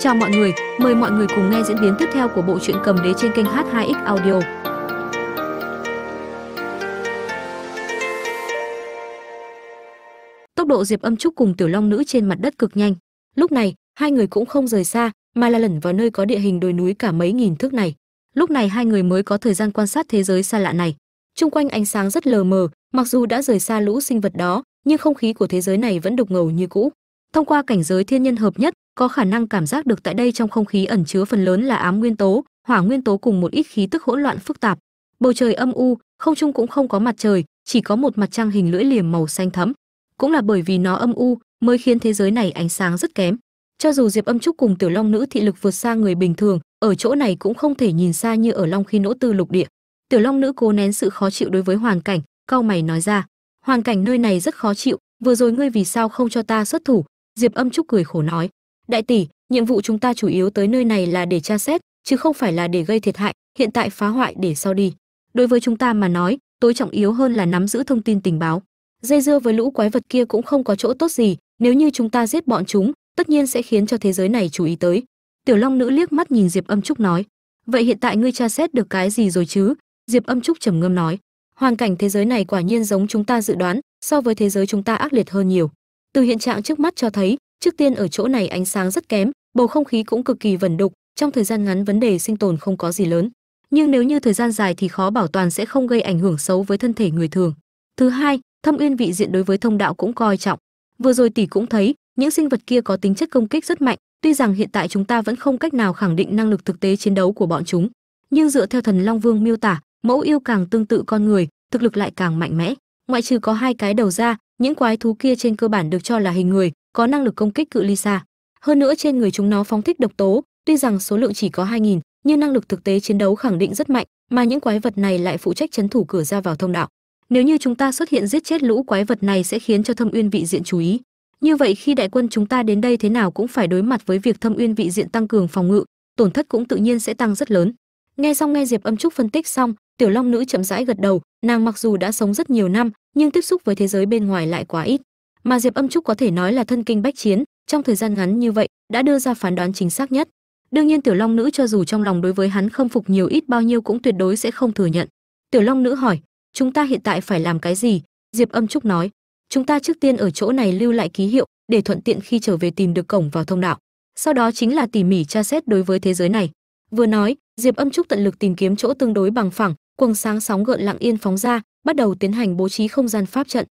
Chào mọi người, mời mọi người cùng nghe diễn biến tiếp theo của bộ truyện cầm đế trên kênh H2X Audio. Tốc độ Diệp Âm Trúc cùng Tiểu Long nữ trên mặt đất cực nhanh. Lúc này, hai người cũng không rời xa, mà là lẩn vào nơi có địa hình đồi núi cả mấy nghìn thước này. Lúc này hai người mới có thời gian quan sát thế giới xa lạ này. Trung quanh ánh sáng rất lờ mờ, mặc dù đã rời xa lũ sinh vật đó, nhưng không khí của thế giới này vẫn đục ngầu như cũ. Thông qua cảnh giới thiên nhân hợp nhất, có khả năng cảm giác được tại đây trong không khí ẩn chứa phần lớn là ám nguyên tố, hỏa nguyên tố cùng một ít khí tức hỗn loạn phức tạp. Bầu trời âm u, không trung cũng không có mặt trời, chỉ có một mặt trăng hình lưỡi liềm màu xanh thẫm. Cũng là bởi vì nó âm u, mới khiến thế giới này ánh sáng rất kém. Cho dù Diệp Âm Trúc cùng Tiểu Long nữ thị lực vượt xa người bình thường, ở chỗ này cũng không thể nhìn xa như ở Long Khí Nỗ Tư lục địa. Tiểu Long nữ cố nén sự khó chịu đối với hoàn cảnh, cau mày nói ra, hoàn cảnh nơi này rất khó chịu, vừa rồi ngươi vì sao không cho ta xuất thủ? Diệp Âm Trúc cười khổ nói, đại tỷ, nhiệm vụ chúng ta chủ yếu tới nơi này là để tra xét, chứ không phải là để gây thiệt hại, hiện tại phá hoại để sau đi. Đối với chúng ta mà nói, tối trọng yếu hơn là nắm giữ thông tin tình báo. Dây dưa với lũ quái vật kia cũng không có chỗ tốt gì, nếu như chúng ta giết bọn chúng, tất nhiên sẽ khiến cho thế giới này chú ý tới. Tiểu long nữ liếc mắt nhìn diệp âm trúc nói, vậy hiện tại ngươi tra xét được cái gì rồi chứ? Diệp âm trúc trầm ngâm nói, hoàn cảnh thế giới này quả nhiên giống chúng ta dự đoán, so với thế giới chúng ta ác liệt hơn nhiều. Từ hiện trạng trước mắt cho thấy trước tiên ở chỗ này ánh sáng rất kém, bầu không khí cũng cực kỳ vẩn đục, trong thời gian ngắn vấn đề sinh tồn không có gì lớn. Nhưng nếu như thời gian dài thì khó bảo toàn sẽ không gây ảnh hưởng xấu với thân thể người thường. Thứ hai, thâm uyên vị diện đối với thông đạo cũng coi trọng. Vừa rồi tỷ cũng thấy, những sinh vật kia có tính chất công kích rất mạnh, tuy rằng hiện tại chúng ta vẫn không cách nào khẳng định năng lực thực tế chiến đấu của bọn chúng. Nhưng dựa theo thần long vương miêu tả, mẫu yêu càng tương tự con người, thực lực lại càng mạnh mẽ. Ngoại trừ có hai cái đầu ra, những quái thú kia trên cơ bản được cho là hình người có năng lực công kích cự ly xa. Hơn nữa trên người chúng nó phóng thích độc tố tuy rằng số lượng chỉ có 2.000, nhưng năng lực thực tế chiến đấu khẳng định rất mạnh mà những quái vật này lại phụ trách chấn thủ cửa ra vào thông đạo. Nếu như chúng ta xuất hiện giết chết lũ quái vật này sẽ khiến cho thâm uyên vị diện chú ý. Như vậy khi đại quân chúng ta đến đây thế nào cũng phải đối mặt với việc thâm uyên vị diện tăng cường phòng ngự tổn thất cũng tự nhiên sẽ tăng rất lớn. Nghe xong nghe diệp âm trúc phân tích xong tiểu long nữ chậm rãi gật đầu nàng mặc dù đã sống rất nhiều năm nhưng tiếp xúc với thế giới bên ngoài lại quá ít mà diệp âm trúc có thể nói là thân kinh bách chiến, trong thời gian ngắn như vậy, đã đưa ra phán đoán chính xác nhất. Đương nhiên tiểu long nữ cho dù trong lòng đối với hắn không phục nhiều ít bao nhiêu cũng tuyệt đối sẽ không thừa nhận. Tiểu long nữ hỏi, chúng ta hiện tại phải làm cái gì? Diệp âm trúc nói, chúng ta trước tiên ở chỗ này lưu lại ký hiệu, để thuận tiện khi trở về tìm được cổng vào thông đạo. Sau đó chính là tỉ mỉ tra xét đối với thế giới này. Vừa nói, diệp âm trúc tận lực tìm kiếm chỗ tương đối bằng phẳng quần sáng sóng gợn lặng yên phóng ra, bắt đầu tiến hành bố trí không gian pháp trận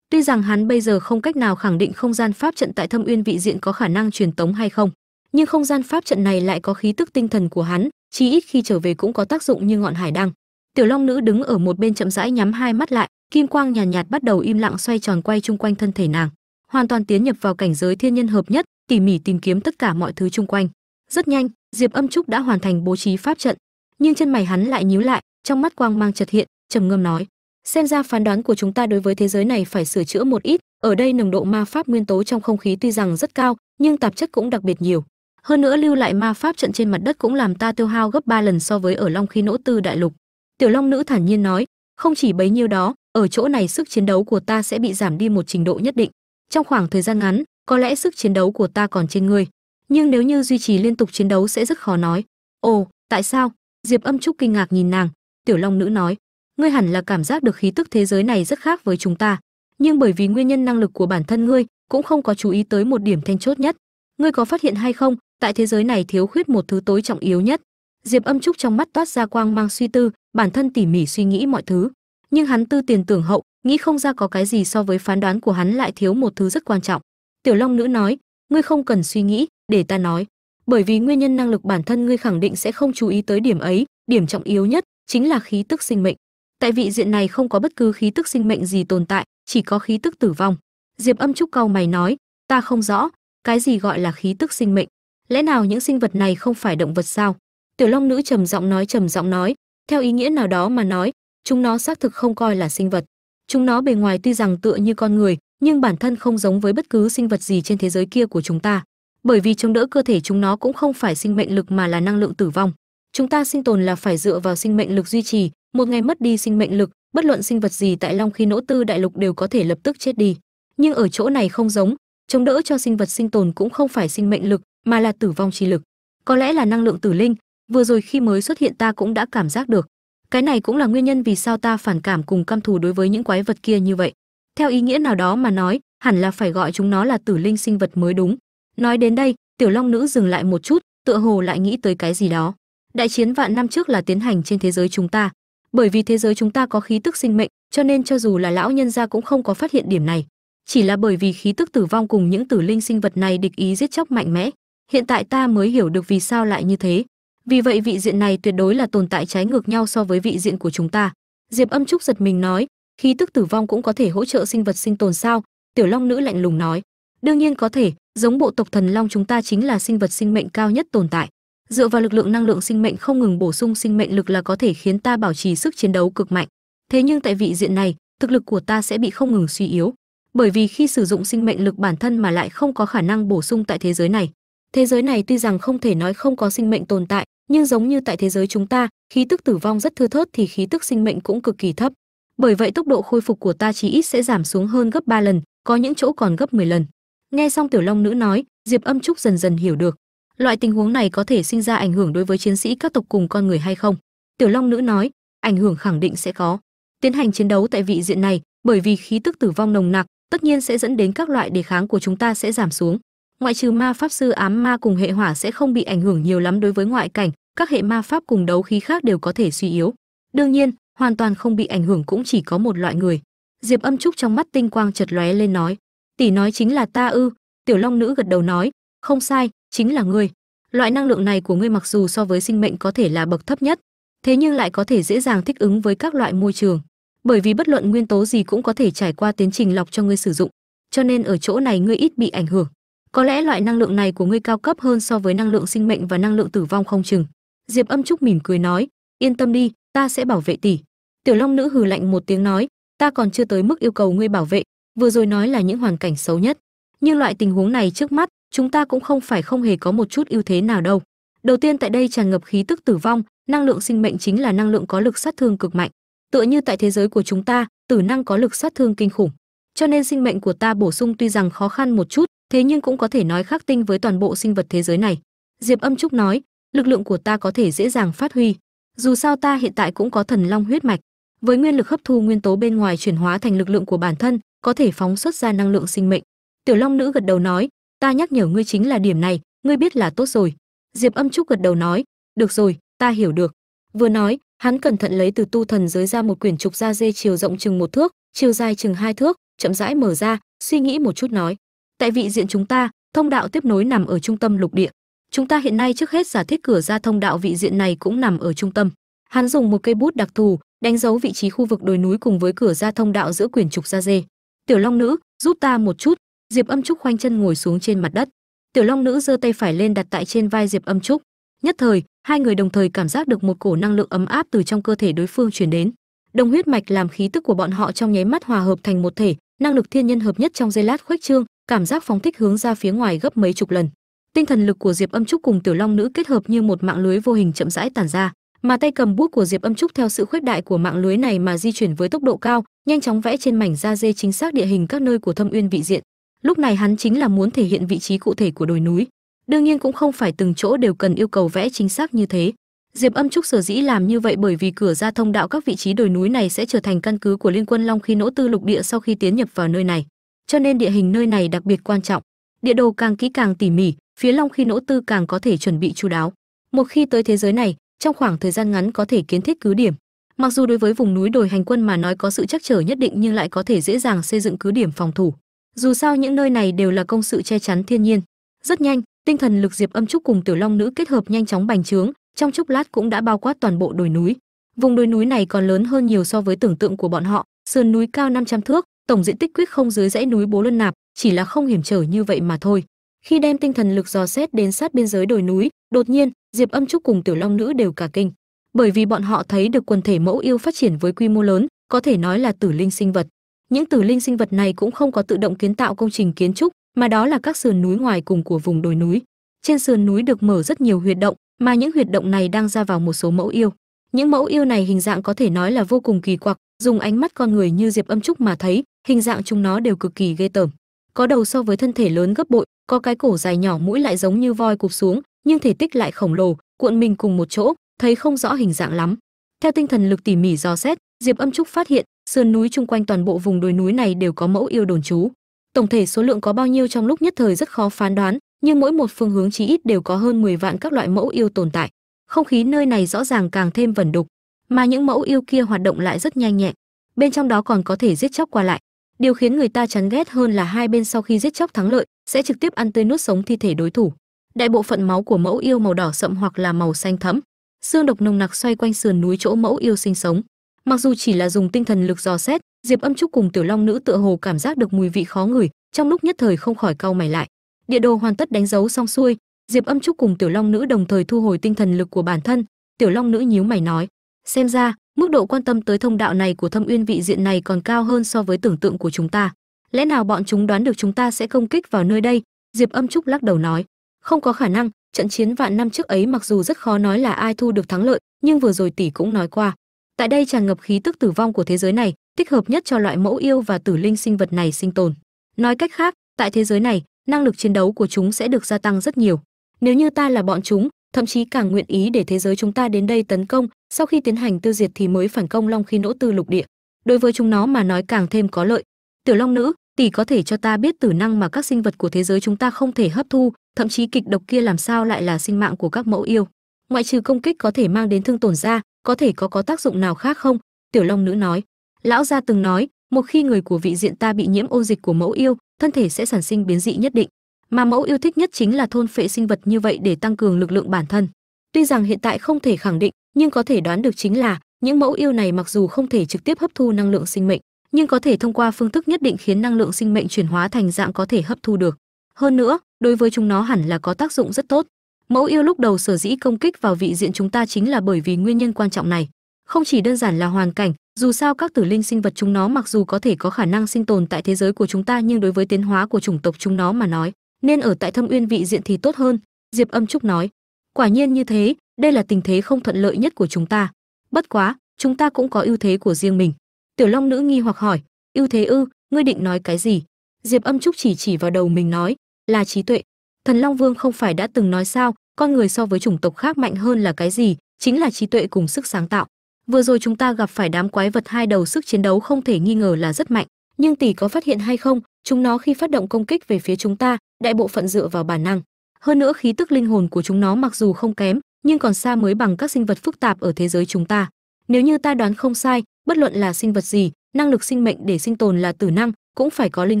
Tuy rằng hắn bây giờ không cách nào khẳng định không gian pháp trận tại Thâm Uyên vị diện có khả năng truyền tống hay không, nhưng không gian pháp trận này lại có khí tức tinh thần của hắn, chí ít khi trở về cũng có tác dụng như ngọn hải đăng. Tiểu Long nữ đứng ở một bên chậm rãi nhắm hai mắt lại, kim quang nhàn nhạt, nhạt bắt đầu im lặng xoay tròn quay chung quanh thân thể nàng, hoàn toàn tiến nhập vào cảnh giới thiên nhân hợp nhất, tỉ mỉ tìm kiếm tất cả mọi thứ chung quanh. Rất nhanh, Diệp Âm Trúc đã hoàn thành bố trí pháp trận, nhưng chân mày hắn lại nhíu lại, trong mắt quang mang chợt hiện, trầm ngâm nói: xem ra phán đoán của chúng ta đối với thế giới này phải sửa chữa một ít. Ở đây nồng độ ma pháp nguyên tố trong không khí tuy rằng rất cao, nhưng tạp chất cũng đặc biệt nhiều. Hơn nữa lưu lại ma pháp trận trên mặt đất cũng làm ta tiêu hao gấp 3 lần so với ở long khí nỗ tư đại lục. Tiểu long nữ thản nhiên nói, không chỉ bấy nhiêu đó, ở chỗ này sức chiến đấu của ta sẽ bị giảm đi một trình độ nhất định. Trong khoảng thời gian ngắn, có lẽ sức chiến đấu của ta còn trên ngươi. Nhưng nếu như duy trì liên tục chiến đấu sẽ rất khó nói. Ồ, tại sao? Diệp âm trúc kinh ngạc nhìn nàng. Tiểu long nữ nói ngươi hẳn là cảm giác được khí tức thế giới này rất khác với chúng ta. Nhưng bởi vì nguyên nhân năng lực của bản thân ngươi cũng không có chú ý tới một điểm then chốt nhất. Ngươi có phát hiện hay không? Tại thế giới này thiếu khuyết một thứ tối trọng yếu nhất. Diệp âm trúc trong mắt toát ra quang mang suy tư, bản thân tỉ mỉ suy nghĩ mọi thứ. Nhưng hắn tư tiền tưởng hậu, nghĩ không ra có cái gì so với phán đoán của hắn lại thiếu một thứ rất quan trọng. Tiểu long nữ nói, ngươi không cần suy nghĩ, để ta nói. Bởi vì nguyên nhân năng lực bản thân ngươi khẳng định sẽ không chú ý tới điểm ấy, điểm trọng yếu nhất chính là khí tức sinh mệnh tại vị diện này không có bất cứ khí tức sinh mệnh gì tồn tại, chỉ có khí tức tử vong. Diệp âm trúc cau mày nói, ta không rõ, cái gì gọi là khí tức sinh mệnh? Lẽ nào những sinh vật này không phải động vật sao? Tiểu long nữ trầm giọng nói, trầm giọng nói, theo ý nghĩa nào đó mà nói, chúng nó xác thực không coi là sinh vật. Chúng nó bề ngoài tuy rằng tựa như con người, nhưng bản thân không giống với bất cứ sinh vật gì trên thế giới kia của chúng ta. Bởi vì chống đỡ cơ thể chúng nó cũng không phải sinh mệnh lực mà là năng lượng tử vong. Chúng ta sinh tồn là phải dựa vào sinh mệnh lực duy trì một ngày mất đi sinh mệnh lực bất luận sinh vật gì tại long khí nỗ tư đại lục đều có thể lập tức chết đi nhưng ở chỗ này không giống chống đỡ cho sinh vật sinh tồn cũng không phải sinh mệnh lực mà là tử vong chi lực. Có lẽ là năng lượng tử linh, vừa rồi khi mới xuất hiện ta cũng đã cảm giác được. Cái này cũng là nguyên nhân vì sao ta phản cảm cùng căm thù đối với những quái vật kia như vậy. Theo ý nghĩa nào đó mà nói, hẳn là phải gọi chúng nó là tử linh sinh vật mới đúng. Nói đến đây, tiểu long nữ dừng lại một chút, tựa hồ lại nghĩ tới cái gì đó. Đại chiến vạn năm trước là tiến hành trên thế giới chúng ta, bởi vì thế giới chúng ta có khí tức sinh mệnh, cho nên cho dù là lão nhân gia cũng không có phát hiện điểm này. Chỉ là bởi vì khí tức tử vong cùng những tử linh sinh vật này địch ý giết chóc mạnh mẽ, hiện tại ta mới hiểu được vì sao lại như thế. Vì vậy vị diện này tuyệt đối là tồn tại trái ngược nhau so với vị diện của chúng ta. Diệp Âm Trúc giật mình nói, khí tức tử vong cũng có thể hỗ trợ sinh vật sinh tồn sao? Tiểu Long nữ lạnh lùng nói, đương nhiên có thể, giống bộ tộc thần long chúng ta chính là sinh vật sinh mệnh cao nhất tồn tại dựa vào lực lượng năng lượng sinh mệnh không ngừng bổ sung, sinh mệnh lực là có thể khiến ta bảo trì sức chiến đấu cực mạnh. Thế nhưng tại vị diện này, thực lực của ta sẽ bị không ngừng suy yếu. Bởi vì khi sử dụng sinh mệnh lực bản thân mà lại không có khả năng bổ sung tại thế giới này. Thế giới này tuy rằng không thể nói không có sinh mệnh tồn tại, nhưng giống như tại thế giới chúng ta, khí tức tử vong rất thưa thớt thì khí tức sinh mệnh cũng cực kỳ thấp. Bởi vậy tốc độ khôi phục của ta chỉ ít sẽ giảm xuống hơn gấp 3 lần, có những chỗ còn gấp 10 lần. Nghe xong tiểu long nữ nói, diệp âm trúc dần dần hiểu được loại tình huống này có thể sinh ra ảnh hưởng đối với chiến sĩ các tộc cùng con người hay không? Tiểu long nữ nói, ảnh hưởng khẳng định sẽ có. Tiến hành chiến đấu tại vị diện này, bởi vì khí tức tử vong nồng nặc, tất nhiên sẽ dẫn đến các loại đề kháng của chúng ta sẽ giảm xuống. Ngoại trừ ma pháp sư ám ma cùng hệ hỏa sẽ không bị ảnh hưởng nhiều lắm đối với ngoại cảnh, các hệ ma pháp cùng đấu khí khác đều có thể suy yếu. Đương nhiên, hoàn toàn không bị ảnh hưởng cũng chỉ có một loại người. Diệp âm trúc trong mắt tinh quang chật lóe lên nói, tỷ nói chính là ta ư? Tiểu long nữ gật đầu nói, không sai chính là ngươi. Loại năng lượng này của ngươi mặc dù so với sinh mệnh có thể là bậc thấp nhất, thế nhưng lại có thể dễ dàng thích ứng với các loại môi trường. Bởi vì bất luận nguyên tố gì cũng có thể trải qua tiến trình lọc cho ngươi sử dụng, cho nên ở chỗ này ngươi ít bị ảnh hưởng. Có lẽ loại năng lượng này của ngươi cao cấp hơn so với năng lượng sinh mệnh và năng lượng tử vong không chừng. Diệp âm trúc mỉm cười nói, yên tâm đi, ta sẽ bảo vệ tỷ. Tiểu long nữ hừ lạnh một tiếng nói, ta còn chưa tới mức yêu cầu ngươi bảo vệ, vừa rồi nói là những hoàn cảnh xấu nhất. Nhưng loại tình huống này trước mắt chúng ta cũng không phải không hề có một chút ưu thế nào đâu. Đầu tiên tại đây tràn ngập khí tức tử vong, năng lượng sinh mệnh chính là năng lượng có lực sát thương cực mạnh. Tựa như tại thế giới của chúng ta, tử năng có lực sát thương kinh khủng. Cho nên sinh mệnh của ta bổ sung tuy rằng khó khăn một chút, thế nhưng cũng có thể nói khác tinh với toàn bộ sinh vật thế giới này. Diệp âm trúc nói, lực lượng của ta có thể dễ dàng phát huy. Dù sao ta hiện tại cũng có thần long huyết mạch. Với nguyên lực hấp thu nguyên tố bên ngoài chuyển hóa thành lực lượng của bản thân, có thể phóng xuất ra năng lượng sinh mệnh. Tiểu long nữ gật đầu nói ta nhắc nhở ngươi chính là điểm này, ngươi biết là tốt rồi. Diệp âm trúc gật đầu nói, được rồi, ta hiểu được. Vừa nói, hắn cẩn thận lấy từ tu thần giới ra một quyển trục da dê chiều rộng chừng một thước, chiều dài chừng hai thước, chậm rãi mở ra, suy nghĩ một chút nói, tại vị diện chúng ta, thông đạo tiếp nối nằm ở trung tâm lục địa. Chúng ta hiện nay trước hết giả thiết cửa ra thông đạo vị diện này cũng nằm ở trung tâm. Hắn dùng một cây bút đặc thù, đánh dấu vị trí khu vực đồi núi cùng với cửa ra thông đạo giữa quyển trục da dê. Tiểu long nữ, giúp ta một chút diệp âm trúc khoanh chân ngồi xuống trên mặt đất. Tiểu long nữ giơ tay phải lên đặt tại trên vai diệp âm trúc. Nhất thời, hai người đồng thời cảm giác được một cổ năng lượng ấm áp từ trong cơ thể đối phương truyền đến. Đồng huyết mạch làm khí tức của bọn họ trong nháy mắt hòa hợp thành một thể, năng lực thiên nhân hợp nhất trong giây lát khuếch trương, cảm giác phóng thích hướng ra phía ngoài gấp mấy chục lần. Tinh thần lực của diệp âm trúc cùng tiểu long nữ kết hợp như một mạng lưới vô hình chậm rãi tản ra. Mà tay cầm bút của diệp âm trúc theo sự khuếch đại của mạng lưới này mà di chuyển với tốc độ cao, nhanh chóng vẽ trên mảnh da dê chính xác địa hình các nơi của thâm uyên vị diện lúc này hắn chính là muốn thể hiện vị trí cụ thể của đồi núi. Đương nhiên cũng không phải từng chỗ đều cần yêu cầu vẽ chính xác như thế. Diệp âm trúc sở dĩ làm như vậy bởi vì cửa ra thông đạo các vị trí đồi núi này sẽ trở thành căn cứ của liên quân long khi nỗ tư lục địa sau khi tiến nhập vào nơi này. Cho nên địa hình nơi này đặc biệt quan trọng. Địa đồ càng kỹ càng tỉ mỉ, phía long khi nỗ tư càng có thể chuẩn bị chu đáo. Một khi tới thế giới này, trong khoảng thời gian ngắn có thể kiến thiết cứ điểm. Mặc dù đối với vùng núi đồi hành quân mà nói có sự chắc trở nhất định nhưng lại có thể dễ dàng xây dựng cứ điểm phòng thủ dù sao những nơi này đều là công sự che chắn thiên nhiên. Rất nhanh, tinh thần lực diệp âm trúc cùng tiểu long nữ kết hợp nhanh chóng bành trướng, trong chốc lát cũng đã bao quát toàn bộ đồi núi. Vùng đồi núi này còn lớn hơn nhiều so với tưởng tượng của bọn họ. Sườn núi cao 500 thước, tổng diện tích quyết không dưới dãy núi bố luân nạp, chỉ là không hiểm trở như vậy mà thôi. Khi đem tinh thần lực dò xét đến sát biên giới đồi núi, đột nhiên, diệp âm trúc cùng tiểu long nữ đều cả kinh. Bởi vì bọn họ thấy được quần thể mẫu yêu phát triển với quy mô lớn, có thể nói là tử linh sinh vật những tử linh sinh vật này cũng không có tự động kiến tạo công trình kiến trúc, mà đó là các sườn núi ngoài cùng của vùng đồi núi. Trên sườn núi được mở rất nhiều huyệt động, mà những huyệt động này đang ra vào một số mẫu yêu. Những mẫu yêu này hình dạng có thể nói là vô cùng kỳ quặc, dùng ánh mắt con người như diệp âm trúc mà thấy, hình dạng chúng nó đều cực kỳ ghê tởm. Có đầu so với thân thể lớn gấp bội, có cái cổ dài nhỏ mũi lại giống như voi cụp xuống, nhưng thể tích lại khổng lồ, cuộn mình cùng một chỗ, thấy không rõ hình dạng lắm. Theo tinh thần lực tỉ mỉ dò xét, diệp âm trúc phát hiện sườn núi chung quanh toàn bộ vùng đồi núi này đều có mẫu yêu đồn trú. Tổng thể số lượng có bao nhiêu trong lúc nhất thời rất khó phán đoán, nhưng mỗi một phương hướng chí ít đều có hơn 10 vạn các loại mẫu yêu tồn tại. Không khí nơi này rõ ràng càng thêm vẩn đục, mà những mẫu yêu kia hoạt động lại rất nhanh nhẹn. Bên trong đó còn có thể giết chóc qua lại. Điều khiến người ta chán ghét hơn là hai bên sau khi giết chóc thắng lợi, sẽ trực tiếp ăn tươi nuốt sống thi thể đối thủ. Đại bộ phận máu của mẫu yêu màu đỏ sậm hoặc là màu xanh thẫm. Xương độc nồng nặc xoay quanh sườn núi chỗ mẫu yêu sinh sống mặc dù chỉ là dùng tinh thần lực dò xét, diệp âm trúc cùng tiểu long nữ tựa hồ cảm giác được mùi vị khó ngửi, trong lúc nhất thời không khỏi cau mày lại. Địa đồ hoàn tất đánh dấu xong xuôi, diệp âm trúc cùng tiểu long nữ đồng thời thu hồi tinh thần lực của bản thân. Tiểu long nữ nhíu mày nói, xem ra, mức độ quan tâm tới thông đạo này của thâm uyên vị diện này còn cao hơn so với tưởng tượng của chúng ta. Lẽ nào bọn chúng đoán được chúng ta sẽ công kích vào nơi đây? Diệp âm trúc lắc đầu nói, không có khả năng, trận chiến vạn năm trước ấy mặc dù rất khó nói là ai thu được thắng lợi, nhưng vừa rồi tỷ cũng nói qua tại đây tràn ngập khí tức tử vong của thế giới này, thích hợp nhất cho loại mẫu yêu và tử linh sinh vật này sinh tồn. Nói cách khác, tại thế giới này, năng lực chiến đấu của chúng sẽ được gia tăng rất nhiều. Nếu như ta là bọn chúng, thậm chí càng nguyện ý để thế giới chúng ta đến đây tấn công, sau khi tiến hành tiêu diệt thì mới phản công long khi nỗ tư lục địa. Đối với chúng nó mà nói càng thêm có lợi. Tiểu long nữ, tỷ có thể cho ta biết tử năng mà các sinh vật của thế giới chúng ta không thể hấp thu, thậm chí kịch độc kia làm sao lại là sinh mạng của các mẫu yêu? Ngoại trừ công kích có thể mang đến thương tổn ra có thể có có tác dụng nào khác không? Tiểu long nữ nói. Lão gia từng nói, một khi người của vị diện ta bị nhiễm ô dịch của mẫu yêu, thân thể sẽ sản sinh biến dị nhất định. Mà mẫu yêu thích nhất chính là thôn phệ sinh vật như vậy để tăng cường lực lượng bản thân. Tuy rằng hiện tại không thể khẳng định, nhưng có thể đoán được chính là, những mẫu yêu này mặc dù không thể trực tiếp hấp thu năng lượng sinh mệnh, nhưng có thể thông qua phương thức nhất định khiến năng lượng sinh mệnh chuyển hóa thành dạng có thể hấp thu được. Hơn nữa, đối với chúng nó hẳn là có tác dụng rất tốt mẫu yêu lúc đầu sở dĩ công kích vào vị diện chúng ta chính là bởi vì nguyên nhân quan trọng này. Không chỉ đơn giản là hoàn cảnh, dù sao các tử linh sinh vật chúng nó mặc dù có thể có khả năng sinh tồn tại thế giới của chúng ta nhưng đối với tiến hóa của chủng tộc chúng nó mà nói, nên ở tại thâm uyên vị diện thì tốt hơn, diệp âm trúc nói. Quả nhiên như thế, đây là tình thế không thuận lợi nhất của chúng ta. Bất quá, chúng ta cũng có ưu thế của riêng mình. Tiểu long nữ nghi hoặc hỏi, ưu thế ư, ngươi định nói cái gì? Diệp âm trúc chỉ chỉ vào đầu mình nói, là trí tuệ thần long vương không phải đã từng nói sao, con người so với chủng tộc khác mạnh hơn là cái gì, chính là trí tuệ cùng sức sáng tạo. Vừa rồi chúng ta gặp phải đám quái vật hai đầu sức chiến đấu không thể nghi ngờ là rất mạnh. Nhưng tỷ có phát hiện hay không, chúng nó khi phát động công kích về phía chúng ta, đại bộ phận dựa vào bản năng. Hơn nữa khí tức linh hồn của chúng nó mặc dù không kém, nhưng còn xa mới bằng các sinh vật phức tạp ở thế giới chúng ta. Nếu như ta đoán không sai, bất luận là sinh vật gì, năng lực sinh mệnh để sinh tồn là tử năng, cũng phải có linh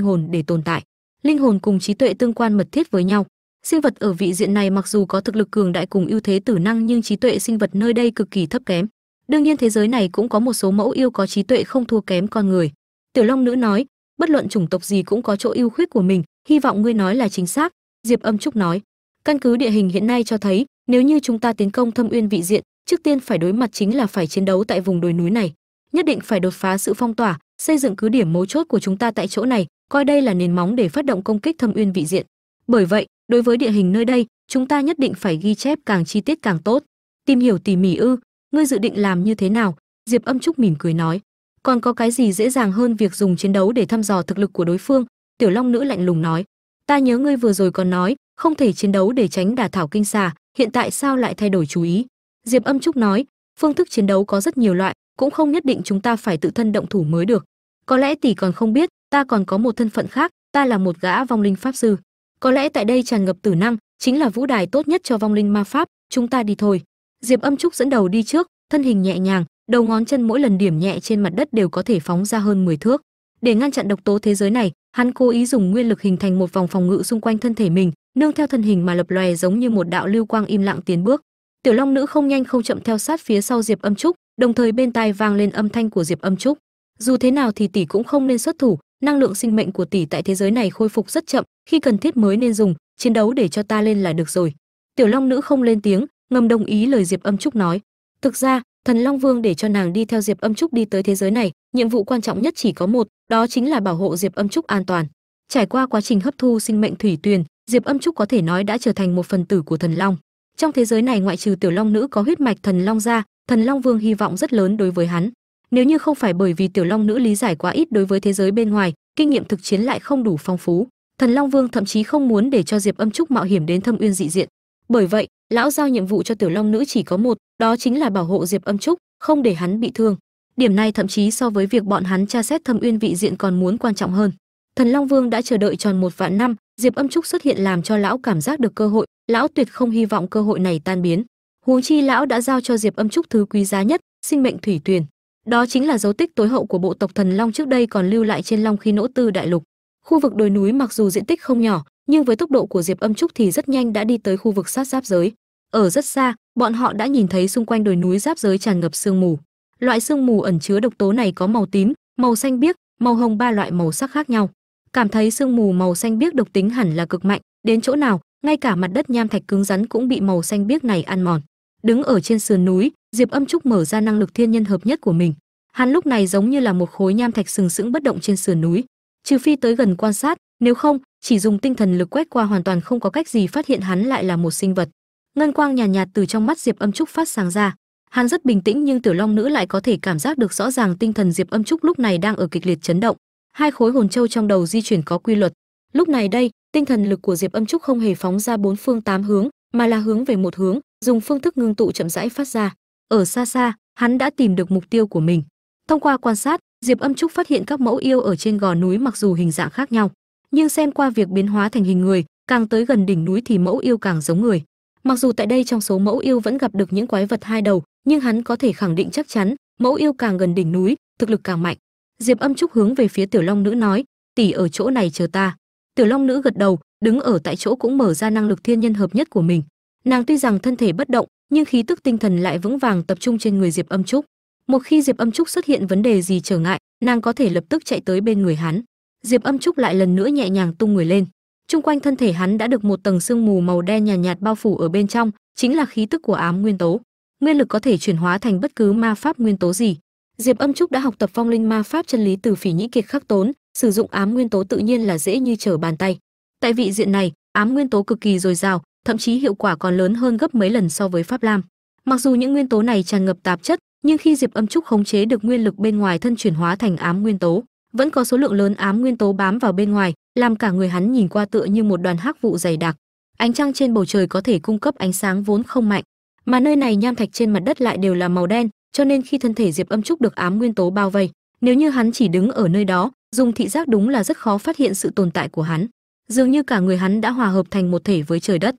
hồn để tồn tại. Linh hồn cùng trí tuệ tương quan mật thiết với nhau sinh vật ở vị diện này mặc dù có thực lực cường đại cùng ưu thế tử năng nhưng trí tuệ sinh vật nơi đây cực kỳ thấp kém. Đương nhiên thế giới này cũng có một số mẫu yêu có trí tuệ không thua kém con người. Tiểu long nữ nói, bất luận chủng tộc gì cũng có chỗ ưu khuyết của mình, hy vọng ngươi nói là chính xác. Diệp âm trúc nói, căn cứ địa hình hiện nay cho thấy, nếu như chúng ta tiến công thâm uyên vị diện, trước tiên phải đối mặt chính là phải chiến đấu tại vùng đồi núi này. Nhất định phải đột phá sự phong tỏa, xây dựng cứ điểm mấu chốt của chúng ta tại chỗ này, coi đây là nền móng để phát động công kích thâm uyên vị diện. Bởi vậy đối với địa hình nơi đây, chúng ta nhất định phải ghi chép càng chi tiết càng tốt, tìm hiểu tỉ mỉ ư, ngươi dự định làm như thế nào? Diệp âm trúc mỉm cười nói. Còn có cái gì dễ dàng hơn việc dùng chiến đấu để thăm dò thực lực của đối phương? Tiểu long nữ lạnh lùng nói. Ta nhớ ngươi vừa rồi còn nói, không thể chiến đấu để tránh đả thảo kinh xà, hiện tại sao lại thay đổi chú ý? Diệp âm trúc nói. Phương thức chiến đấu có rất nhiều loại, cũng không nhất định chúng ta phải tự thân động thủ mới được. Có lẽ tỷ còn không biết, ta còn có một thân phận khác, ta là một gã vong linh pháp sư có lẽ tại đây tràn ngập tử năng, chính là vũ đài tốt nhất cho vong linh ma pháp, chúng ta đi thôi. Diệp âm trúc dẫn đầu đi trước, thân hình nhẹ nhàng, đầu ngón chân mỗi lần điểm nhẹ trên mặt đất đều có thể phóng ra hơn 10 thước. Để ngăn chặn độc tố thế giới này, hắn cố ý dùng nguyên lực hình thành một vòng phòng ngự xung quanh thân thể mình, nương theo thân hình mà lập lòe giống như một đạo lưu quang im lặng tiến bước. Tiểu long nữ không nhanh không chậm theo sát phía sau diệp âm trúc, đồng thời bên tai vang lên âm thanh của diệp âm trúc. Dù thế nào thì tỷ cũng không nên xuất thủ năng lượng sinh mệnh của tỷ tại thế giới này khôi phục rất chậm, khi cần thiết mới nên dùng, chiến đấu để cho ta lên là được rồi. Tiểu long nữ không lên tiếng, ngầm đồng ý lời diệp âm trúc nói. Thực ra, thần long vương để cho nàng đi theo diệp âm trúc đi tới thế giới này, nhiệm vụ quan trọng nhất chỉ có một, đó chính là bảo hộ diệp âm trúc an toàn. Trải qua quá trình hấp thu sinh mệnh thủy tuyền, diệp âm trúc có thể nói đã trở thành một phần tử của thần long. Trong thế giới này ngoại trừ tiểu long nữ có huyết mạch thần long ra, thần long vương hy vọng rất lớn đối với hắn nếu như không phải bởi vì tiểu long nữ lý giải quá ít đối với thế giới bên ngoài, kinh nghiệm thực chiến lại không đủ phong phú. Thần long vương thậm chí không muốn để cho diệp âm trúc mạo hiểm đến thâm uyên dị diện. Bởi vậy, lão giao nhiệm vụ cho tiểu long nữ chỉ có một, đó chính là bảo hộ diệp âm trúc, không để hắn bị thương. Điểm này thậm chí so với việc bọn hắn tra xét thâm uyên vị diện còn muốn quan trọng hơn. Thần long vương đã chờ đợi tròn một vạn năm, diệp âm trúc xuất hiện làm cho lão cảm giác được cơ hội, lão tuyệt không hy vọng cơ hội này tan biến. Huống chi lão đã giao cho diệp âm trúc thứ quý giá nhất, sinh mệnh thủy tuyền đó chính là dấu tích tối hậu của bộ tộc thần long trước đây còn lưu lại trên long khí nỗ tư đại lục. Khu vực đồi núi mặc dù diện tích không nhỏ, nhưng với tốc độ của diệp âm trúc thì rất nhanh đã đi tới khu vực sát giáp giới. Ở rất xa, bọn họ đã nhìn thấy xung quanh đồi núi giáp giới tràn ngập sương mù. Loại sương mù ẩn chứa độc tố này có màu tím, màu xanh biếc, màu hồng ba loại màu sắc khác nhau. Cảm thấy sương mù màu xanh biếc độc tính hẳn là cực mạnh, đến chỗ nào, ngay cả mặt đất nham thạch cứng rắn cũng bị màu xanh biếc này ăn mòn. Đứng ở trên sườn núi diệp âm trúc mở ra năng lực thiên nhân hợp nhất của mình. Hắn lúc này giống như là một khối nham thạch sừng sững bất động trên sườn núi. Trừ phi tới gần quan sát nếu không chỉ dùng tinh thần lực quét qua hoàn toàn không có cách gì phát hiện hắn lại là một sinh vật. Ngân quang nhàn nhạt, nhạt từ trong mắt diệp âm trúc phát sáng ra. Hắn rất bình tĩnh nhưng tiểu long nữ lại có thể cảm giác được rõ ràng tinh thần diệp âm trúc lúc này đang ở kịch liệt chấn động. Hai khối hồn châu trong đầu di chuyển có quy luật. Lúc này đây tinh thần lực của diệp âm trúc không hề phóng ra bốn phương tám hướng mà là hướng về một hướng dùng phương thức ngưng tụ chậm rãi phát ra ở xa xa, hắn đã tìm được mục tiêu của mình. Thông qua quan sát, diệp âm trúc phát hiện các mẫu yêu ở trên gò núi mặc dù hình dạng khác nhau, nhưng xem qua việc biến hóa thành hình người, càng tới gần đỉnh núi thì mẫu yêu càng giống người. Mặc dù tại đây trong số mẫu yêu vẫn gặp được những quái vật hai đầu, nhưng hắn có thể khẳng định chắc chắn, mẫu yêu càng gần đỉnh núi, thực lực càng mạnh. Diệp âm trúc hướng về phía tiểu long nữ nói, tỷ ở chỗ này chờ ta. Tiểu long nữ gật đầu, đứng ở tại chỗ cũng mở ra năng lực thiên nhân hợp nhất của mình. Nàng tuy rằng thân thể bất động nhưng khí tức tinh thần lại vững vàng tập trung trên người diệp âm trúc. Một khi diệp âm trúc xuất hiện vấn đề gì trở ngại nàng có thể lập tức chạy tới bên người hắn. Diệp âm trúc lại lần nữa nhẹ nhàng tung người lên. Chung quanh thân thể hắn đã được một tầng sương mù màu đen nhàn nhạt, nhạt bao phủ ở bên trong chính là khí tức của ám nguyên tố. Nguyên lực có thể chuyển hóa thành bất cứ ma pháp nguyên tố gì. Diệp âm trúc đã học tập phong linh ma pháp chân lý từ phỉ nhĩ kiệt khắc tốn sử dụng ám nguyên tố tự nhiên là dễ như trở bàn tay. Tại vị diện này ám nguyên tố cực kỳ dồi dào thậm chí hiệu quả còn lớn hơn gấp mấy lần so với pháp lam. Mặc dù những nguyên tố này tràn ngập tạp chất, nhưng khi diệp âm trúc khống chế được nguyên lực bên ngoài thân chuyển hóa thành ám nguyên tố, vẫn có số lượng lớn ám nguyên tố bám vào bên ngoài, làm cả người hắn nhìn qua tựa như một đoàn hắc vụ dày đặc. Ánh trăng trên bầu trời có thể cung cấp ánh sáng vốn không mạnh, mà nơi này nham thạch trên mặt đất lại đều là màu đen, cho nên khi thân thể diệp âm trúc được ám nguyên tố bao vây, nếu như hắn chỉ đứng ở nơi đó, dùng thị giác đúng là rất khó phát hiện sự tồn tại của hắn. Dường như cả người hắn đã hòa hợp thành một thể với trời đất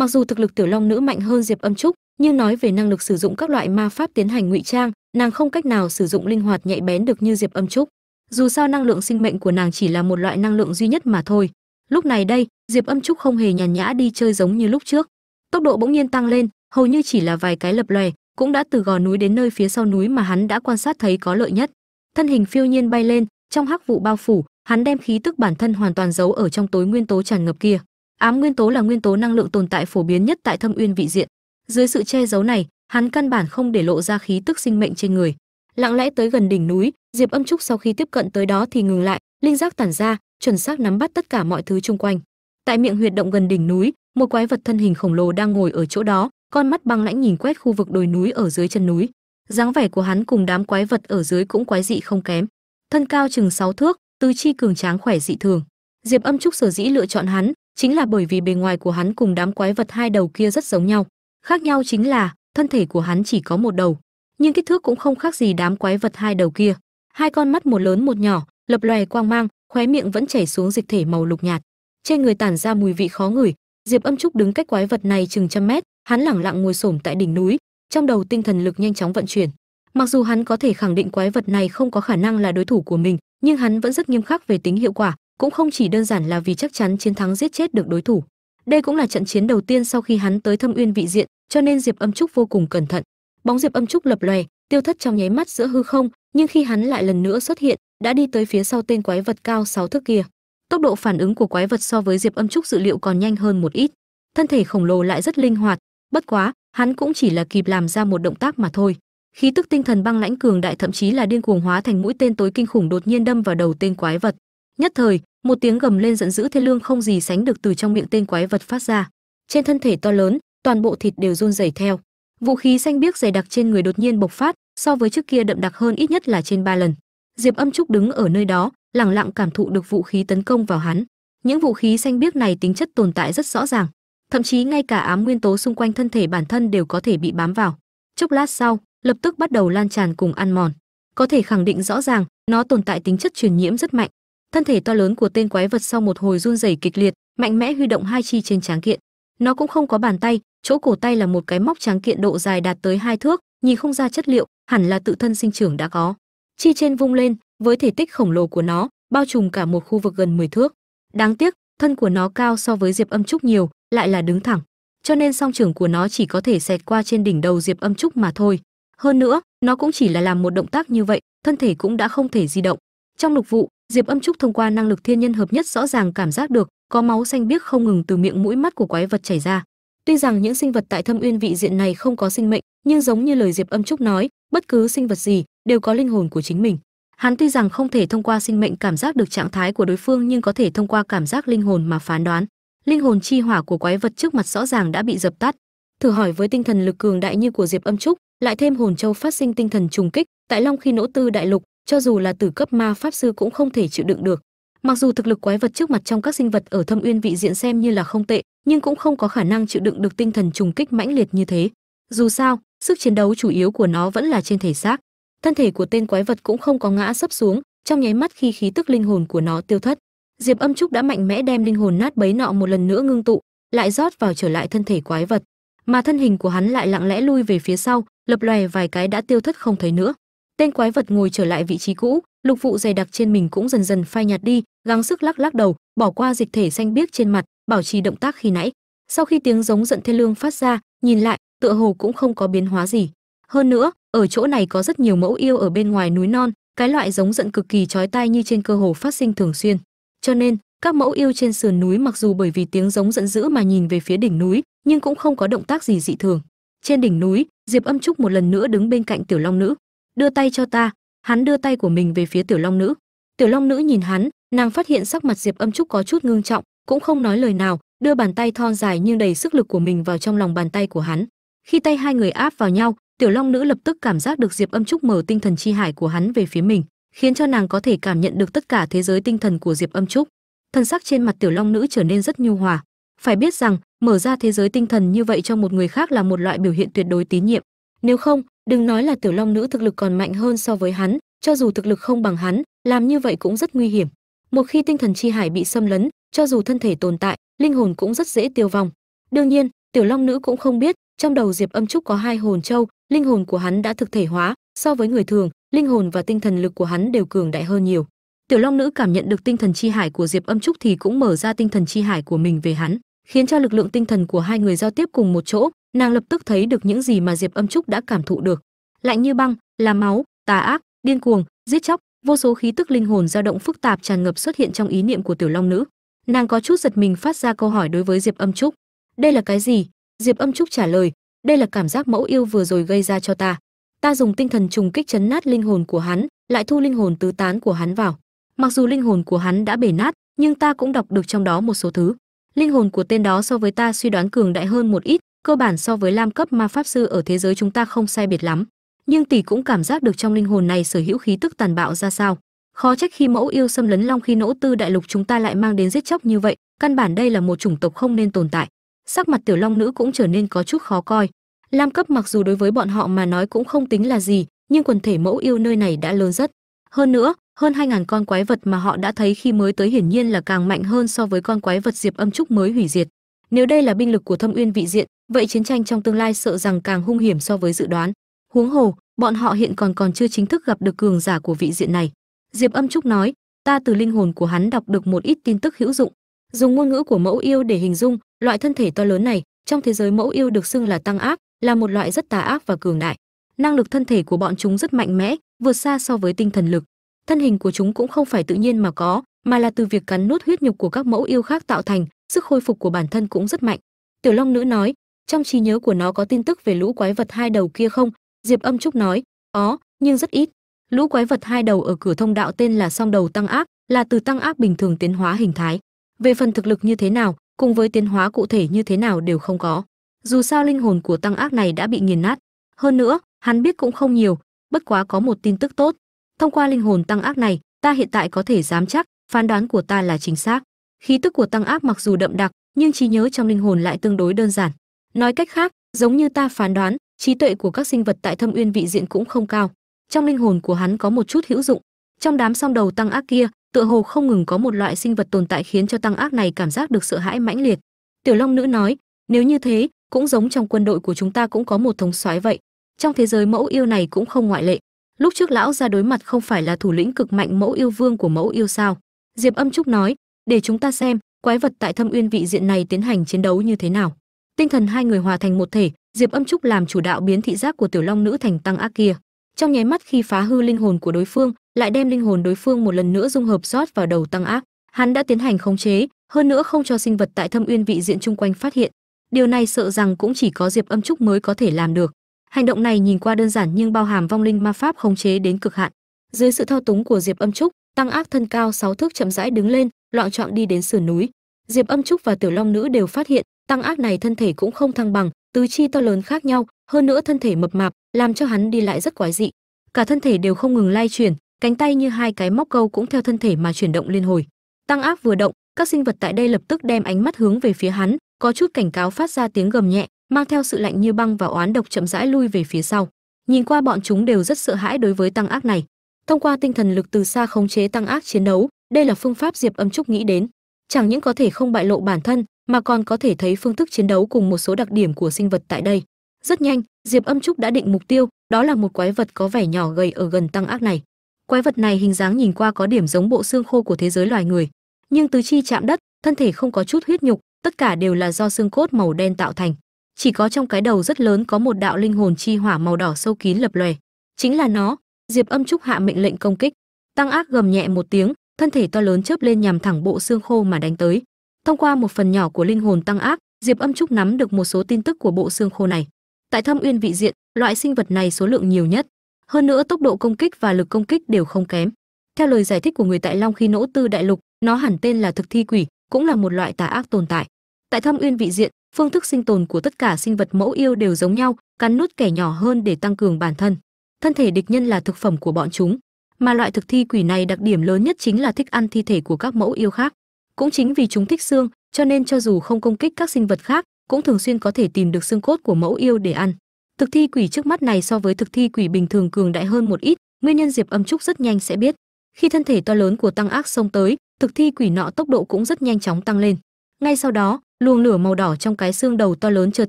mặc dù thực lực tiểu long nữ mạnh hơn diệp âm trúc, nhưng nói về năng lực sử dụng các loại ma pháp tiến hành ngụy trang, nàng không cách nào sử dụng linh hoạt nhạy bén được như diệp âm trúc. Dù sao năng lượng sinh mệnh của nàng chỉ là một loại năng lượng duy nhất mà thôi. Lúc này đây, diệp âm trúc không hề nhàn nhã đi chơi giống như lúc trước. Tốc độ bỗng nhiên tăng lên, hầu như chỉ là vài cái lập lòe, cũng đã từ gò núi đến nơi phía sau núi mà hắn đã quan sát thấy có lợi nhất. Thân hình phiêu nhiên bay lên, trong hắc vụ bao phủ, hắn đem khí tức bản thân hoàn toàn giấu ở trong tối nguyên tố tràn ngập kia ám nguyên tố là nguyên tố năng lượng tồn tại phổ biến nhất tại thâm uyên vị diện. Dưới sự che giấu này, hắn căn bản không để lộ ra khí tức sinh mệnh trên người. Lặng lẽ tới gần đỉnh núi, diệp âm trúc sau khi tiếp cận tới đó thì ngừng lại, linh giác tản ra, chuẩn xác nắm bắt tất cả mọi thứ chung quanh. Tại miệng huyệt động gần đỉnh núi, một quái vật thân hình khổng lồ đang ngồi ở chỗ đó, con mắt băng lãnh nhìn quét khu vực đồi núi ở dưới chân núi. Dáng vẻ của hắn cùng đám quái vật ở dưới cũng quái dị không kém. Thân cao chừng 6 thước, tứ chi cường tráng khỏe dị thường. Diệp âm trúc sở dĩ lựa chọn hắn chính là bởi vì bề ngoài của hắn cùng đám quái vật hai đầu kia rất giống nhau. Khác nhau chính là, thân thể của hắn chỉ có một đầu, nhưng kích thước cũng không khác gì đám quái vật hai đầu kia. Hai con mắt một lớn một nhỏ, lập lòe quang mang, khóe miệng vẫn chảy xuống dịch thể màu lục nhạt. Trên người tản ra mùi vị khó ngửi. Diệp âm trúc đứng cách quái vật này chừng trăm mét, hắn lẳng lặng ngồi xổm tại đỉnh núi, trong đầu tinh thần lực nhanh chóng vận chuyển. Mặc dù hắn có thể khẳng định quái vật này không có khả năng là đối thủ của mình, nhưng hắn vẫn rất nghiêm khắc về tính hiệu quả cũng không chỉ đơn giản là vì chắc chắn chiến thắng giết chết được đối thủ. Đây cũng là trận chiến đầu tiên sau khi hắn tới thâm uyên vị diện, cho nên diệp âm trúc vô cùng cẩn thận. Bóng diệp âm trúc lập lòe, tiêu thất trong nháy mắt giữa hư không, nhưng khi hắn lại lần nữa xuất hiện, đã đi tới phía sau tên quái vật cao sáu thước kia. Tốc độ phản ứng của quái vật so với diệp âm trúc dự liệu còn nhanh hơn một ít. Thân thể khổng lồ lại rất linh hoạt, bất quá, hắn cũng chỉ là kịp làm ra một động tác mà thôi. Khí tức tinh thần băng lãnh cường đại thậm chí là điên cuồng hóa thành mũi tên tối kinh khủng đột nhiên đâm vào đầu tên quái vật nhất thời, một tiếng gầm lên giận dữ thê lương không gì sánh được từ trong miệng tên quái vật phát ra. Trên thân thể to lớn, toàn bộ thịt đều run rẩy theo. Vũ khí xanh biếc dày đặc trên người đột nhiên bộc phát, so với trước kia đậm đặc hơn ít nhất là trên ba lần. Diệp âm trúc đứng ở nơi đó, lẳng lặng cảm thụ được vũ khí tấn công vào hắn. Những vũ khí xanh biếc này tính chất tồn tại rất rõ ràng. Thậm chí ngay cả ám nguyên tố xung quanh thân thể bản thân đều có thể bị bám vào. Chốc lát sau, lập tức bắt đầu lan tràn cùng ăn mòn. Có thể khẳng định rõ ràng, nó tồn tại tính chất truyền nhiễm rất mạnh thân thể to lớn của tên quái vật sau một hồi run rẩy kịch liệt, mạnh mẽ huy động hai chi trên tráng kiện. Nó cũng không có bàn tay, chỗ cổ tay là một cái móc tráng kiện độ dài đạt tới hai thước, nhìn không ra chất liệu, hẳn là tự thân sinh trưởng đã có. Chi trên vung lên, với thể tích khổng lồ của nó, bao trùm cả một khu vực gần 10 thước. Đáng tiếc, thân của nó cao so với diệp âm trúc nhiều, lại là đứng thẳng. Cho nên song trưởng của nó chỉ có thể xẹt qua trên đỉnh đầu diệp âm trúc mà thôi. Hơn nữa, nó cũng chỉ là làm một động tác như vậy, thân thể cũng đã không thể di động. Trong lục vụ diệp âm trúc thông qua năng lực thiên nhân hợp nhất rõ ràng cảm giác được, có máu xanh biếc không ngừng từ miệng mũi mắt của quái vật chảy ra. Tuy rằng những sinh vật tại thâm uyên vị diện này không có sinh mệnh, nhưng giống như lời diệp âm trúc nói, bất cứ sinh vật gì đều có linh hồn của chính mình. Hắn tuy rằng không thể thông qua sinh mệnh cảm giác được trạng thái của đối phương nhưng có thể thông qua cảm giác linh hồn mà phán đoán. Linh hồn chi hỏa của quái vật trước mặt rõ ràng đã bị dập tắt. Thử hỏi với tinh thần lực cường đại như của diệp âm trúc, lại thêm hồn châu phát sinh tinh thần trùng kích, tại long khi nỗ tư đại lục cho dù là tử cấp ma pháp sư cũng không thể chịu đựng được. Mặc dù thực lực quái vật trước mặt trong các sinh vật ở thâm uyên vị diện xem như là không tệ, nhưng cũng không có khả năng chịu đựng được tinh thần trùng kích mãnh liệt như thế. Dù sao, sức chiến đấu chủ yếu của nó vẫn là trên thể xác. Thân thể của tên quái vật cũng không có ngã sấp xuống, trong nháy mắt khi khí tức linh hồn của nó tiêu thất. Diệp âm trúc đã mạnh mẽ đem linh hồn nát bấy nọ một lần nữa ngưng tụ, lại rót vào trở lại thân thể quái vật. Mà thân hình của hắn lại lặng lẽ lui về phía sau, lập lòe vài cái đã tiêu thất không thấy nữa tên quái vật ngồi trở lại vị trí cũ, lục vụ dày đặc trên mình cũng dần dần phai nhạt đi, gắng sức lắc lắc đầu, bỏ qua dịch thể xanh biếc trên mặt, bảo trì động tác khi nãy. Sau khi tiếng giống giận thê lương phát ra, nhìn lại, tựa hồ cũng không có biến hóa gì. Hơn nữa, ở chỗ này có rất nhiều mẫu yêu ở bên ngoài núi non, cái loại giống giận cực kỳ chói tai như trên cơ hồ phát sinh thường xuyên. Cho nên, các mẫu yêu trên sườn núi mặc dù bởi vì tiếng giống giận dữ mà nhìn về phía đỉnh núi, nhưng cũng không có động tác gì dị thường. Trên đỉnh núi, diệp âm trúc một lần nữa đứng bên cạnh tiểu long nữ đưa tay cho ta. Hắn đưa tay của mình về phía tiểu long nữ. Tiểu long nữ nhìn hắn, nàng phát hiện sắc mặt diệp âm trúc có chút ngưng trọng, cũng không nói lời nào, đưa bàn tay thon dài nhưng đầy sức lực của mình vào trong lòng bàn tay của hắn. Khi tay hai người áp vào nhau, tiểu long nữ lập tức cảm giác được diệp âm trúc mở tinh thần chi hải của hắn về phía mình, khiến cho nàng có thể cảm nhận được tất cả thế giới tinh thần của diệp âm trúc. Thân sắc trên mặt tiểu long nữ trở nên rất nhu hòa. Phải biết rằng, mở ra thế giới tinh thần như vậy cho một người khác là một loại biểu hiện tuyệt đối tín nhiệm. Nếu không đừng nói là tiểu long nữ thực lực còn mạnh hơn so với hắn, cho dù thực lực không bằng hắn, làm như vậy cũng rất nguy hiểm. Một khi tinh thần chi hải bị xâm lấn, cho dù thân thể tồn tại, linh hồn cũng rất dễ tiêu vong. Đương nhiên, tiểu long nữ cũng không biết, trong đầu diệp âm trúc có hai hồn châu, linh hồn của hắn đã thực thể hóa, so với người thường, linh hồn và tinh thần lực của hắn đều cường đại hơn nhiều. Tiểu long nữ cảm nhận được tinh thần chi hải của diệp âm trúc thì cũng mở ra tinh thần chi hải của mình về hắn, khiến cho lực lượng tinh thần của hai người giao tiếp cùng một chỗ nàng lập tức thấy được những gì mà diệp âm trúc đã cảm thụ được. Lạnh như băng, là máu, tà ác, điên cuồng, giết chóc, vô số khí tức linh hồn dao động phức tạp tràn ngập xuất hiện trong ý niệm của tiểu long nữ. Nàng có chút giật mình phát ra câu hỏi đối với diệp âm trúc. Đây là cái gì? Diệp âm trúc trả lời, đây là cảm giác mẫu yêu vừa rồi gây ra cho ta. Ta dùng tinh thần trùng kích chấn nát linh hồn của hắn, lại thu linh hồn tứ tán của hắn vào. Mặc dù linh hồn của hắn đã bể nát, nhưng ta cũng đọc được trong đó một số thứ. Linh hồn của tên đó so với ta suy đoán cường đại hơn một ít cơ bản so với lam cấp ma pháp sư ở thế giới chúng ta không sai biệt lắm, nhưng tỷ cũng cảm giác được trong linh hồn này sở hữu khí tức tàn bạo ra sao. Khó trách khi mẫu yêu xâm lấn long khi nỗ tư đại lục chúng ta lại mang đến giết chóc như vậy, căn bản đây là một chủng tộc không nên tồn tại. Sắc mặt tiểu long nữ cũng trở nên có chút khó coi. Lam cấp mặc dù đối với bọn họ mà nói cũng không tính là gì, nhưng quần thể mẫu yêu nơi này đã lớn rất. Hơn nữa, hơn 2.000 con quái vật mà họ đã thấy khi mới tới hiển nhiên là càng mạnh hơn so với con quái vật diệp âm trúc mới hủy diệt. Nếu đây là binh lực của thâm uyên vị diện vậy chiến tranh trong tương lai sợ rằng càng hung hiểm so với dự đoán. Huống hồ, bọn họ hiện còn còn chưa chính thức gặp được cường giả của vị diện này. Diệp âm trúc nói, ta từ linh hồn của hắn đọc được một ít tin tức hữu dụng. Dùng ngôn ngữ của mẫu yêu để hình dung, loại thân thể to lớn này, trong thế giới mẫu yêu được xưng là tăng ác, là một loại rất tà ác và cường đại. Năng lực thân thể của bọn chúng rất mạnh mẽ, vượt xa so với tinh thần lực. Thân hình của chúng cũng không phải tự nhiên mà có, mà là từ việc cắn nuốt huyết nhục của các mẫu yêu khác tạo thành, sức khôi phục của bản thân cũng rất mạnh. Tiểu long nữ nói trong trí nhớ của nó có tin tức về lũ quái vật hai đầu kia không? Diệp âm trúc nói, có, nhưng rất ít. Lũ quái vật hai đầu ở cửa thông đạo tên là song đầu tăng ác, là từ tăng ác bình thường tiến hóa hình thái. Về phần thực lực như thế nào, cùng với tiến hóa cụ thể như thế nào đều không có. Dù sao linh hồn của tăng ác này đã bị nghiền nát. Hơn nữa, hắn biết cũng không nhiều, bất quá có một tin tức tốt. Thông qua linh hồn tăng ác này, ta hiện tại có thể dám chắc, phán đoán của ta là chính xác. Khí tức của tăng ác mặc dù đậm đặc, nhưng trí nhớ trong linh hồn lại tương đối đơn giản nói cách khác, giống như ta phán đoán, trí tuệ của các sinh vật tại thâm uyên vị diện cũng không cao. Trong linh hồn của hắn có một chút hữu dụng. Trong đám song đầu tăng ác kia, tựa hồ không ngừng có một loại sinh vật tồn tại khiến cho tăng ác này cảm giác được sợ hãi mãnh liệt. Tiểu long nữ nói, nếu như thế, cũng giống trong quân đội của chúng ta cũng có một thống soái vậy. Trong thế giới mẫu yêu này cũng không ngoại lệ. Lúc trước lão ra đối mặt không phải là thủ lĩnh cực mạnh mẫu yêu vương của mẫu yêu sao? Diệp âm trúc nói, để chúng ta xem, quái vật tại thâm uyên vị diện này tiến hành chiến đấu như thế nào tinh thần hai người hòa thành một thể, diệp âm trúc làm chủ đạo biến thị giác của tiểu long nữ thành tăng ác kia. Trong nháy mắt khi phá hư linh hồn của đối phương, lại đem linh hồn đối phương một lần nữa dung hợp rót vào đầu tăng ác. Hắn đã tiến hành khống chế, hơn nữa không cho sinh vật tại thâm uyên vị diện chung quanh phát hiện. Điều này sợ rằng cũng chỉ có diệp âm trúc mới có thể làm được. Hành động này nhìn qua đơn giản nhưng bao hàm vong linh ma pháp khống chế đến cực hạn. Dưới sự thao túng của diệp âm trúc, tăng ác thân cao sáu thước chậm rãi đứng lên, loạn trọn đi đến sườn núi diệp âm trúc và tiểu long nữ đều phát hiện, tăng ác này thân thể cũng không thăng bằng, tứ chi to lớn khác nhau, hơn nữa thân thể mập mạp, làm cho hắn đi lại rất quái dị. Cả thân thể đều không ngừng lay chuyển, cánh tay như hai cái móc câu cũng theo thân thể mà chuyển động liên hồi. Tăng ác vừa động, các sinh vật tại đây lập tức đem ánh mắt hướng về phía hắn, có chút cảnh cáo phát ra tiếng gầm nhẹ, mang theo sự lạnh như băng và oán độc chậm rãi lui về phía sau. Nhìn qua bọn chúng đều rất sợ hãi đối với tăng ác này. Thông qua tinh thần lực từ xa khống chế tăng ác chiến đấu, đây là phương pháp diệp âm trúc nghĩ đến chẳng những có thể không bại lộ bản thân, mà còn có thể thấy phương thức chiến đấu cùng một số đặc điểm của sinh vật tại đây. Rất nhanh, diệp âm trúc đã định mục tiêu, đó là một quái vật có vẻ nhỏ gầy ở gần tăng ác này. Quái vật này hình dáng nhìn qua có điểm giống bộ xương khô của thế giới loài người, nhưng tứ chi chạm đất, thân thể không có chút huyết nhục, tất cả đều là do xương cốt màu đen tạo thành. Chỉ có trong cái đầu rất lớn có một đạo linh hồn chi hỏa màu đỏ sâu kín lập lòe. Chính là nó, diệp âm trúc hạ mệnh lệnh công kích. Tăng ác gầm nhẹ một tiếng thân thể to lớn chớp lên nhằm thẳng bộ xương khô mà đánh tới. Thông qua một phần nhỏ của linh hồn tăng ác, diệp âm trúc nắm được một số tin tức của bộ xương khô này. Tại thâm uyên vị diện, loại sinh vật này số lượng nhiều nhất. Hơn nữa tốc độ công kích và lực công kích đều không kém. Theo lời giải thích của người tại long khi nỗ tư đại lục, nó hẳn tên là thực thi quỷ, cũng là một loại tà ác tồn tại. Tại thâm uyên vị diện, phương thức sinh tồn của tất cả sinh vật mẫu yêu đều giống nhau, cắn nuốt kẻ nhỏ hơn để tăng cường bản thân. Thân thể địch nhân là thực phẩm của bọn chúng mà loại thực thi quỷ này đặc điểm lớn nhất chính là thích ăn thi thể của các mẫu yêu khác. Cũng chính vì chúng thích xương, cho nên cho dù không công kích các sinh vật khác, cũng thường xuyên có thể tìm được xương cốt của mẫu yêu để ăn. Thực thi quỷ trước mắt này so với thực thi quỷ bình thường cường đại hơn một ít, nguyên nhân diệp âm trúc rất nhanh sẽ biết. Khi thân thể to lớn của tăng ác xông tới, thực thi quỷ nọ tốc độ cũng rất nhanh chóng tăng lên. Ngay sau đó, luồng lửa màu đỏ trong cái xương đầu to lớn chợt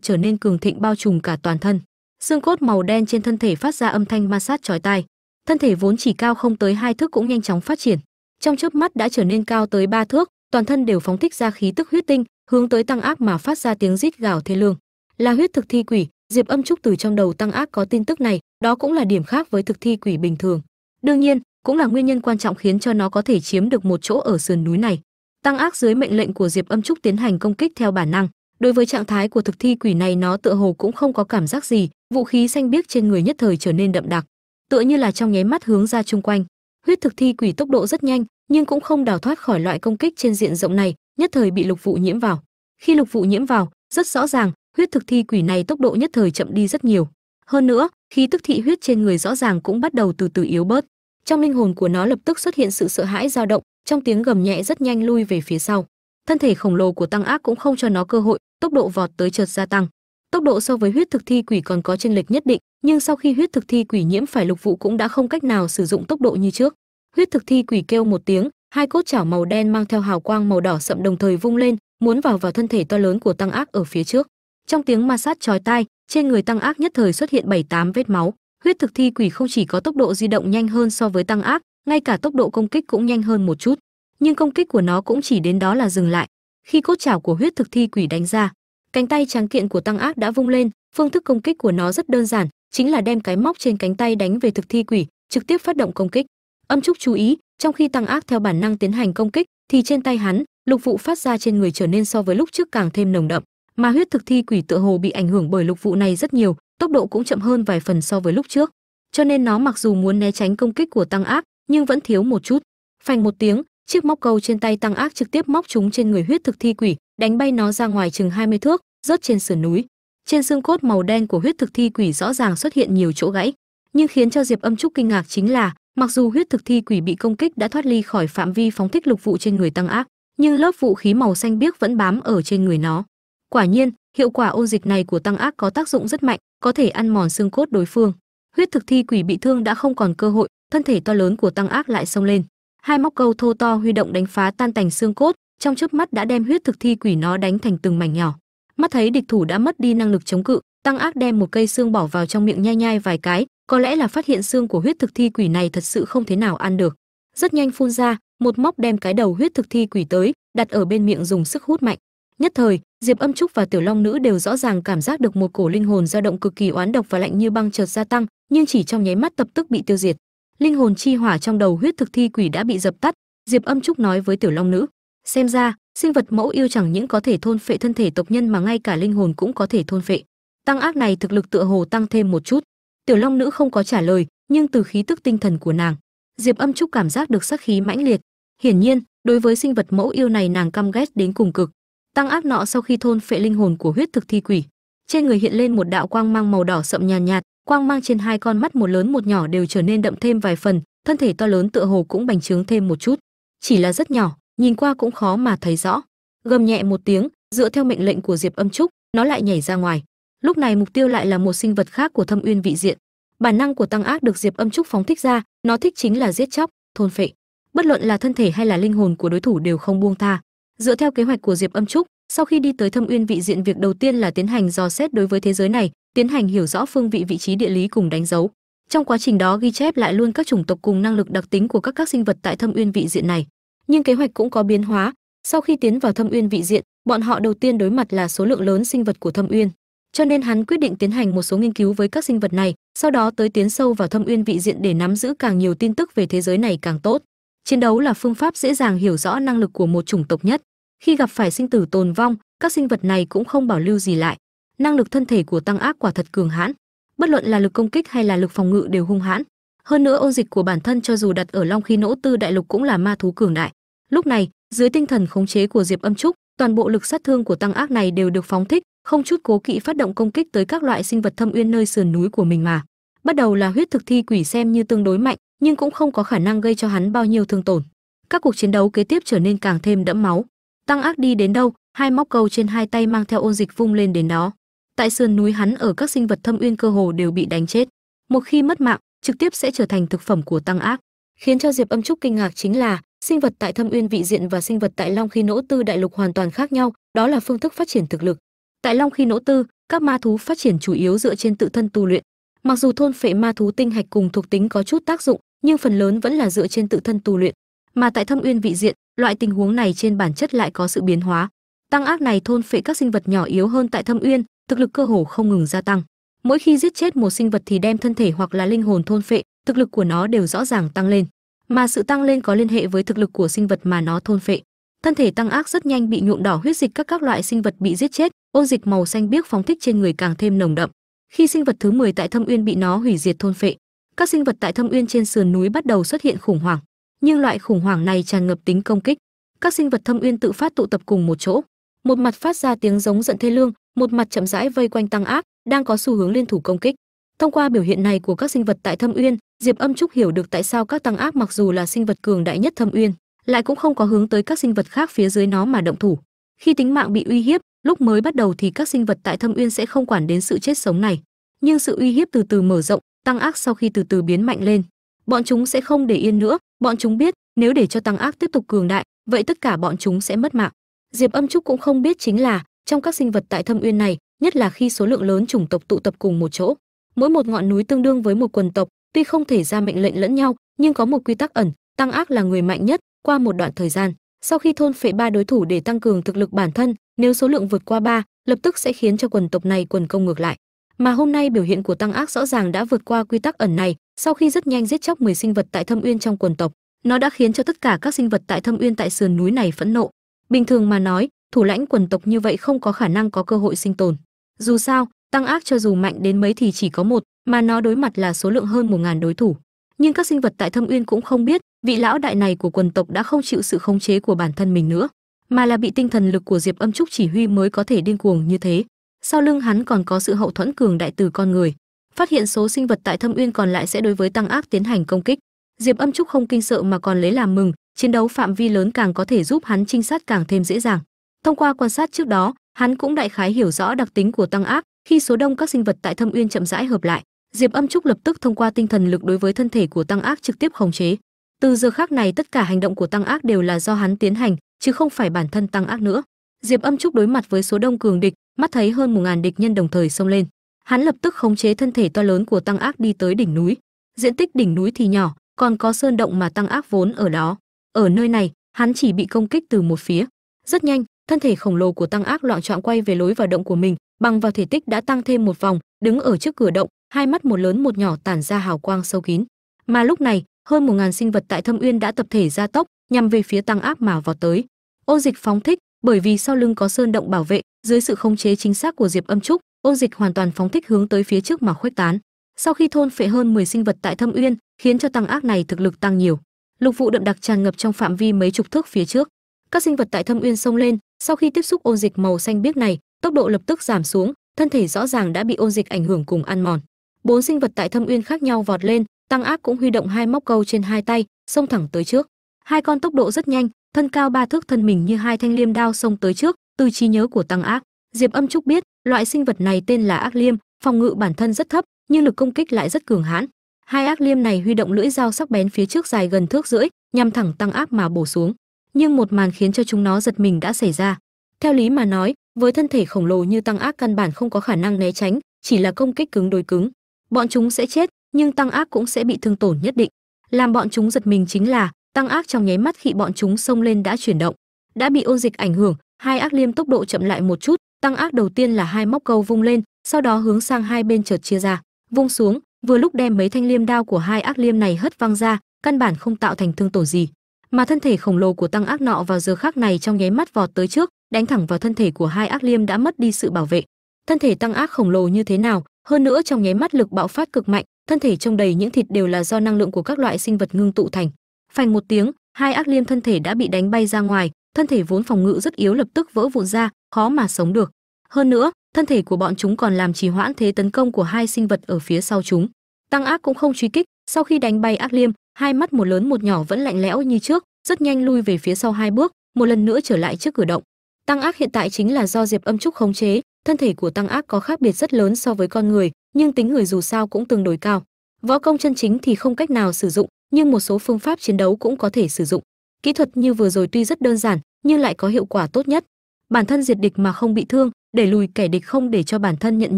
trở nên cường thịnh bao trùm cả toàn thân. Xương cốt màu đen trên thân thể phát ra âm thanh ma sát chói tai thân thể vốn chỉ cao không tới hai thước cũng nhanh chóng phát triển. Trong chớp mắt đã trở nên cao tới ba thước, toàn thân đều phóng thích ra khí tức huyết tinh, hướng tới tăng ác mà phát ra tiếng rít gào thê lương. Là huyết thực thi quỷ, diệp âm trúc từ trong đầu tăng ác có tin tức này, đó cũng là điểm khác với thực thi quỷ bình thường. Đương nhiên, cũng là nguyên nhân quan trọng khiến cho nó có thể chiếm được một chỗ ở sườn núi này. Tăng ác dưới mệnh lệnh của diệp âm trúc tiến hành công kích theo bản năng. Đối với trạng thái của thực thi quỷ này, nó tựa hồ cũng không có cảm giác gì, vũ khí xanh biếc trên người nhất thời trở nên đậm đặc tựa như là trong nháy mắt hướng ra chung quanh. Huyết thực thi quỷ tốc độ rất nhanh, nhưng cũng không đào thoát khỏi loại công kích trên diện rộng này, nhất thời bị lục vụ nhiễm vào. Khi lục vụ nhiễm vào, rất rõ ràng, huyết thực thi quỷ này tốc độ nhất thời chậm đi rất nhiều. Hơn nữa, khi tức thị huyết trên người rõ ràng cũng bắt đầu từ từ yếu bớt. Trong linh hồn của nó lập tức xuất hiện sự sợ hãi dao động, trong tiếng gầm nhẹ rất nhanh lui về phía sau. Thân thể khổng lồ của tăng ác cũng không cho nó cơ hội, tốc độ vọt tới chợt gia tăng tốc độ so với huyết thực thi quỷ còn có chênh lệch nhất định, nhưng sau khi huyết thực thi quỷ nhiễm phải lục vụ cũng đã không cách nào sử dụng tốc độ như trước. Huyết thực thi quỷ kêu một tiếng, hai cốt chảo màu đen mang theo hào quang màu đỏ sậm đồng thời vung lên, muốn vào vào thân thể to lớn của tăng ác ở phía trước. Trong tiếng ma sát chói tai, trên người tăng ác nhất thời xuất hiện bảy tám vết máu. Huyết thực thi quỷ không chỉ có tốc độ di động nhanh hơn so với tăng ác, ngay cả tốc độ công kích cũng nhanh hơn một chút. Nhưng công kích của nó cũng chỉ đến đó là dừng lại. Khi cốt chảo của huyết thực thi quỷ đánh ra cánh tay trắng kiện của tăng ác đã vung lên, phương thức công kích của nó rất đơn giản, chính là đem cái móc trên cánh tay đánh về thực thi quỷ, trực tiếp phát động công kích. Âm trúc chú ý, trong khi tăng ác theo bản năng tiến hành công kích, thì trên tay hắn, lục vụ phát ra trên người trở nên so với lúc trước càng thêm nồng đậm. Mà huyết thực thi quỷ tựa hồ bị ảnh hưởng bởi lục vụ này rất nhiều, tốc độ cũng chậm hơn vài phần so với lúc trước. Cho nên nó mặc dù muốn né tránh công kích của tăng ác, nhưng vẫn thiếu một chút. Phanh một tiếng, chiếc móc câu trên tay tăng ác trực tiếp móc chúng trên người huyết thực thi quỷ đánh bay nó ra ngoài chừng 20 thước, rớt trên sườn núi. Trên xương cốt màu đen của huyết thực thi quỷ rõ ràng xuất hiện nhiều chỗ gãy, nhưng khiến cho diệp âm trúc kinh ngạc chính là, mặc dù huyết thực thi quỷ bị công kích đã thoát ly khỏi phạm vi phóng thích lục vụ trên người tăng ác, nhưng lớp vũ khí màu xanh biếc vẫn bám ở trên người nó. Quả nhiên, hiệu quả ôn dịch này của tăng ác có tác dụng rất mạnh, có thể ăn mòn xương cốt đối phương. Huyết thực thi quỷ bị thương đã không còn cơ hội, thân thể to lớn của tăng ác lại xông lên. Hai móc câu thô to huy động đánh phá tan tành xương cốt trong chớp mắt đã đem huyết thực thi quỷ nó đánh thành từng mảnh nhỏ. Mắt thấy địch thủ đã mất đi năng lực chống cự, tăng ác đem một cây xương bỏ vào trong miệng nhai nhai vài cái, có lẽ là phát hiện xương của huyết thực thi quỷ này thật sự không thế nào ăn được. Rất nhanh phun ra, một móc đem cái đầu huyết thực thi quỷ tới, đặt ở bên miệng dùng sức hút mạnh. Nhất thời, diệp âm trúc và tiểu long nữ đều rõ ràng cảm giác được một cổ linh hồn dao động cực kỳ oán độc và lạnh như băng chợt gia tăng, nhưng chỉ trong nháy mắt tập tức bị tiêu diệt. Linh hồn chi hỏa trong đầu huyết thực thi quỷ đã bị dập tắt, diệp âm trúc nói với tiểu long nữ xem ra sinh vật mẫu yêu chẳng những có thể thôn phệ thân thể tộc nhân mà ngay cả linh hồn cũng có thể thôn phệ. Tăng ác này thực lực tựa hồ tăng thêm một chút. Tiểu long nữ không có trả lời nhưng từ khí tức tinh thần của nàng diệp âm trúc cảm giác được sát khí mãnh liệt. Hiển nhiên đối với sinh vật mẫu yêu này nàng căm ghét đến cùng cực. Tăng ác nọ sau khi thôn phệ linh hồn của huyết thực thi quỷ trên người hiện lên một đạo quang mang màu đỏ sậm nhàn nhạt, nhạt quang mang trên hai con mắt một lớn một nhỏ đều trở nên đậm thêm vài phần thân thể to lớn tựa hồ cũng bành trướng thêm một chút. Chỉ là rất nhỏ nhìn qua cũng khó mà thấy rõ. Gầm nhẹ một tiếng, dựa theo mệnh lệnh của diệp âm trúc, nó lại nhảy ra ngoài. Lúc này mục tiêu lại là một sinh vật khác của thâm uyên vị diện. Bản năng của tăng ác được diệp âm trúc phóng thích ra, nó thích chính là giết chóc, thôn phệ. Bất luận là thân thể hay là linh hồn của đối thủ đều không buông tha. Dựa theo kế hoạch của diệp âm trúc, sau khi đi tới thâm uyên vị diện, việc đầu tiên là tiến hành dò xét đối với thế giới này, tiến hành hiểu rõ phương vị vị trí địa lý cùng đánh dấu. Trong quá trình đó ghi chép lại luôn các chủng tộc cùng năng lực đặc tính của các các sinh vật tại thâm uyên vị diện này nhưng kế hoạch cũng có biến hóa. Sau khi tiến vào thâm uyên vị diện, bọn họ đầu tiên đối mặt là số lượng lớn sinh vật của thâm uyên. Cho nên hắn quyết định tiến hành một số nghiên cứu với các sinh vật này, sau đó tới tiến sâu vào thâm uyên vị diện để nắm giữ càng nhiều tin tức về thế giới này càng tốt. Chiến đấu là phương pháp dễ dàng hiểu rõ năng lực của một chủng tộc nhất. Khi gặp phải sinh tử tồn vong, các sinh vật này cũng không bảo lưu gì lại. Năng lực thân thể của tăng ác quả thật cường hãn. Bất luận là lực công kích hay là lực phòng ngự đều hung hãn hơn nữa ôn dịch của bản thân cho dù đặt ở long khí nỗ tư đại lục cũng là ma thú cường đại. Lúc này, dưới tinh thần khống chế của diệp âm trúc, toàn bộ lực sát thương của tăng ác này đều được phóng thích, không chút cố kỵ phát động công kích tới các loại sinh vật thâm uyên nơi sườn núi của mình mà. Bắt đầu là huyết thực thi quỷ xem như tương đối mạnh, nhưng cũng không có khả năng gây cho hắn bao nhiêu thương tổn. Các cuộc chiến đấu kế tiếp trở nên càng thêm đẫm máu. Tăng ác đi đến đâu, hai móc câu trên hai tay mang theo ôn dịch vung lên đến đó. Tại sườn núi hắn ở các sinh vật thâm uyên cơ hồ đều bị đánh chết. Một khi mất mạng trực tiếp sẽ trở thành thực phẩm của tăng ác. Khiến cho diệp âm trúc kinh ngạc chính là, sinh vật tại thâm uyên vị diện và sinh vật tại long khi nỗ tư đại lục hoàn toàn khác nhau, đó là phương thức phát triển thực lực. Tại long khi nỗ tư, các ma thú phát triển chủ yếu dựa trên tự thân tu luyện. Mặc dù thôn phệ ma thú tinh hạch cùng thuộc tính có chút tác dụng, nhưng phần lớn vẫn là dựa trên tự thân tu luyện. Mà tại thâm uyên vị diện, loại tình huống này trên bản chất lại có sự biến hóa. Tăng ác này thôn phệ các sinh vật nhỏ yếu hơn tại thâm uyên, thực lực cơ hồ không ngừng gia tăng mỗi khi giết chết một sinh vật thì đem thân thể hoặc là linh hồn thôn phệ, thực lực của nó đều rõ ràng tăng lên. Mà sự tăng lên có liên hệ với thực lực của sinh vật mà nó thôn phệ. Thân thể tăng ác rất nhanh bị nhuộm đỏ huyết dịch các các loại sinh vật bị giết chết, ôn dịch màu xanh biếc phóng thích trên người càng thêm nồng đậm. Khi sinh vật thứ 10 tại thâm uyên bị nó hủy diệt thôn phệ, các sinh vật tại thâm uyên trên sườn núi bắt đầu xuất hiện khủng hoảng. Nhưng loại khủng hoảng này tràn ngập tính công kích. Các sinh vật thâm uyên tự phát tụ tập cùng một chỗ. Một mặt phát ra tiếng giống giận thê lương một mặt chậm rãi vây quanh tăng ác, đang có xu hướng liên thủ công kích. Thông qua biểu hiện này của các sinh vật tại thâm uyên, diệp âm trúc hiểu được tại sao các tăng ác mặc dù là sinh vật cường đại nhất thâm uyên, lại cũng không có hướng tới các sinh vật khác phía dưới nó mà động thủ. Khi tính mạng bị uy hiếp, lúc mới bắt đầu thì các sinh vật tại thâm uyên sẽ không quản đến sự chết sống này. Nhưng sự uy hiếp từ từ mở rộng, tăng ác sau khi từ từ biến mạnh lên. Bọn chúng sẽ không để yên nữa, bọn chúng biết, nếu để cho tăng ác tiếp tục cường đại, vậy tất cả bọn chúng sẽ mất mạng. Diệp âm trúc cũng không biết chính là trong các sinh vật tại thâm uyên này, nhất là khi số lượng lớn chủng tộc tụ tập cùng một chỗ. Mỗi một ngọn núi tương đương với một quần tộc, tuy không thể ra mệnh lệnh lẫn nhau, nhưng có một quy tắc ẩn, tăng ác là người mạnh nhất qua một đoạn thời gian. Sau khi thôn phệ ba đối thủ để tăng cường thực lực bản thân, nếu số lượng vượt qua ba, lập tức sẽ khiến cho quần tộc này quần công ngược lại. Mà hôm nay biểu hiện của tăng ác rõ ràng đã vượt qua quy tắc ẩn này, sau khi rất nhanh giết chóc 10 sinh vật tại thâm uyên trong quần tộc. Nó đã khiến cho tất cả các sinh vật tại thâm uyên tại sườn núi này phẫn nộ. Bình thường mà nói thủ lãnh quần tộc như vậy không có khả năng có cơ hội sinh tồn. Dù sao, tăng ác cho dù mạnh đến mấy thì chỉ có một, mà nó đối mặt là số lượng hơn một ngàn đối thủ. Nhưng các sinh vật tại thâm uyên cũng không biết, vị lão đại này của quần tộc đã không chịu sự khống chế của bản thân mình nữa, mà là bị tinh thần lực của diệp âm trúc chỉ huy mới có thể điên cuồng như thế. Sau lưng hắn còn có sự hậu thuẫn cường đại từ con người. Phát hiện số sinh vật tại thâm uyên còn lại sẽ đối với tăng ác tiến hành công kích. Diệp âm trúc không kinh sợ mà còn lấy làm mừng, chiến đấu phạm vi lớn càng có thể giúp hắn trinh sát càng thêm dễ dàng thông qua quan sát trước đó, hắn cũng đại khái hiểu rõ đặc tính của tăng ác, khi số đông các sinh vật tại thâm uyên chậm rãi hợp lại, diệp âm trúc lập tức thông qua tinh thần lực đối với thân thể của tăng ác trực tiếp khống chế. Từ giờ khác này, tất cả hành động của tăng ác đều là do hắn tiến hành, chứ không phải bản thân tăng ác nữa. Diệp âm trúc đối mặt với số đông cường địch, mắt thấy hơn một ngàn địch nhân đồng thời xông lên. Hắn lập tức khống chế thân thể to lớn của tăng ác đi tới đỉnh núi. Diện tích đỉnh núi thì nhỏ, còn có sơn động mà tăng ác vốn ở đó. Ở nơi này, hắn chỉ bị công kích từ một phía. Rất nhanh thân thể khổng lồ của tăng ác loạn trọn quay về lối vào động của mình, bằng vào thể tích đã tăng thêm một vòng, đứng ở trước cửa động, hai mắt một lớn một nhỏ tản ra hào quang sâu kín. Mà lúc này, hơn một ngàn sinh vật tại thâm uyên đã tập thể ra tốc, nhằm về phía tăng ác mà vọt tới. Ô dịch phóng thích, bởi vì sau lưng có sơn động bảo vệ, dưới sự khống chế chính xác của diệp âm trúc, ô dịch hoàn toàn phóng thích hướng tới phía trước mà khuếch tán. Sau khi thôn phệ hơn 10 sinh vật tại thâm uyên, khiến cho tăng ác này thực lực tăng nhiều. Lục vụ đậm đặc tràn ngập trong phạm vi mấy chục thước phía trước. Các sinh vật tại thâm uyên xông lên sau khi tiếp xúc ôn dịch màu xanh biếc này, tốc độ lập tức giảm xuống, thân thể rõ ràng đã bị ôn dịch ảnh hưởng cùng ăn mòn. Bốn sinh vật tại thâm uyên khác nhau vọt lên, tăng áp cũng huy động hai móc câu trên hai tay, xông thẳng tới trước. Hai con tốc độ rất nhanh, thân cao ba thước, thân mình như hai thanh liêm đao xông tới trước từ trí nhớ của tăng ác. Diệp âm trúc biết, loại sinh vật này tên là ác liêm, phòng ngự bản thân rất thấp, nhưng lực công kích lại rất cường hãn. Hai ác liêm này huy động lưỡi dao sắc bén phía trước dài gần thước rưỡi, nhằm thẳng tăng áp mà bổ xuống nhưng một màn khiến cho chúng nó giật mình đã xảy ra. Theo lý mà nói, với thân thể khổng lồ như tăng ác căn bản không có khả năng né tránh, chỉ là công kích cứng đối cứng. Bọn chúng sẽ chết, nhưng tăng ác cũng sẽ bị thương tổn nhất định. Làm bọn chúng giật mình chính là, tăng ác trong nháy mắt khi bọn chúng xông lên đã chuyển động. Đã bị ôn dịch ảnh hưởng, hai ác liêm tốc độ chậm lại một chút, tăng ác đầu tiên là hai móc câu vung lên, sau đó hướng sang hai bên chợt chia ra. Vung xuống, vừa lúc đem mấy thanh liêm đao của hai ác liêm này hất văng ra, căn bản không tạo thành thương tổn gì mà thân thể khổng lồ của tăng ác nọ vào giờ khác này trong nháy mắt vọt tới trước, đánh thẳng vào thân thể của hai ác liêm đã mất đi sự bảo vệ. Thân thể tăng ác khổng lồ như thế nào? Hơn nữa trong nháy mắt lực bạo phát cực mạnh, thân thể trông đầy những thịt đều là do năng lượng của các loại sinh vật ngưng tụ thành. Phành một tiếng, hai ác liêm thân thể đã bị đánh bay ra ngoài, thân thể vốn phòng ngự rất yếu lập tức vỡ vụn ra, khó mà sống được. Hơn nữa, thân thể của bọn chúng còn làm trì hoãn thế tấn công của hai sinh vật ở phía sau chúng. Tăng ác cũng không truy kích, sau khi đánh bay ác liêm hai mắt một lớn một nhỏ vẫn lạnh lẽo như trước, rất nhanh lui về phía sau hai bước, một lần nữa trở lại trước cửa động. Tăng ác hiện tại chính là do diệp âm trúc khống chế, thân thể của tăng ác có khác biệt rất lớn so với con người, nhưng tính người dù sao cũng tương đối cao. Võ công chân chính thì không cách nào sử dụng, nhưng một số phương pháp chiến đấu cũng có thể sử dụng. Kỹ thuật như vừa rồi tuy rất đơn giản, nhưng lại có hiệu quả tốt nhất. Bản thân diệt địch mà không bị thương, để lùi kẻ địch không để cho bản thân nhận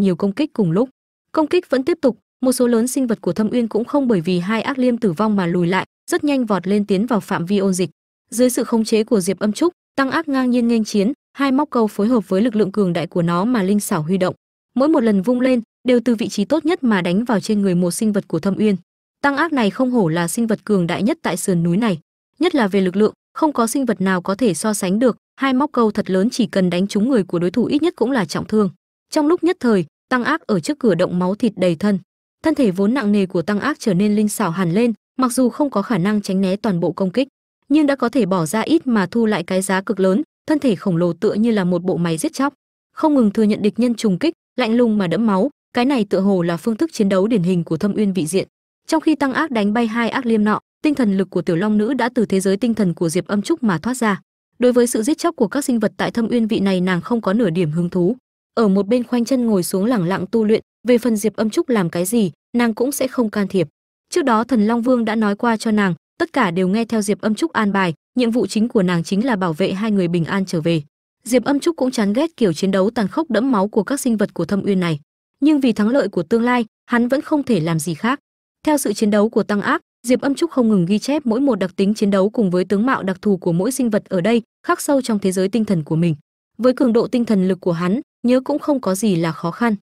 nhiều công kích cùng lúc. Công kích vẫn tiếp tục một số lớn sinh vật của thâm uyên cũng không bởi vì hai ác liêm tử vong mà lùi lại, rất nhanh vọt lên tiến vào phạm vi ôn dịch. Dưới sự khống chế của diệp âm trúc, tăng ác ngang nhiên nghênh chiến, hai móc câu phối hợp với lực lượng cường đại của nó mà linh xảo huy động. Mỗi một lần vung lên, đều từ vị trí tốt nhất mà đánh vào trên người một sinh vật của thâm uyên. Tăng ác này không hổ là sinh vật cường đại nhất tại sườn núi này. Nhất là về lực lượng, không có sinh vật nào có thể so sánh được, hai móc câu thật lớn chỉ cần đánh trúng người của đối thủ ít nhất cũng là trọng thương. Trong lúc nhất thời, tăng ác ở trước cửa động máu thịt đầy thân thân thể vốn nặng nề của tăng ác trở nên linh xảo hẳn lên, mặc dù không có khả năng tránh né toàn bộ công kích, nhưng đã có thể bỏ ra ít mà thu lại cái giá cực lớn, thân thể khổng lồ tựa như là một bộ máy giết chóc. Không ngừng thừa nhận địch nhân trùng kích, lạnh lùng mà đẫm máu, cái này tựa hồ là phương thức chiến đấu điển hình của thâm uyên vị diện. Trong khi tăng ác đánh bay hai ác liêm nọ, tinh thần lực của tiểu long nữ đã từ thế giới tinh thần của diệp âm trúc mà thoát ra. Đối với sự giết chóc của các sinh vật tại thâm uyên vị này, nàng không có nửa điểm hứng thú. Ở một bên khoanh chân ngồi xuống lẳng lặng tu luyện về phần diệp âm trúc làm cái gì, nàng cũng sẽ không can thiệp. Trước đó thần long vương đã nói qua cho nàng, tất cả đều nghe theo diệp âm trúc an bài, nhiệm vụ chính của nàng chính là bảo vệ hai người bình an trở về. Diệp âm trúc cũng chán ghét kiểu chiến đấu tàn khốc đẫm máu của các sinh vật của thâm uyên này. Nhưng vì thắng lợi của tương lai, hắn vẫn không thể làm gì khác. Theo sự chiến đấu của tăng ác, diệp âm trúc không ngừng ghi chép mỗi một đặc tính chiến đấu cùng với tướng mạo đặc thù của mỗi sinh vật ở đây, khắc sâu trong thế giới tinh thần của mình. Với cường độ tinh thần lực của hắn, nhớ cũng không có gì là khó khăn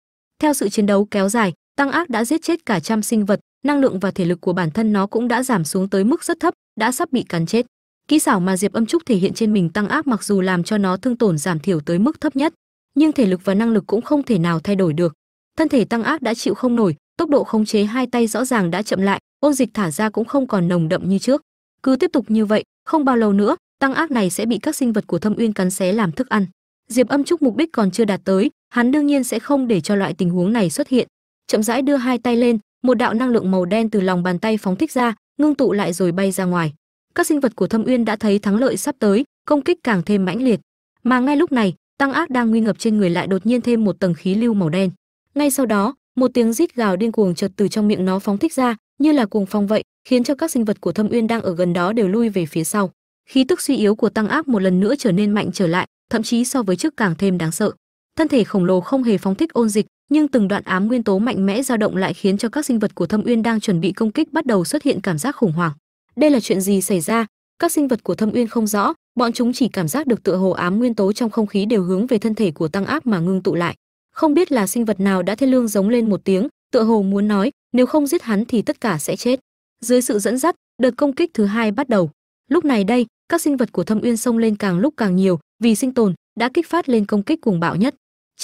theo sự chiến đấu kéo dài, tăng ác đã giết chết cả trăm sinh vật, năng lượng và thể lực của bản thân nó cũng đã giảm xuống tới mức rất thấp, đã sắp bị cắn chết. Kỹ xảo mà diệp âm trúc thể hiện trên mình tăng ác mặc dù làm cho nó thương tổn giảm thiểu tới mức thấp nhất, nhưng thể lực và năng lực cũng không thể nào thay đổi được. Thân thể tăng ác đã chịu không nổi, tốc độ khống chế hai tay rõ ràng đã chậm lại, ôn dịch thả ra cũng không còn nồng đậm như trước. Cứ tiếp tục như vậy, không bao lâu nữa, tăng ác này sẽ bị các sinh vật của thâm uyên cắn xé làm thức ăn. Diệp âm trúc mục đích còn chưa đạt tới hắn đương nhiên sẽ không để cho loại tình huống này xuất hiện. Chậm rãi đưa hai tay lên, một đạo năng lượng màu đen từ lòng bàn tay phóng thích ra, ngưng tụ lại rồi bay ra ngoài. Các sinh vật của thâm uyên đã thấy thắng lợi sắp tới, công kích càng thêm mãnh liệt. Mà ngay lúc này, tăng ác đang nguy ngập trên người lại đột nhiên thêm một tầng khí lưu màu đen. Ngay sau đó, một tiếng rít gào điên cuồng chợt từ trong miệng nó phóng thích ra, như là cuồng phong vậy, khiến cho các sinh vật của thâm uyên đang ở gần đó đều lui về phía sau. Khí tức suy yếu của tăng ác một lần nữa trở nên mạnh trở lại, thậm chí so với trước càng thêm đáng sợ thân thể khổng lồ không hề phóng thích ôn dịch, nhưng từng đoạn ám nguyên tố mạnh mẽ dao động lại khiến cho các sinh vật của thâm uyên đang chuẩn bị công kích bắt đầu xuất hiện cảm giác khủng hoảng. Đây là chuyện gì xảy ra? Các sinh vật của thâm uyên không rõ, bọn chúng chỉ cảm giác được tựa hồ ám nguyên tố trong không khí đều hướng về thân thể của tăng ác mà ngưng tụ lại. Không biết là sinh vật nào đã thê lương giống lên một tiếng, tựa hồ muốn nói, nếu không giết hắn thì tất cả sẽ chết. Dưới sự dẫn dắt, đợt công kích thứ hai bắt đầu. Lúc này đây, các sinh vật của thâm uyên xông lên càng lúc càng nhiều, vì sinh tồn, đã kích phát lên công kích cuồng bạo nhất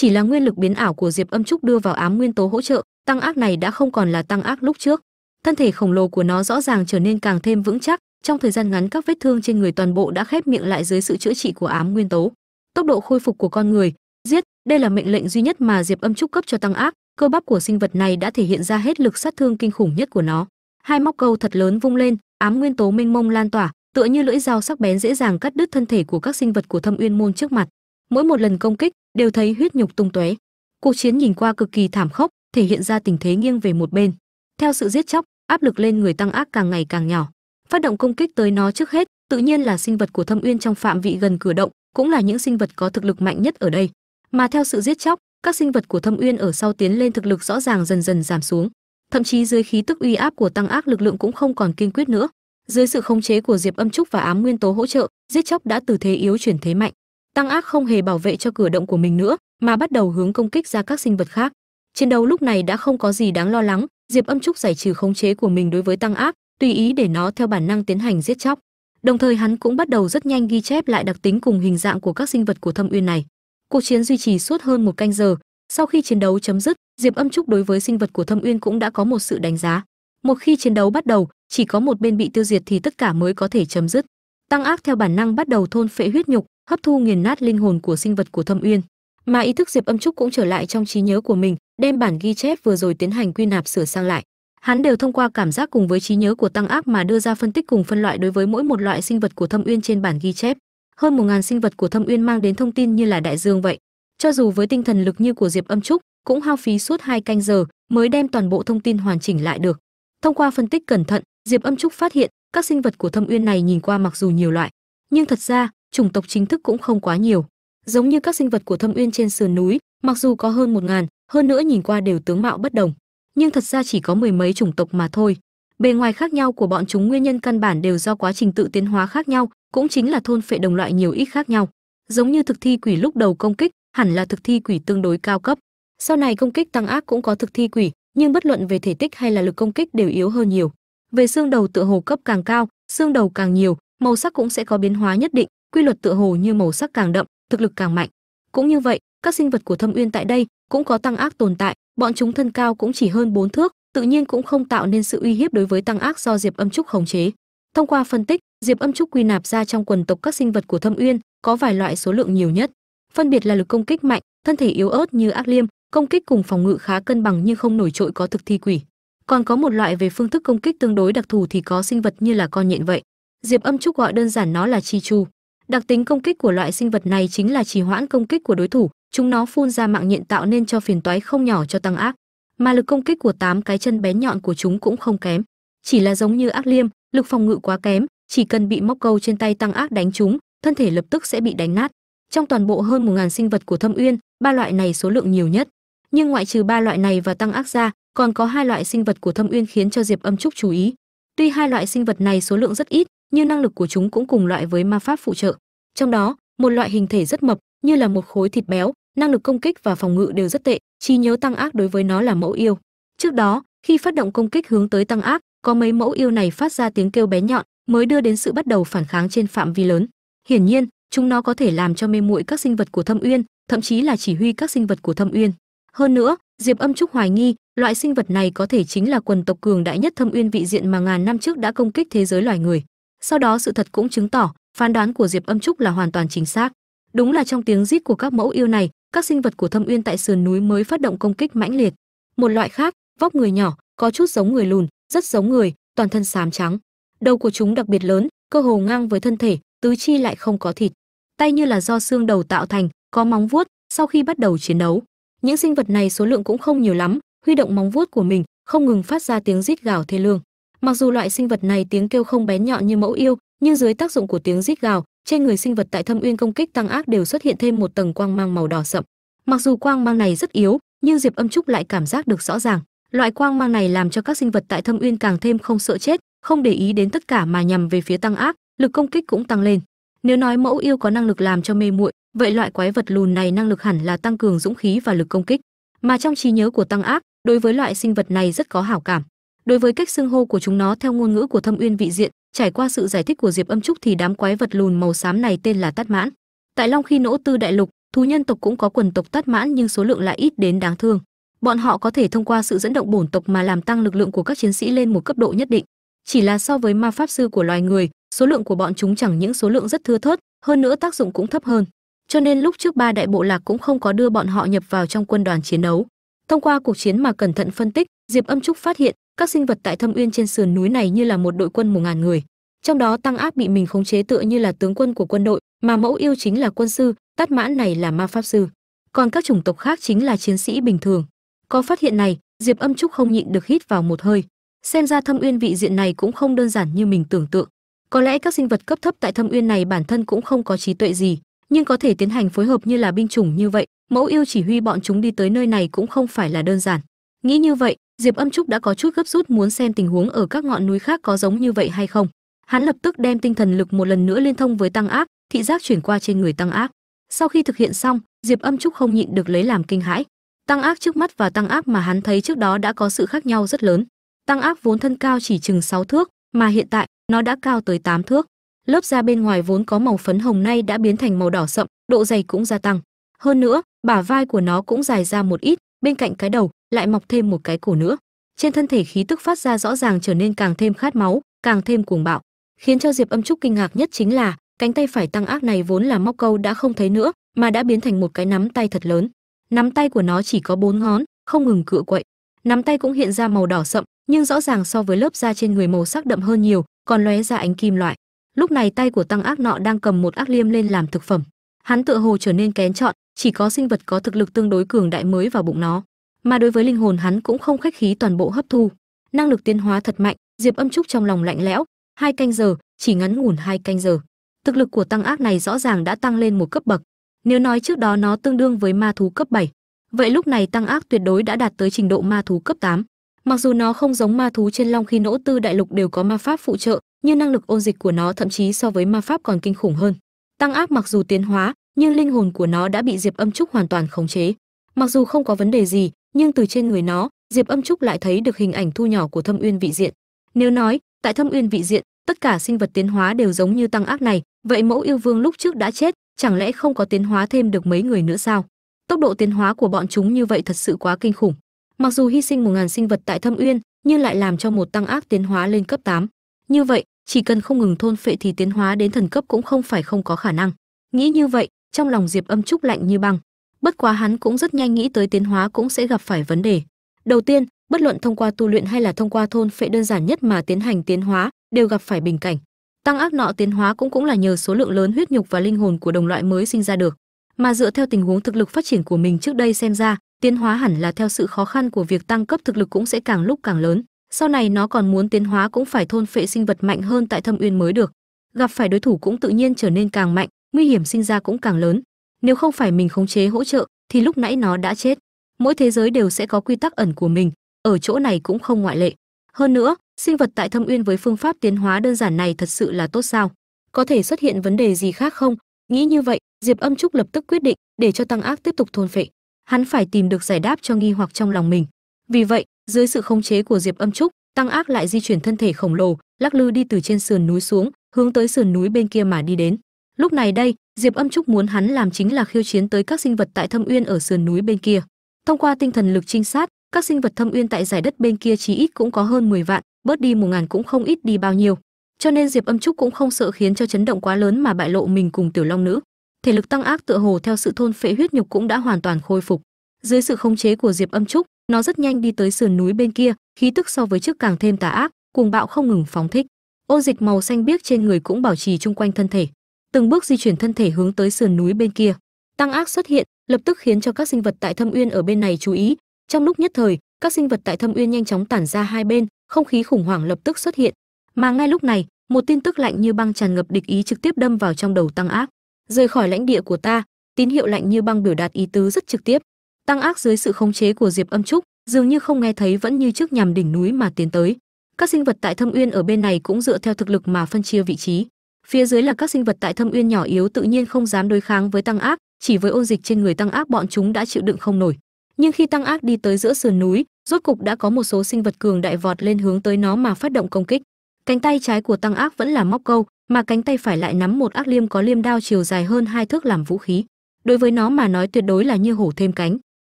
chỉ là nguyên lực biến ảo của diệp âm trúc đưa vào ám nguyên tố hỗ trợ, tăng ác này đã không còn là tăng ác lúc trước. Thân thể khổng lồ của nó rõ ràng trở nên càng thêm vững chắc, trong thời gian ngắn các vết thương trên người toàn bộ đã khép miệng lại dưới sự chữa trị của ám nguyên tố. Tốc độ khôi phục của con người, giết, đây là mệnh lệnh duy nhất mà diệp âm trúc cấp cho tăng ác, cơ bắp của sinh vật này đã thể hiện ra hết lực sát thương kinh khủng nhất của nó. Hai móc câu thật lớn vung lên, ám nguyên tố mênh mông lan tỏa, tựa như lưỡi dao sắc bén dễ dàng cắt đứt thân thể của các sinh vật của thâm uyên môn trước mặt. Mỗi một lần công kích đều thấy huyết nhục tung tóe. Cuộc chiến nhìn qua cực kỳ thảm khốc, thể hiện ra tình thế nghiêng về một bên. Theo sự giết chóc, áp lực lên người tăng ác càng ngày càng nhỏ. Phát động công kích tới nó trước hết, tự nhiên là sinh vật của thâm uyên trong phạm vị gần cửa động, cũng là những sinh vật có thực lực mạnh nhất ở đây. Mà theo sự giết chóc, các sinh vật của thâm uyên ở sau tiến lên thực lực rõ ràng dần dần giảm xuống. Thậm chí dưới khí tức uy áp của tăng ác lực lượng cũng không còn kiên quyết nữa. Dưới sự khống chế của diệp âm trúc và ám nguyên tố hỗ trợ, giết chóc đã từ thế yếu chuyển thế mạnh tăng ác không hề bảo vệ cho cửa động của mình nữa, mà bắt đầu hướng công kích ra các sinh vật khác. Chiến đấu lúc này đã không có gì đáng lo lắng, diệp âm trúc giải trừ khống chế của mình đối với tăng ác, tùy ý để nó theo bản năng tiến hành giết chóc. Đồng thời hắn cũng bắt đầu rất nhanh ghi chép lại đặc tính cùng hình dạng của các sinh vật của thâm uyên này. Cuộc chiến duy trì suốt hơn một canh giờ, sau khi chiến đấu chấm dứt, diệp âm trúc đối với sinh vật của thâm uyên cũng đã có một sự đánh giá. Một khi chiến đấu bắt đầu, chỉ có một bên bị tiêu diệt thì tất cả mới có thể chấm dứt. Tăng ác theo bản năng bắt đầu thôn phệ huyết nhục hấp thu nghiền nát linh hồn của sinh vật của thâm uyên. Mà ý thức diệp âm trúc cũng trở lại trong trí nhớ của mình, đem bản ghi chép vừa rồi tiến hành quy nạp sửa sang lại. Hắn đều thông qua cảm giác cùng với trí nhớ của tăng ác mà đưa ra phân tích cùng phân loại đối với mỗi một loại sinh vật của thâm uyên trên bản ghi chép. Hơn một ngàn sinh vật của thâm uyên mang đến thông tin như là đại dương vậy. Cho dù với tinh thần lực như của diệp âm trúc, cũng hao phí suốt hai canh giờ mới đem toàn bộ thông tin hoàn chỉnh lại được. Thông qua phân tích cẩn thận, diệp âm trúc phát hiện, các sinh vật của thâm uyên này nhìn qua mặc dù nhiều loại, nhưng thật ra chủng tộc chính thức cũng không quá nhiều. Giống như các sinh vật của thâm uyên trên sườn núi, mặc dù có hơn một ngàn, hơn nữa nhìn qua đều tướng mạo bất đồng. Nhưng thật ra chỉ có mười mấy chủng tộc mà thôi. Bề ngoài khác nhau của bọn chúng nguyên nhân căn bản đều do quá trình tự tiến hóa khác nhau, cũng chính là thôn phệ đồng loại nhiều ít khác nhau. Giống như thực thi quỷ lúc đầu công kích, hẳn là thực thi quỷ tương đối cao cấp. Sau này công kích tăng ác cũng có thực thi quỷ, nhưng bất luận về thể tích hay là lực công kích đều yếu hơn nhiều. Về xương đầu tựa hồ cấp càng cao, xương đầu càng nhiều, màu sắc cũng sẽ có biến hóa nhất định quy luật tựa hồ như màu sắc càng đậm, thực lực càng mạnh. Cũng như vậy, các sinh vật của thâm uyên tại đây cũng có tăng ác tồn tại, bọn chúng thân cao cũng chỉ hơn bốn thước, tự nhiên cũng không tạo nên sự uy hiếp đối với tăng ác do diệp âm trúc khống chế. Thông qua phân tích, diệp âm trúc quy nạp ra trong quần tộc các sinh vật của thâm uyên có vài loại số lượng nhiều nhất. Phân biệt là lực công kích mạnh, thân thể yếu ớt như ác liêm, công kích cùng phòng ngự khá cân bằng nhưng không nổi trội có thực thi quỷ. Còn có một loại về phương thức công kích tương đối đặc thù thì có sinh vật như là con nhện vậy. Diệp âm trúc gọi đơn giản nó là chi chu đặc tính công kích của loại sinh vật này chính là trì hoãn công kích của đối thủ, chúng nó phun ra mạng nhện tạo nên cho phiền toái không nhỏ cho tăng ác. Mà lực công kích của tám cái chân bén nhọn của chúng cũng không kém. Chỉ là giống như ác liêm, lực phòng ngự quá kém, chỉ cần bị móc câu trên tay tăng ác đánh chúng, thân thể lập tức sẽ bị đánh nát. Trong toàn bộ hơn một ngàn sinh vật của thâm uyên, ba loại này số lượng nhiều nhất. Nhưng ngoại trừ ba loại này và tăng ác ra, còn có hai loại sinh vật của thâm uyên khiến cho diệp âm trúc chú ý. Tuy hai loại sinh vật này số lượng rất ít như năng lực của chúng cũng cùng loại với ma pháp phụ trợ. Trong đó, một loại hình thể rất mập, như là một khối thịt béo, năng lực công kích và phòng ngự đều rất tệ, trí nhớ tăng ác đối với nó là mẫu yêu. Trước đó, khi phát động công kích hướng tới tăng ác, có mấy mẫu yêu này phát ra tiếng kêu bé nhọn, mới đưa đến sự bắt đầu phản kháng trên phạm vi lớn. Hiển nhiên, chúng nó có thể làm cho mê muội các sinh vật của thâm uyên, thậm chí là chỉ huy các sinh vật của thâm uyên. Hơn nữa, diệp âm trúc hoài nghi, loại sinh vật này có thể chính là quần tộc cường đại nhất thâm uyên vị diện mà ngàn năm trước đã công kích thế giới loài người sau đó sự thật cũng chứng tỏ, phán đoán của diệp âm trúc là hoàn toàn chính xác. Đúng là trong tiếng rít của các mẫu yêu này, các sinh vật của thâm uyên tại sườn núi mới phát động công kích mãnh liệt. Một loại khác, vóc người nhỏ, có chút giống người lùn, rất giống người, toàn thân xám trắng. Đầu của chúng đặc biệt lớn, cơ hồ ngang với thân thể, tứ chi lại không có thịt. Tay như là do xương đầu tạo thành, có móng vuốt, sau khi bắt đầu chiến đấu. Những sinh vật này số lượng cũng không nhiều lắm, huy động móng vuốt của mình không ngừng phát ra tiếng rít gào thê lương mặc dù loại sinh vật này tiếng kêu không bén nhọn như mẫu yêu, nhưng dưới tác dụng của tiếng rít gào, trên người sinh vật tại thâm uyên công kích tăng ác đều xuất hiện thêm một tầng quang mang màu đỏ sậm. Mặc dù quang mang này rất yếu, nhưng diệp âm trúc lại cảm giác được rõ ràng. Loại quang mang này làm cho các sinh vật tại thâm uyên càng thêm không sợ chết, không để ý đến tất cả mà nhằm về phía tăng ác, lực công kích cũng tăng lên. Nếu nói mẫu yêu có năng lực làm cho mê muội, vậy loại quái vật lùn này năng lực hẳn là tăng cường dũng khí và lực công kích. Mà trong trí nhớ của tăng ác, đối với loại sinh vật này rất có hảo cảm đối với cách xưng hô của chúng nó theo ngôn ngữ của thâm uyên vị diện, trải qua sự giải thích của diệp âm trúc thì đám quái vật lùn màu xám này tên là tát mãn. Tại long khi nỗ tư đại lục, thú nhân tộc cũng có quần tộc tát mãn nhưng số lượng lại ít đến đáng thương. Bọn họ có thể thông qua sự dẫn động bổn tộc mà làm tăng lực lượng của các chiến sĩ lên một cấp độ nhất định. Chỉ là so với ma pháp sư của loài người, số lượng của bọn chúng chẳng những số lượng rất thưa thớt, hơn nữa tác dụng cũng thấp hơn. Cho nên lúc trước ba đại bộ lạc cũng không có đưa bọn họ nhập vào trong quân đoàn chiến đấu. Thông qua cuộc chiến mà cẩn thận phân tích, diệp âm trúc phát hiện các sinh vật tại thâm uyên trên sườn núi này như là một đội quân một ngàn người. Trong đó, tăng áp bị mình khống chế tựa như là tướng quân của quân đội, mà mẫu yêu chính là quân sư, tát mãn này là ma pháp sư. Còn các chủng tộc khác chính là chiến sĩ bình thường. Có phát hiện này, diệp âm trúc không nhịn được hít vào một hơi. Xem ra thâm uyên vị diện này cũng không đơn giản như mình tưởng tượng. Có lẽ các sinh vật cấp thấp tại thâm uyên này bản thân cũng không có trí tuệ gì, nhưng có thể tiến hành phối hợp như là binh chủng như vậy, mẫu yêu chỉ huy bọn chúng đi tới nơi này cũng không phải là đơn giản. Nghĩ như vậy diệp âm trúc đã có chút gấp rút muốn xem tình huống ở các ngọn núi khác có giống như vậy hay không. Hắn lập tức đem tinh thần lực một lần nữa liên thông với tăng ác, thị giác chuyển qua trên người tăng ác. Sau khi thực hiện xong, diệp âm trúc không nhịn được lấy làm kinh hãi. Tăng ác trước mắt và tăng ác mà hắn thấy trước đó đã có sự khác nhau rất lớn. Tăng ác vốn thân cao chỉ chừng 6 thước, mà hiện tại, nó đã cao tới 8 thước. Lớp da bên ngoài vốn có màu phấn hồng nay đã biến thành màu đỏ sậm, độ dày cũng gia tăng. Hơn nữa, bả vai của nó cũng dài ra một ít, bên cạnh cái đầu lại mọc thêm một cái cổ nữa. Trên thân thể khí tức phát ra rõ ràng trở nên càng thêm khát máu, càng thêm cuồng bạo, khiến cho diệp âm trúc kinh ngạc nhất chính là cánh tay phải tăng ác này vốn là móc câu đã không thấy nữa, mà đã biến thành một cái nắm tay thật lớn. Nắm tay của nó chỉ có bốn ngón, không ngừng cựa quậy. Nắm tay cũng hiện ra màu đỏ sậm, nhưng rõ ràng so với lớp da trên người màu sắc đậm hơn nhiều, còn lóe ra ánh kim loại. Lúc này tay của tăng ác nọ đang cầm một ác liêm lên làm thực phẩm. Hắn tựa hồ trở nên kén chọn, chỉ có sinh vật có thực lực tương đối cường đại mới vào bụng nó mà đối với linh hồn hắn cũng không khách khí toàn bộ hấp thu năng lực tiến hóa thật mạnh diệp âm trúc trong lòng lạnh lẽo hai canh giờ chỉ ngắn ngủn hai canh giờ thực lực của tăng ác này rõ ràng đã tăng lên một cấp bậc nếu nói trước đó nó tương đương với ma thú cấp 7, vậy lúc này tăng ác tuyệt đối đã đạt tới trình độ ma thú cấp 8. Mặc dù nó không giống ma thú trên Long khi nỗ tư đại lục đều có ma pháp phụ trợ, nhưng năng lực ôn dịch của nó thậm chí so với ma pháp còn kinh khủng hơn. Tăng ác mặc dù tiến hóa, nhưng linh hồn của nó đã bị Diệp Âm Trúc hoàn toàn khống chế. Mặc dù không có vấn đề gì, nhưng từ trên người nó, Diệp Âm Trúc lại thấy được hình ảnh thu nhỏ của Thâm Uyên vị diện. Nếu nói, tại Thâm Uyên vị diện, tất cả sinh vật tiến hóa đều giống như tăng ác này, vậy mẫu yêu vương lúc trước đã chết, chẳng lẽ không có tiến hóa thêm được mấy người nữa sao? Tốc độ tiến hóa của bọn chúng như vậy thật sự quá kinh khủng. Mặc dù hy sinh một ngàn sinh vật tại Thâm Uyên, nhưng lại làm cho một tăng ác tiến hóa lên cấp 8. Như vậy, chỉ cần không ngừng thôn phệ thì tiến hóa đến thần cấp cũng không phải không có khả năng. Nghĩ như vậy, trong lòng Diệp Âm Trúc lạnh như băng. Bất quá hắn cũng rất nhanh nghĩ tới tiến hóa cũng sẽ gặp phải vấn đề. Đầu tiên, bất luận thông qua tu luyện hay là thông qua thôn phệ đơn giản nhất mà tiến hành tiến hóa, đều gặp phải bình cảnh. Tăng ác nọ tiến hóa cũng cũng là nhờ số lượng lớn huyết nhục và linh hồn của đồng loại mới sinh ra được. Mà dựa theo tình huống thực lực phát triển của mình trước đây xem ra, tiến hóa hẳn là theo sự khó khăn của việc tăng cấp thực lực cũng sẽ càng lúc càng lớn. Sau này nó còn muốn tiến hóa cũng phải thôn phệ sinh vật mạnh hơn tại Thâm Uyên mới được. Gặp phải đối thủ cũng tự nhiên trở nên càng mạnh, nguy hiểm sinh ra cũng càng lớn. Nếu không phải mình khống chế hỗ trợ, thì lúc nãy nó đã chết. Mỗi thế giới đều sẽ có quy tắc ẩn của mình, ở chỗ này cũng không ngoại lệ. Hơn nữa, sinh vật tại thâm uyên với phương pháp tiến hóa đơn giản này thật sự là tốt sao? Có thể xuất hiện vấn đề gì khác không? Nghĩ như vậy diệp âm trúc lập tức quyết định để cho tăng ác tiếp tục thôn phệ. Hắn phải tìm được giải đáp cho nghi hoặc trong lòng mình. Vì vậy dưới sự khống chế của diệp âm trúc tăng ác lại di chuyển thân thể khổng lồ lắc lư đi từ trên sườn núi xuống hướng tới sườn núi bên kia mà đi đến lúc này đây, diệp âm trúc muốn hắn làm chính là khiêu chiến tới các sinh vật tại thâm uyên ở sườn núi bên kia. Thông qua tinh thần lực trinh sát, các sinh vật thâm uyên tại giải đất bên kia chí ít cũng có hơn 10 vạn, bớt đi một ngàn cũng không ít đi bao nhiêu. Cho nên diệp âm trúc cũng không sợ khiến cho chấn động quá lớn mà bại lộ mình cùng tiểu long nữ. Thể lực tăng ác tựa hồ theo sự thôn phệ huyết nhục cũng đã hoàn toàn khôi phục. Dưới sự khống chế của diệp âm trúc, nó rất nhanh đi tới sườn núi bên kia, khí tức so với trước càng thêm tà ác, cuồng bạo không ngừng phóng thích. Ô dịch màu xanh biếc trên người cũng bảo trì chung quanh thân thể từng bước di chuyển thân thể hướng tới sườn núi bên kia. Tăng ác xuất hiện, lập tức khiến cho các sinh vật tại thâm uyên ở bên này chú ý. Trong lúc nhất thời, các sinh vật tại thâm uyên nhanh chóng tản ra hai bên, không khí khủng hoảng lập tức xuất hiện. Mà ngay lúc này, một tin tức lạnh như băng tràn ngập địch ý trực tiếp đâm vào trong đầu tăng ác. Rời khỏi lãnh địa của ta, tín hiệu lạnh như băng biểu đạt ý tứ rất trực tiếp. Tăng ác dưới sự khống chế của diệp âm trúc, dường như không nghe thấy vẫn như trước nhằm đỉnh núi mà tiến tới. Các sinh vật tại thâm uyên ở bên này cũng dựa theo thực lực mà phân chia vị trí phía dưới là các sinh vật tại thâm uyên nhỏ yếu tự nhiên không dám đối kháng với tăng ác, chỉ với ôn dịch trên người tăng ác bọn chúng đã chịu đựng không nổi. Nhưng khi tăng ác đi tới giữa sườn núi, rốt cục đã có một số sinh vật cường đại vọt lên hướng tới nó mà phát động công kích. Cánh tay trái của tăng ác vẫn là móc câu, mà cánh tay phải lại nắm một ác liêm có liêm đao chiều dài hơn hai thước làm vũ khí. Đối với nó mà nói tuyệt đối là như hổ thêm cánh.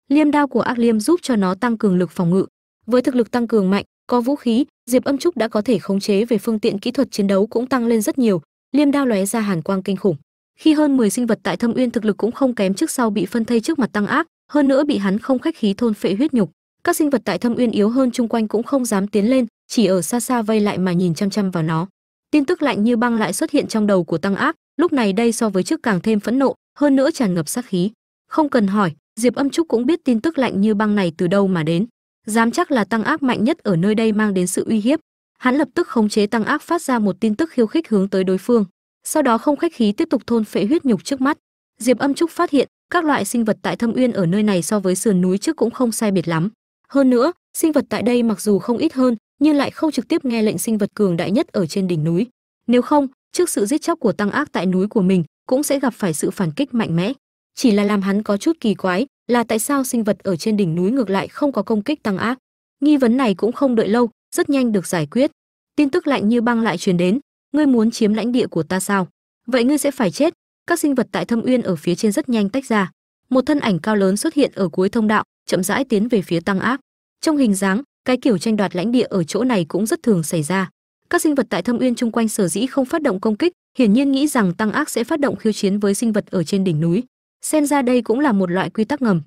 Liêm đao của ác liêm giúp cho nó tăng cường lực phòng ngự. Với thực lực tăng cường mạnh, có vũ khí, diệp âm trúc đã có thể khống chế về phương tiện kỹ thuật chiến đấu cũng tăng lên rất nhiều liêm đao lóe ra hàn quang kinh khủng. Khi hơn 10 sinh vật tại thâm uyên thực lực cũng không kém trước sau bị phân thây trước mặt tăng ác, hơn nữa bị hắn không khách khí thôn phệ huyết nhục. Các sinh vật tại thâm uyên yếu hơn chung quanh cũng không dám tiến lên, chỉ ở xa xa vây lại mà nhìn chăm chăm vào nó. Tin tức lạnh như băng lại xuất hiện trong đầu của tăng ác, lúc này đây so với trước càng thêm phẫn nộ, hơn nữa tràn ngập sát khí. Không cần hỏi, diệp âm trúc cũng biết tin tức lạnh như băng này từ đâu mà đến. Dám chắc là tăng ác mạnh nhất ở nơi đây mang đến sự uy hiếp hắn lập tức khống chế tăng ác phát ra một tin tức khiêu khích hướng tới đối phương. Sau đó không khách khí tiếp tục thôn phệ huyết nhục trước mắt. Diệp âm trúc phát hiện, các loại sinh vật tại thâm uyên ở nơi này so với sườn núi trước cũng không sai biệt lắm. Hơn nữa, sinh vật tại đây mặc dù không ít hơn, nhưng lại không trực tiếp nghe lệnh sinh vật cường đại nhất ở trên đỉnh núi. Nếu không, trước sự giết chóc của tăng ác tại núi của mình, cũng sẽ gặp phải sự phản kích mạnh mẽ. Chỉ là làm hắn có chút kỳ quái, là tại sao sinh vật ở trên đỉnh núi ngược lại không có công kích tăng ác. Nghi vấn này cũng không đợi lâu rất nhanh được giải quyết. Tin tức lạnh như băng lại truyền đến, ngươi muốn chiếm lãnh địa của ta sao? Vậy ngươi sẽ phải chết. Các sinh vật tại thâm uyên ở phía trên rất nhanh tách ra. Một thân ảnh cao lớn xuất hiện ở cuối thông đạo, chậm rãi tiến về phía tăng ác. Trong hình dáng, cái kiểu tranh đoạt lãnh địa ở chỗ này cũng rất thường xảy ra. Các sinh vật tại thâm uyên chung quanh sở dĩ không phát động công kích, hiển nhiên nghĩ rằng tăng ác sẽ phát động khiêu chiến với sinh vật ở trên đỉnh núi. Xem ra đây cũng là một loại quy tắc ngầm.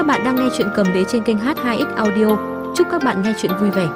Các bạn đang nghe chuyện cầm đế trên kênh h2x audio. Chúc các bạn nghe chuyện vui vẻ.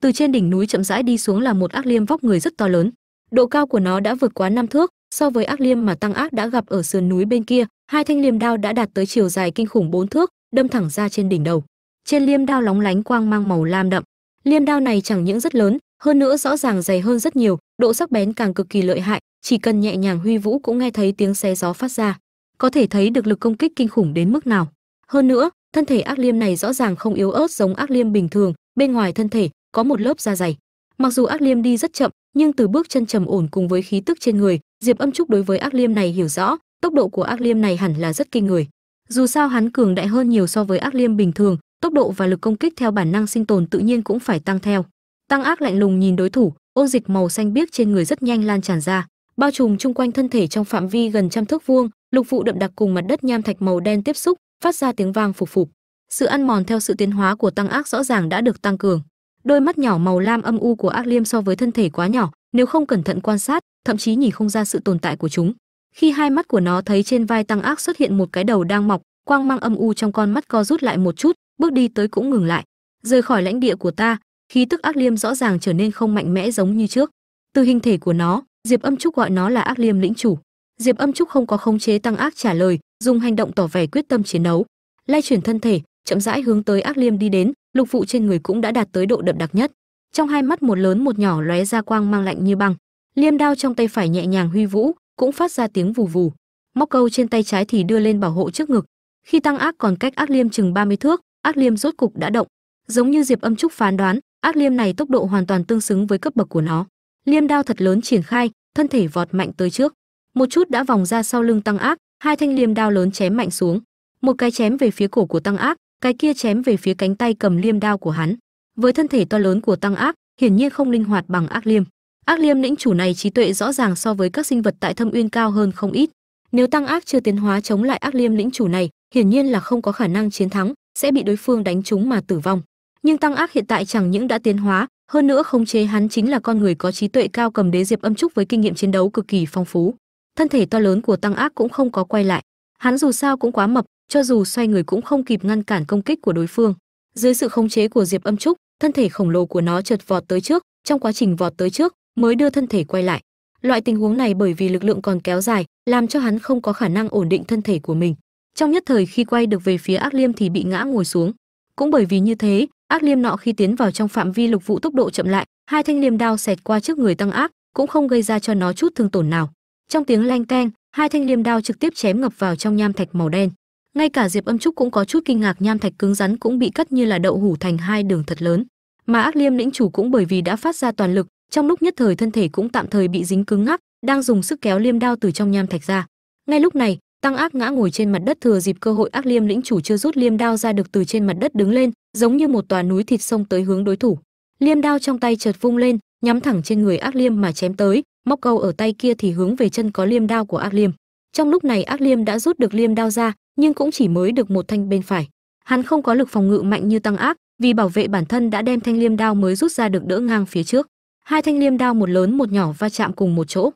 Từ trên đỉnh núi chậm rãi đi xuống là một ác liêm vóc người rất to lớn. Độ cao của nó đã vượt quá năm thước. So với ác liêm mà tăng ác đã gặp ở sườn núi bên kia, hai thanh liêm đao đã đạt tới chiều dài kinh khủng bốn thước, đâm thẳng ra trên đỉnh đầu. Trên liêm đao lóng lánh quang mang màu lam đậm. Liêm đao này chẳng những rất lớn, hơn nữa rõ ràng dày hơn rất nhiều, độ sắc bén càng cực kỳ lợi hại chỉ cần nhẹ nhàng huy vũ cũng nghe thấy tiếng xé gió phát ra, có thể thấy được lực công kích kinh khủng đến mức nào. Hơn nữa, thân thể ác liêm này rõ ràng không yếu ớt giống ác liêm bình thường, bên ngoài thân thể có một lớp da dày. Mặc dù ác liêm đi rất chậm, nhưng từ bước chân trầm ổn cùng với khí tức trên người, diệp âm trúc đối với ác liêm này hiểu rõ, tốc độ của ác liêm này hẳn là rất kinh người. Dù sao hắn cường đại hơn nhiều so với ác liêm bình thường, tốc độ và lực công kích theo bản năng sinh tồn tự nhiên cũng phải tăng theo. Tăng ác lạnh lùng nhìn đối thủ, ôn dịch màu xanh biếc trên người rất nhanh lan tràn ra bao trùm chung quanh thân thể trong phạm vi gần trăm thước vuông, lục vụ đậm đặc cùng mặt đất nham thạch màu đen tiếp xúc, phát ra tiếng vang phục phục sự ăn mòn theo sự tiến hóa của tăng ác rõ ràng đã được tăng cường. Đôi mắt nhỏ màu lam âm u của ác liêm so với thân thể quá nhỏ, nếu không cẩn thận quan sát, thậm chí nhìn không ra sự tồn tại của chúng. Khi hai mắt của nó thấy trên vai tăng ác xuất hiện một cái đầu đang mọc, quang mang âm u trong con mắt co rút lại một chút, bước đi tới cũng ngừng lại. Rời khỏi lãnh địa của ta, khí tức ác liêm rõ ràng trở nên không mạnh mẽ giống như trước. Từ hình thể của nó diệp âm trúc gọi nó là ác liêm lĩnh chủ. Diệp âm trúc không có khống chế tăng ác trả lời, dùng hành động tỏ vẻ quyết tâm chiến đấu. Lay chuyển thân thể, chậm rãi hướng tới ác liêm đi đến, lục vụ trên người cũng đã đạt tới độ đậm đặc nhất. Trong hai mắt một lớn một nhỏ lóe ra quang mang lạnh như băng. Liêm đao trong tay phải nhẹ nhàng huy vũ, cũng phát ra tiếng vù vù. Móc câu trên tay trái thì đưa lên bảo hộ trước ngực. Khi tăng ác còn cách ác liêm chừng 30 thước, ác liêm rốt cục đã động. Giống như diệp âm trúc phán đoán, ác liêm này tốc độ hoàn toàn tương xứng với cấp bậc của nó liêm đao thật lớn triển khai, thân thể vọt mạnh tới trước. Một chút đã vòng ra sau lưng tăng ác, hai thanh liêm đao lớn chém mạnh xuống. Một cái chém về phía cổ của tăng ác, cái kia chém về phía cánh tay cầm liêm đao của hắn. Với thân thể to lớn của tăng ác, hiển nhiên không linh hoạt bằng ác liêm. Ác liêm lĩnh chủ này trí tuệ rõ ràng so với các sinh vật tại thâm uyên cao hơn không ít. Nếu tăng ác chưa tiến hóa chống lại ác liêm lĩnh chủ này, hiển nhiên là không có khả năng chiến thắng, sẽ bị đối phương đánh trúng mà tử vong. Nhưng tăng ác hiện tại chẳng những đã tiến hóa hơn nữa khống chế hắn chính là con người có trí tuệ cao cầm đế diệp âm trúc với kinh nghiệm chiến đấu cực kỳ phong phú. Thân thể to lớn của tăng ác cũng không có quay lại. Hắn dù sao cũng quá mập, cho dù xoay người cũng không kịp ngăn cản công kích của đối phương. Dưới sự khống chế của diệp âm trúc, thân thể khổng lồ của nó chợt vọt tới trước, trong quá trình vọt tới trước mới đưa thân thể quay lại. Loại tình huống này bởi vì lực lượng còn kéo dài, làm cho hắn không có khả năng ổn định thân thể của mình. Trong nhất thời khi quay được về phía ác liêm thì bị ngã ngồi xuống. Cũng bởi vì như thế ác liêm nọ khi tiến vào trong phạm vi lục vụ tốc độ chậm lại, hai thanh liêm đao xẹt qua trước người tăng ác, cũng không gây ra cho nó chút thương tổn nào. Trong tiếng lanh keng hai thanh liêm đao trực tiếp chém ngập vào trong nham thạch màu đen. Ngay cả diệp âm trúc cũng có chút kinh ngạc, nham thạch cứng rắn cũng bị cắt như là đậu hủ thành hai đường thật lớn. Mà ác liêm lĩnh chủ cũng bởi vì đã phát ra toàn lực, trong lúc nhất thời thân thể cũng tạm thời bị dính cứng ngắc, đang dùng sức kéo liêm đao từ trong nham thạch ra. Ngay lúc này, tăng ác ngã ngồi trên mặt đất thừa dịp cơ hội ác liêm lĩnh chủ chưa rút liêm đao ra được từ trên mặt đất đứng lên giống như một tòa núi thịt sông tới hướng đối thủ. Liêm đao trong tay chợt vung lên, nhắm thẳng trên người ác liêm mà chém tới, móc câu ở tay kia thì hướng về chân có liêm đao của ác liêm. Trong lúc này ác liêm đã rút được liêm đao ra, nhưng cũng chỉ mới được một thanh bên phải. Hắn không có lực phòng ngự mạnh như tăng ác, vì bảo vệ bản thân đã đem thanh liêm đao mới rút ra được đỡ ngang phía trước. Hai thanh liêm đao một lớn một nhỏ va chạm cùng một chỗ.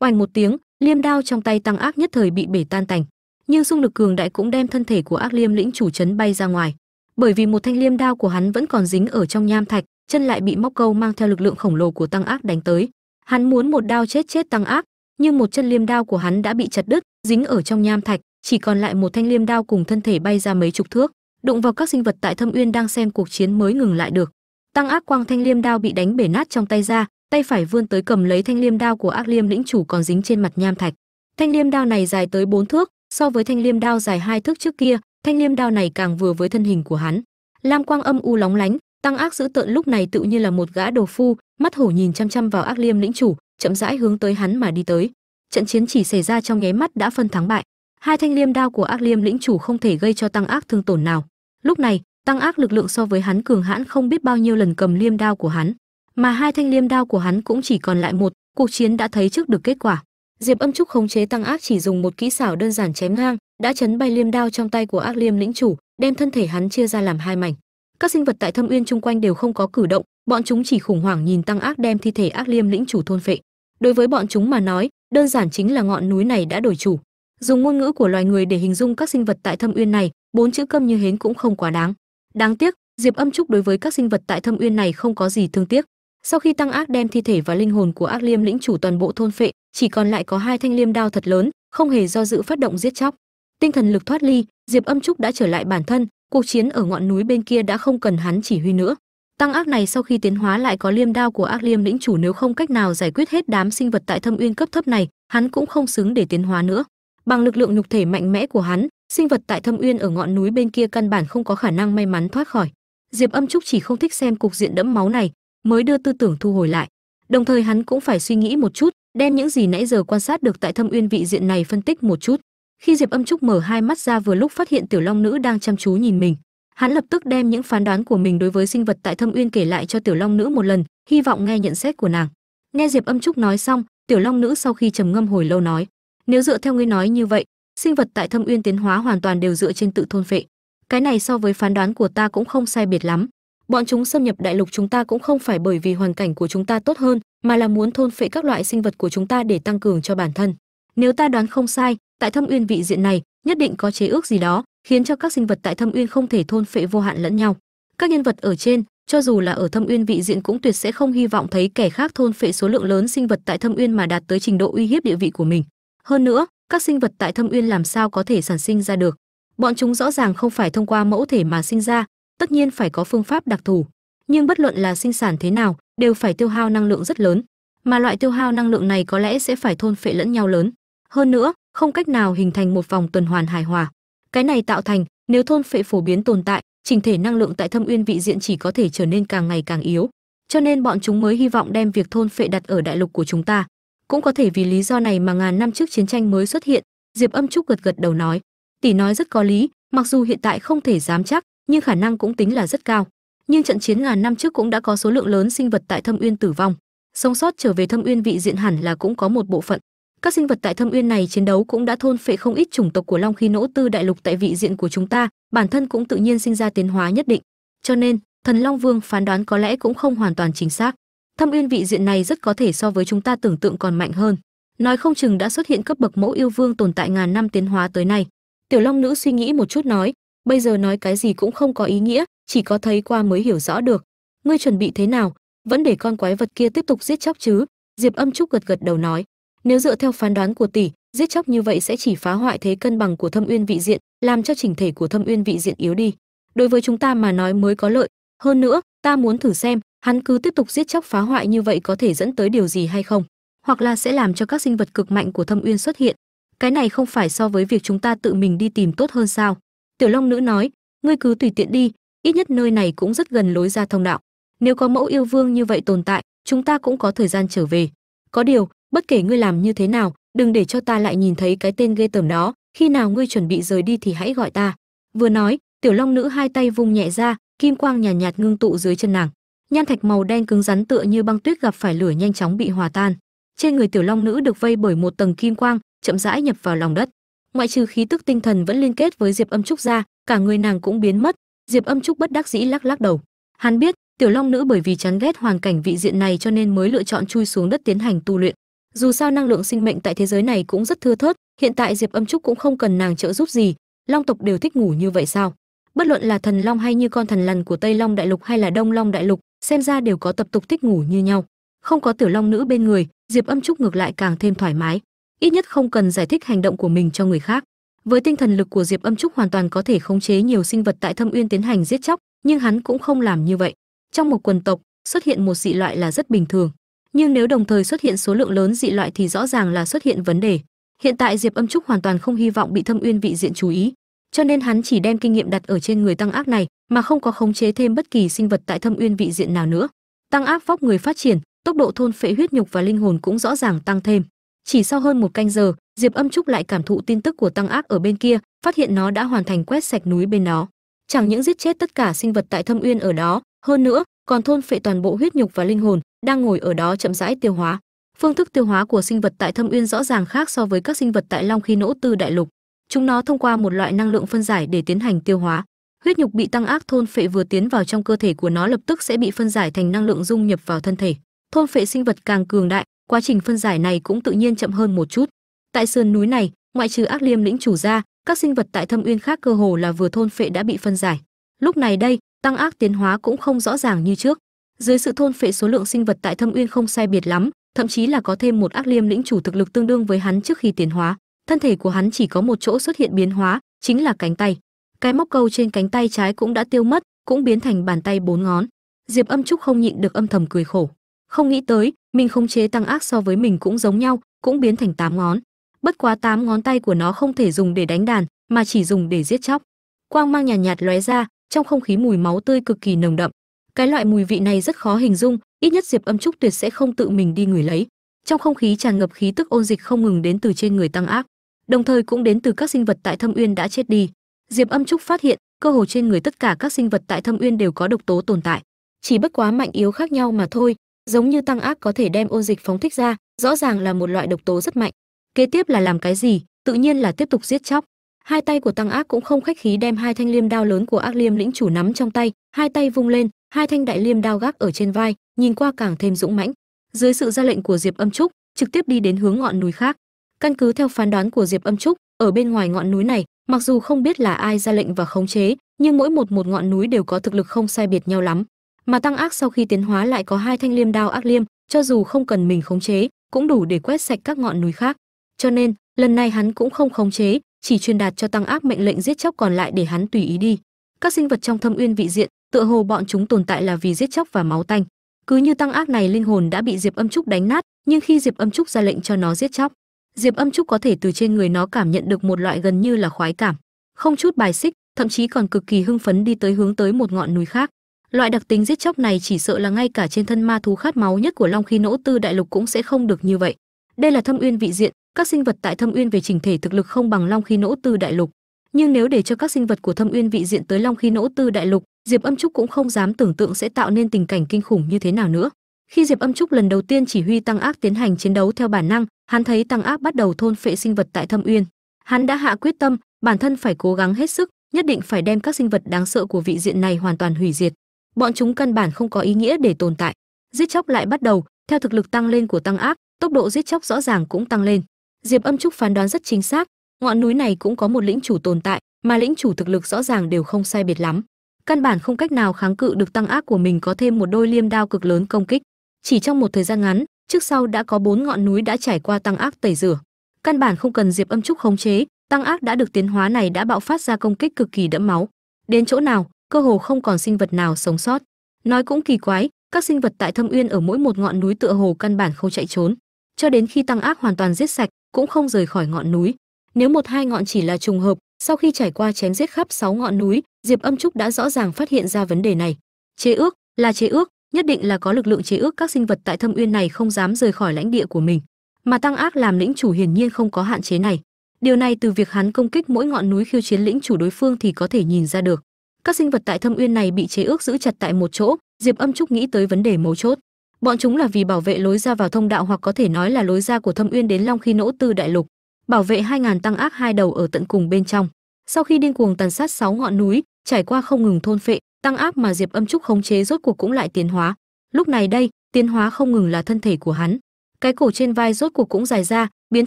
Oanh một tiếng, liêm đao trong tay tăng ác nhất thời bị bể tan tành. Nhưng xung lực cường đại cũng đem thân thể của ác liêm lĩnh chủ chấn bay ra ngoài bởi vì một thanh liêm đao của hắn vẫn còn dính ở trong nham thạch, chân lại bị móc câu mang theo lực lượng khổng lồ của tăng ác đánh tới. Hắn muốn một đao chết chết tăng ác, nhưng một chân liêm đao của hắn đã bị chặt đứt, dính ở trong nham thạch, chỉ còn lại một thanh liêm đao cùng thân thể bay ra mấy chục thước. Đụng vào các sinh vật tại thâm uyên đang xem cuộc chiến mới ngừng lại được. Tăng ác quang thanh liêm đao bị đánh bể nát trong tay ra, tay phải vươn tới cầm lấy thanh liêm đao của ác liêm lĩnh chủ còn dính trên mặt nham thạch. Thanh liêm đao này dài tới bốn thước, so với thanh liêm đao dài hai thước trước kia thanh liêm đao này càng vừa với thân hình của hắn. Lam quang âm u lóng lánh, tăng ác dữ tợn lúc này tự như là một gã đồ phu, mắt hổ nhìn chăm chăm vào ác liêm lĩnh chủ, chậm rãi hướng tới hắn mà đi tới. Trận chiến chỉ xảy ra trong nháy mắt đã phân thắng bại. Hai thanh liêm đao của ác liêm lĩnh chủ không thể gây cho tăng ác thương tổn nào. Lúc này, tăng ác lực lượng so với hắn cường hãn không biết bao nhiêu lần cầm liêm đao của hắn. Mà hai thanh liêm đao của hắn cũng chỉ còn lại một, cuộc chiến đã thấy trước được kết quả diệp âm trúc khống chế tăng ác chỉ dùng một kỹ xảo đơn giản chém ngang, đã chấn bay liêm đao trong tay của ác liêm lĩnh chủ, đem thân thể hắn chia ra làm hai mảnh. Các sinh vật tại thâm uyên chung quanh đều không có cử động, bọn chúng chỉ khủng hoảng nhìn tăng ác đem thi thể ác liêm lĩnh chủ thôn phệ. Đối với bọn chúng mà nói, đơn giản chính là ngọn núi này đã đổi chủ. Dùng ngôn ngữ của loài người để hình dung các sinh vật tại thâm uyên này, bốn chữ câm như hến cũng không quá đáng. Đáng tiếc, diệp âm trúc đối với các sinh vật tại thâm uyên này không có gì thương tiếc sau khi tăng ác đem thi thể và linh hồn của ác liêm lĩnh chủ toàn bộ thôn phệ, chỉ còn lại có hai thanh liêm đao thật lớn, không hề do dự phát động giết chóc. Tinh thần lực thoát ly, diệp âm trúc đã trở lại bản thân, cuộc chiến ở ngọn núi bên kia đã không cần hắn chỉ huy nữa. Tăng ác này sau khi tiến hóa lại có liêm đao của ác liêm lĩnh chủ nếu không cách nào giải quyết hết đám sinh vật tại thâm uyên cấp thấp này, hắn cũng không xứng để tiến hóa nữa. Bằng lực lượng nhục thể mạnh mẽ của hắn, sinh vật tại thâm uyên ở ngọn núi bên kia căn bản không có khả năng may mắn thoát khỏi. Diệp âm trúc chỉ không thích xem cục diện đẫm máu này mới đưa tư tưởng thu hồi lại. Đồng thời hắn cũng phải suy nghĩ một chút, đem những gì nãy giờ quan sát được tại thâm uyên vị diện này phân tích một chút. Khi diệp âm trúc mở hai mắt ra vừa lúc phát hiện tiểu long nữ đang chăm chú nhìn mình, hắn lập tức đem những phán đoán của mình đối với sinh vật tại thâm uyên kể lại cho tiểu long nữ một lần, hy vọng nghe nhận xét của nàng. Nghe diệp âm trúc nói xong, tiểu long nữ sau khi trầm ngâm hồi lâu nói, nếu dựa theo ngươi nói như vậy, sinh vật tại thâm uyên tiến hóa hoàn toàn đều dựa trên tự thôn phệ. Cái này so với phán đoán của ta cũng không sai biệt lắm bọn chúng xâm nhập đại lục chúng ta cũng không phải bởi vì hoàn cảnh của chúng ta tốt hơn, mà là muốn thôn phệ các loại sinh vật của chúng ta để tăng cường cho bản thân. Nếu ta đoán không sai, tại thâm uyên vị diện này, nhất định có chế ước gì đó, khiến cho các sinh vật tại thâm uyên không thể thôn phệ vô hạn lẫn nhau. Các nhân vật ở trên, cho dù là ở thâm uyên vị diện cũng tuyệt sẽ không hy vọng thấy kẻ khác thôn phệ số lượng lớn sinh vật tại thâm uyên mà đạt tới trình độ uy hiếp địa vị của mình. Hơn nữa, các sinh vật tại thâm uyên làm sao có thể sản sinh ra được? Bọn chúng rõ ràng không phải thông qua mẫu thể mà sinh ra tất nhiên phải có phương pháp đặc thù. Nhưng bất luận là sinh sản thế nào, đều phải tiêu hao năng lượng rất lớn. Mà loại tiêu hao năng lượng này có lẽ sẽ phải thôn phệ lẫn nhau lớn. Hơn nữa, không cách nào hình thành một vòng tuần hoàn hài hòa. Cái này tạo thành, nếu thôn phệ phổ biến tồn tại trình thể năng lượng tại thâm uyên vị diện chỉ có thể trở nên càng ngày càng yếu. Cho nên bọn chúng mới hy vọng đem việc thôn phệ đặt ở đại lục của chúng ta. Cũng có thể vì lý do này mà ngàn năm trước chiến tranh mới xuất hiện, diệp âm trúc gật gật đầu nói. Tỷ nói rất có lý, mặc dù hiện tại không thể dám chắc nhưng khả năng cũng tính là rất cao. Nhưng trận chiến ngàn năm trước cũng đã có số lượng lớn sinh vật tại thâm uyên tử vong. Sống sót trở về thâm uyên vị diện hẳn là cũng có một bộ phận. Các sinh vật tại thâm uyên này chiến đấu cũng đã thôn phệ không ít chủng tộc của long khí nỗ tư đại lục tại vị diện của chúng ta, bản thân cũng tự nhiên sinh ra tiến hóa nhất định. Cho nên, thần long vương phán đoán có lẽ cũng không hoàn toàn chính xác. Thâm uyên vị diện này rất có thể so với chúng ta tưởng tượng còn mạnh hơn. Nói không chừng đã xuất hiện cấp bậc mẫu yêu vương tồn tại ngàn năm tiến hóa tới nay. Tiểu long nữ suy nghĩ một chút nói bây giờ nói cái gì cũng không có ý nghĩa, chỉ có thấy qua mới hiểu rõ được. Ngươi chuẩn bị thế nào? Vẫn để con quái vật kia tiếp tục giết chóc chứ? Diệp âm trúc gật gật đầu nói. Nếu dựa theo phán đoán của tỷ, giết chóc như vậy sẽ chỉ phá hoại thế cân bằng của thâm uyên vị diện, làm cho chỉnh thể của thâm uyên vị diện yếu đi. Đối với chúng ta mà nói mới có lợi. Hơn nữa, ta muốn thử xem, hắn cứ tiếp tục giết chóc phá hoại như vậy có thể dẫn tới điều gì hay không? Hoặc là sẽ làm cho các sinh vật cực mạnh của thâm uyên xuất hiện. Cái này không phải so với việc chúng ta tự mình đi tìm tốt hơn sao? Tiểu long nữ nói ngươi cứ tùy tiện đi ít nhất nơi này cũng rất gần lối ra thông đạo. Nếu có mẫu yêu vương như vậy tồn tại chúng ta cũng có thời gian trở về. Có điều bất kể ngươi làm như thế nào đừng để cho ta lại nhìn thấy cái tên ghê tởm đó. Khi nào ngươi chuẩn bị rời đi thì hãy gọi ta. Vừa nói tiểu long nữ hai tay vung nhẹ ra kim quang nhàn nhạt, nhạt ngưng tụ dưới chân nàng. Nhan thạch màu đen cứng rắn tựa như băng tuyết gặp phải lửa nhanh chóng bị hòa tan. Trên người tiểu long nữ được vây bởi một tầng kim quang chậm rãi nhập vào lòng đất ngoại trừ khí tức tinh thần vẫn liên kết với diệp âm trúc ra, cả người nàng cũng biến mất. Diệp âm trúc bất đắc dĩ lắc lắc đầu. Hắn biết, tiểu long nữ bởi vì chán ghét hoàn cảnh vị diện này cho nên mới lựa chọn chui xuống đất tiến hành tu luyện. Dù sao năng lượng sinh mệnh tại thế giới này cũng rất thưa thớt, hiện tại diệp âm trúc cũng không cần nàng trợ giúp gì. Long tộc đều thích ngủ như vậy sao? Bất luận là thần long hay như con thần lằn của tây long đại lục hay là đông long đại lục, xem ra đều có tập tục thích ngủ như nhau. Không có tiểu long nữ bên người, diệp âm trúc ngược lại càng thêm thoải mái ít nhất không cần giải thích hành động của mình cho người khác. Với tinh thần lực của diệp âm trúc hoàn toàn có thể khống chế nhiều sinh vật tại thâm uyên tiến hành giết chóc, nhưng hắn cũng không làm như vậy. Trong một quần tộc, xuất hiện một dị loại là rất bình thường. Nhưng nếu đồng thời xuất hiện số lượng lớn dị loại thì rõ ràng là xuất hiện vấn đề. Hiện tại diệp âm trúc hoàn toàn không hy vọng bị thâm uyên vị diện chú ý, cho nên hắn chỉ đem kinh nghiệm đặt ở trên người tăng ác này, mà không có khống chế thêm bất kỳ sinh vật tại thâm uyên vị diện nào nữa. Tăng ác vóc người phát triển, tốc độ thôn phệ huyết nhục và linh hồn cũng rõ ràng tăng thêm chỉ sau hơn một canh giờ, diệp âm trúc lại cảm thụ tin tức của tăng ác ở bên kia, phát hiện nó đã hoàn thành quét sạch núi bên đó. Chẳng những giết chết tất cả sinh vật tại thâm uyên ở đó, hơn nữa, còn thôn phệ toàn bộ huyết nhục và linh hồn đang ngồi ở đó chậm rãi tiêu hóa. Phương thức tiêu hóa của sinh vật tại thâm uyên rõ ràng khác so với các sinh vật tại long khí nỗ tư đại lục. Chúng nó thông qua một loại năng lượng phân giải để tiến hành tiêu hóa. Huyết nhục bị tăng ác thôn phệ vừa tiến vào trong cơ thể của nó lập tức sẽ bị phân giải thành năng lượng dung nhập vào thân thể. Thôn phệ sinh vật càng cường đại quá trình phân giải này cũng tự nhiên chậm hơn một chút. Tại sườn núi này, ngoại trừ ác liêm lĩnh chủ ra, các sinh vật tại thâm uyên khác cơ hồ là vừa thôn phệ đã bị phân giải. Lúc này đây, tăng ác tiến hóa cũng không rõ ràng như trước. Dưới sự thôn phệ số lượng sinh vật tại thâm uyên không sai biệt lắm, thậm chí là có thêm một ác liêm lĩnh chủ thực lực tương đương với hắn trước khi tiến hóa. Thân thể của hắn chỉ có một chỗ xuất hiện biến hóa, chính là cánh tay. Cái móc câu trên cánh tay trái cũng đã tiêu mất, cũng biến thành bàn tay bốn ngón. Diệp âm trúc không nhịn được âm thầm cười khổ không nghĩ tới mình không chế tăng ác so với mình cũng giống nhau cũng biến thành tám ngón. Bất quá tám ngón tay của nó không thể dùng để đánh đàn mà chỉ dùng để giết chóc. Quang mang nhàn nhạt, nhạt lóe ra trong không khí mùi máu tươi cực kỳ nồng đậm. Cái loại mùi vị này rất khó hình dung ít nhất diệp âm trúc tuyệt sẽ không tự mình đi ngửi lấy. Trong không khí tràn ngập khí tức ôn dịch không ngừng đến từ trên người tăng ác đồng thời cũng đến từ các sinh vật tại thâm uyên đã chết đi. Diệp âm trúc phát hiện cơ hồ trên người tất cả các sinh vật tại thâm uyên đều có độc tố tồn tại. Chỉ bất quá mạnh yếu khác nhau mà thôi giống như tăng ác có thể đem ô dịch phóng thích ra, rõ ràng là một loại độc tố rất mạnh. Kế tiếp là làm cái gì? Tự nhiên là tiếp tục giết chóc. Hai tay của tăng ác cũng không khách khí đem hai thanh liêm đao lớn của ác liêm lĩnh chủ nắm trong tay, hai tay vung lên, hai thanh đại liêm đao gác ở trên vai, nhìn qua càng thêm dũng mãnh. Dưới sự ra lệnh của diệp âm trúc, trực tiếp đi đến hướng ngọn núi khác. Căn cứ theo phán đoán của diệp âm trúc, ở bên ngoài ngọn núi này, mặc dù không biết là ai ra lệnh và khống chế, nhưng mỗi một một ngọn núi đều có thực lực không sai biệt nhau lắm mà tăng ác sau khi tiến hóa lại có hai thanh liêm đao ác liêm, cho dù không cần mình khống chế, cũng đủ để quét sạch các ngọn núi khác. Cho nên, lần này hắn cũng không khống chế, chỉ truyền đạt cho tăng ác mệnh lệnh giết chóc còn lại để hắn tùy ý đi. Các sinh vật trong thâm uyên vị diện, tựa hồ bọn chúng tồn tại là vì giết chóc và máu tanh. Cứ như tăng ác này linh hồn đã bị diệp âm trúc đánh nát, nhưng khi diệp âm trúc ra lệnh cho nó giết chóc, diệp âm trúc có thể từ trên người nó cảm nhận được một loại gần như là khoái cảm. Không chút bài xích, thậm chí còn cực kỳ hưng phấn đi tới hướng tới một ngọn núi khác loại đặc tính giết chóc này chỉ sợ là ngay cả trên thân ma thú khát máu nhất của long khí nỗ tư đại lục cũng sẽ không được như vậy. Đây là thâm uyên vị diện, các sinh vật tại thâm uyên về trình thể thực lực không bằng long khí nỗ tư đại lục. Nhưng nếu để cho các sinh vật của thâm uyên vị diện tới long khí nỗ tư đại lục, diệp âm trúc cũng không dám tưởng tượng sẽ tạo nên tình cảnh kinh khủng như thế nào nữa. Khi diệp âm trúc lần đầu tiên chỉ huy tăng ác tiến hành chiến đấu theo bản năng, hắn thấy tăng ác bắt đầu thôn phệ sinh vật tại thâm uyên. Hắn đã hạ quyết tâm, bản thân phải cố gắng hết sức, nhất định phải đem các sinh vật đáng sợ của vị diện này hoàn toàn hủy diệt bọn chúng căn bản không có ý nghĩa để tồn tại. Giết chóc lại bắt đầu, theo thực lực tăng lên của tăng ác, tốc độ giết chóc rõ ràng cũng tăng lên. Diệp âm trúc phán đoán rất chính xác, ngọn núi này cũng có một lĩnh chủ tồn tại, mà lĩnh chủ thực lực rõ ràng đều không sai biệt lắm. Căn bản không cách nào kháng cự được tăng ác của mình có thêm một đôi liêm đao cực lớn công kích. Chỉ trong một thời gian ngắn, trước sau đã có bốn ngọn núi đã trải qua tăng ác tẩy rửa. Căn bản không cần diệp âm trúc khống chế, tăng ác đã được tiến hóa này đã bạo phát ra công kích cực kỳ đẫm máu. Đến chỗ nào cơ hồ không còn sinh vật nào sống sót. Nói cũng kỳ quái, các sinh vật tại thâm uyên ở mỗi một ngọn núi tựa hồ căn bản không chạy trốn. Cho đến khi tăng ác hoàn toàn giết sạch, cũng không rời khỏi ngọn núi. Nếu một hai ngọn chỉ là trùng hợp, sau khi trải qua chém giết khắp sáu ngọn núi, diệp âm trúc đã rõ ràng phát hiện ra vấn đề này. Chế ước, là chế ước, nhất định là có lực lượng chế ước các sinh vật tại thâm uyên này không dám rời khỏi lãnh địa của mình. Mà tăng ác làm lĩnh chủ hiển nhiên không có hạn chế này. Điều này từ việc hắn công kích mỗi ngọn núi khiêu chiến lĩnh chủ đối phương thì có thể nhìn ra được các sinh vật tại thâm uyên này bị chế ước giữ chặt tại một chỗ, diệp âm trúc nghĩ tới vấn đề mấu chốt. Bọn chúng là vì bảo vệ lối ra vào thông đạo hoặc có thể nói là lối ra của thâm uyên đến long khi nỗ tư đại lục, bảo vệ hai ngàn tăng ác hai đầu ở tận cùng bên trong. Sau khi điên cuồng tàn sát sáu ngọn núi, trải qua không ngừng thôn phệ, tăng áp mà diệp âm trúc khống chế rốt cuộc cũng lại tiến hóa. Lúc này đây, tiến hóa không ngừng là thân thể của hắn. Cái cổ trên vai rốt cuộc cũng dài ra, biến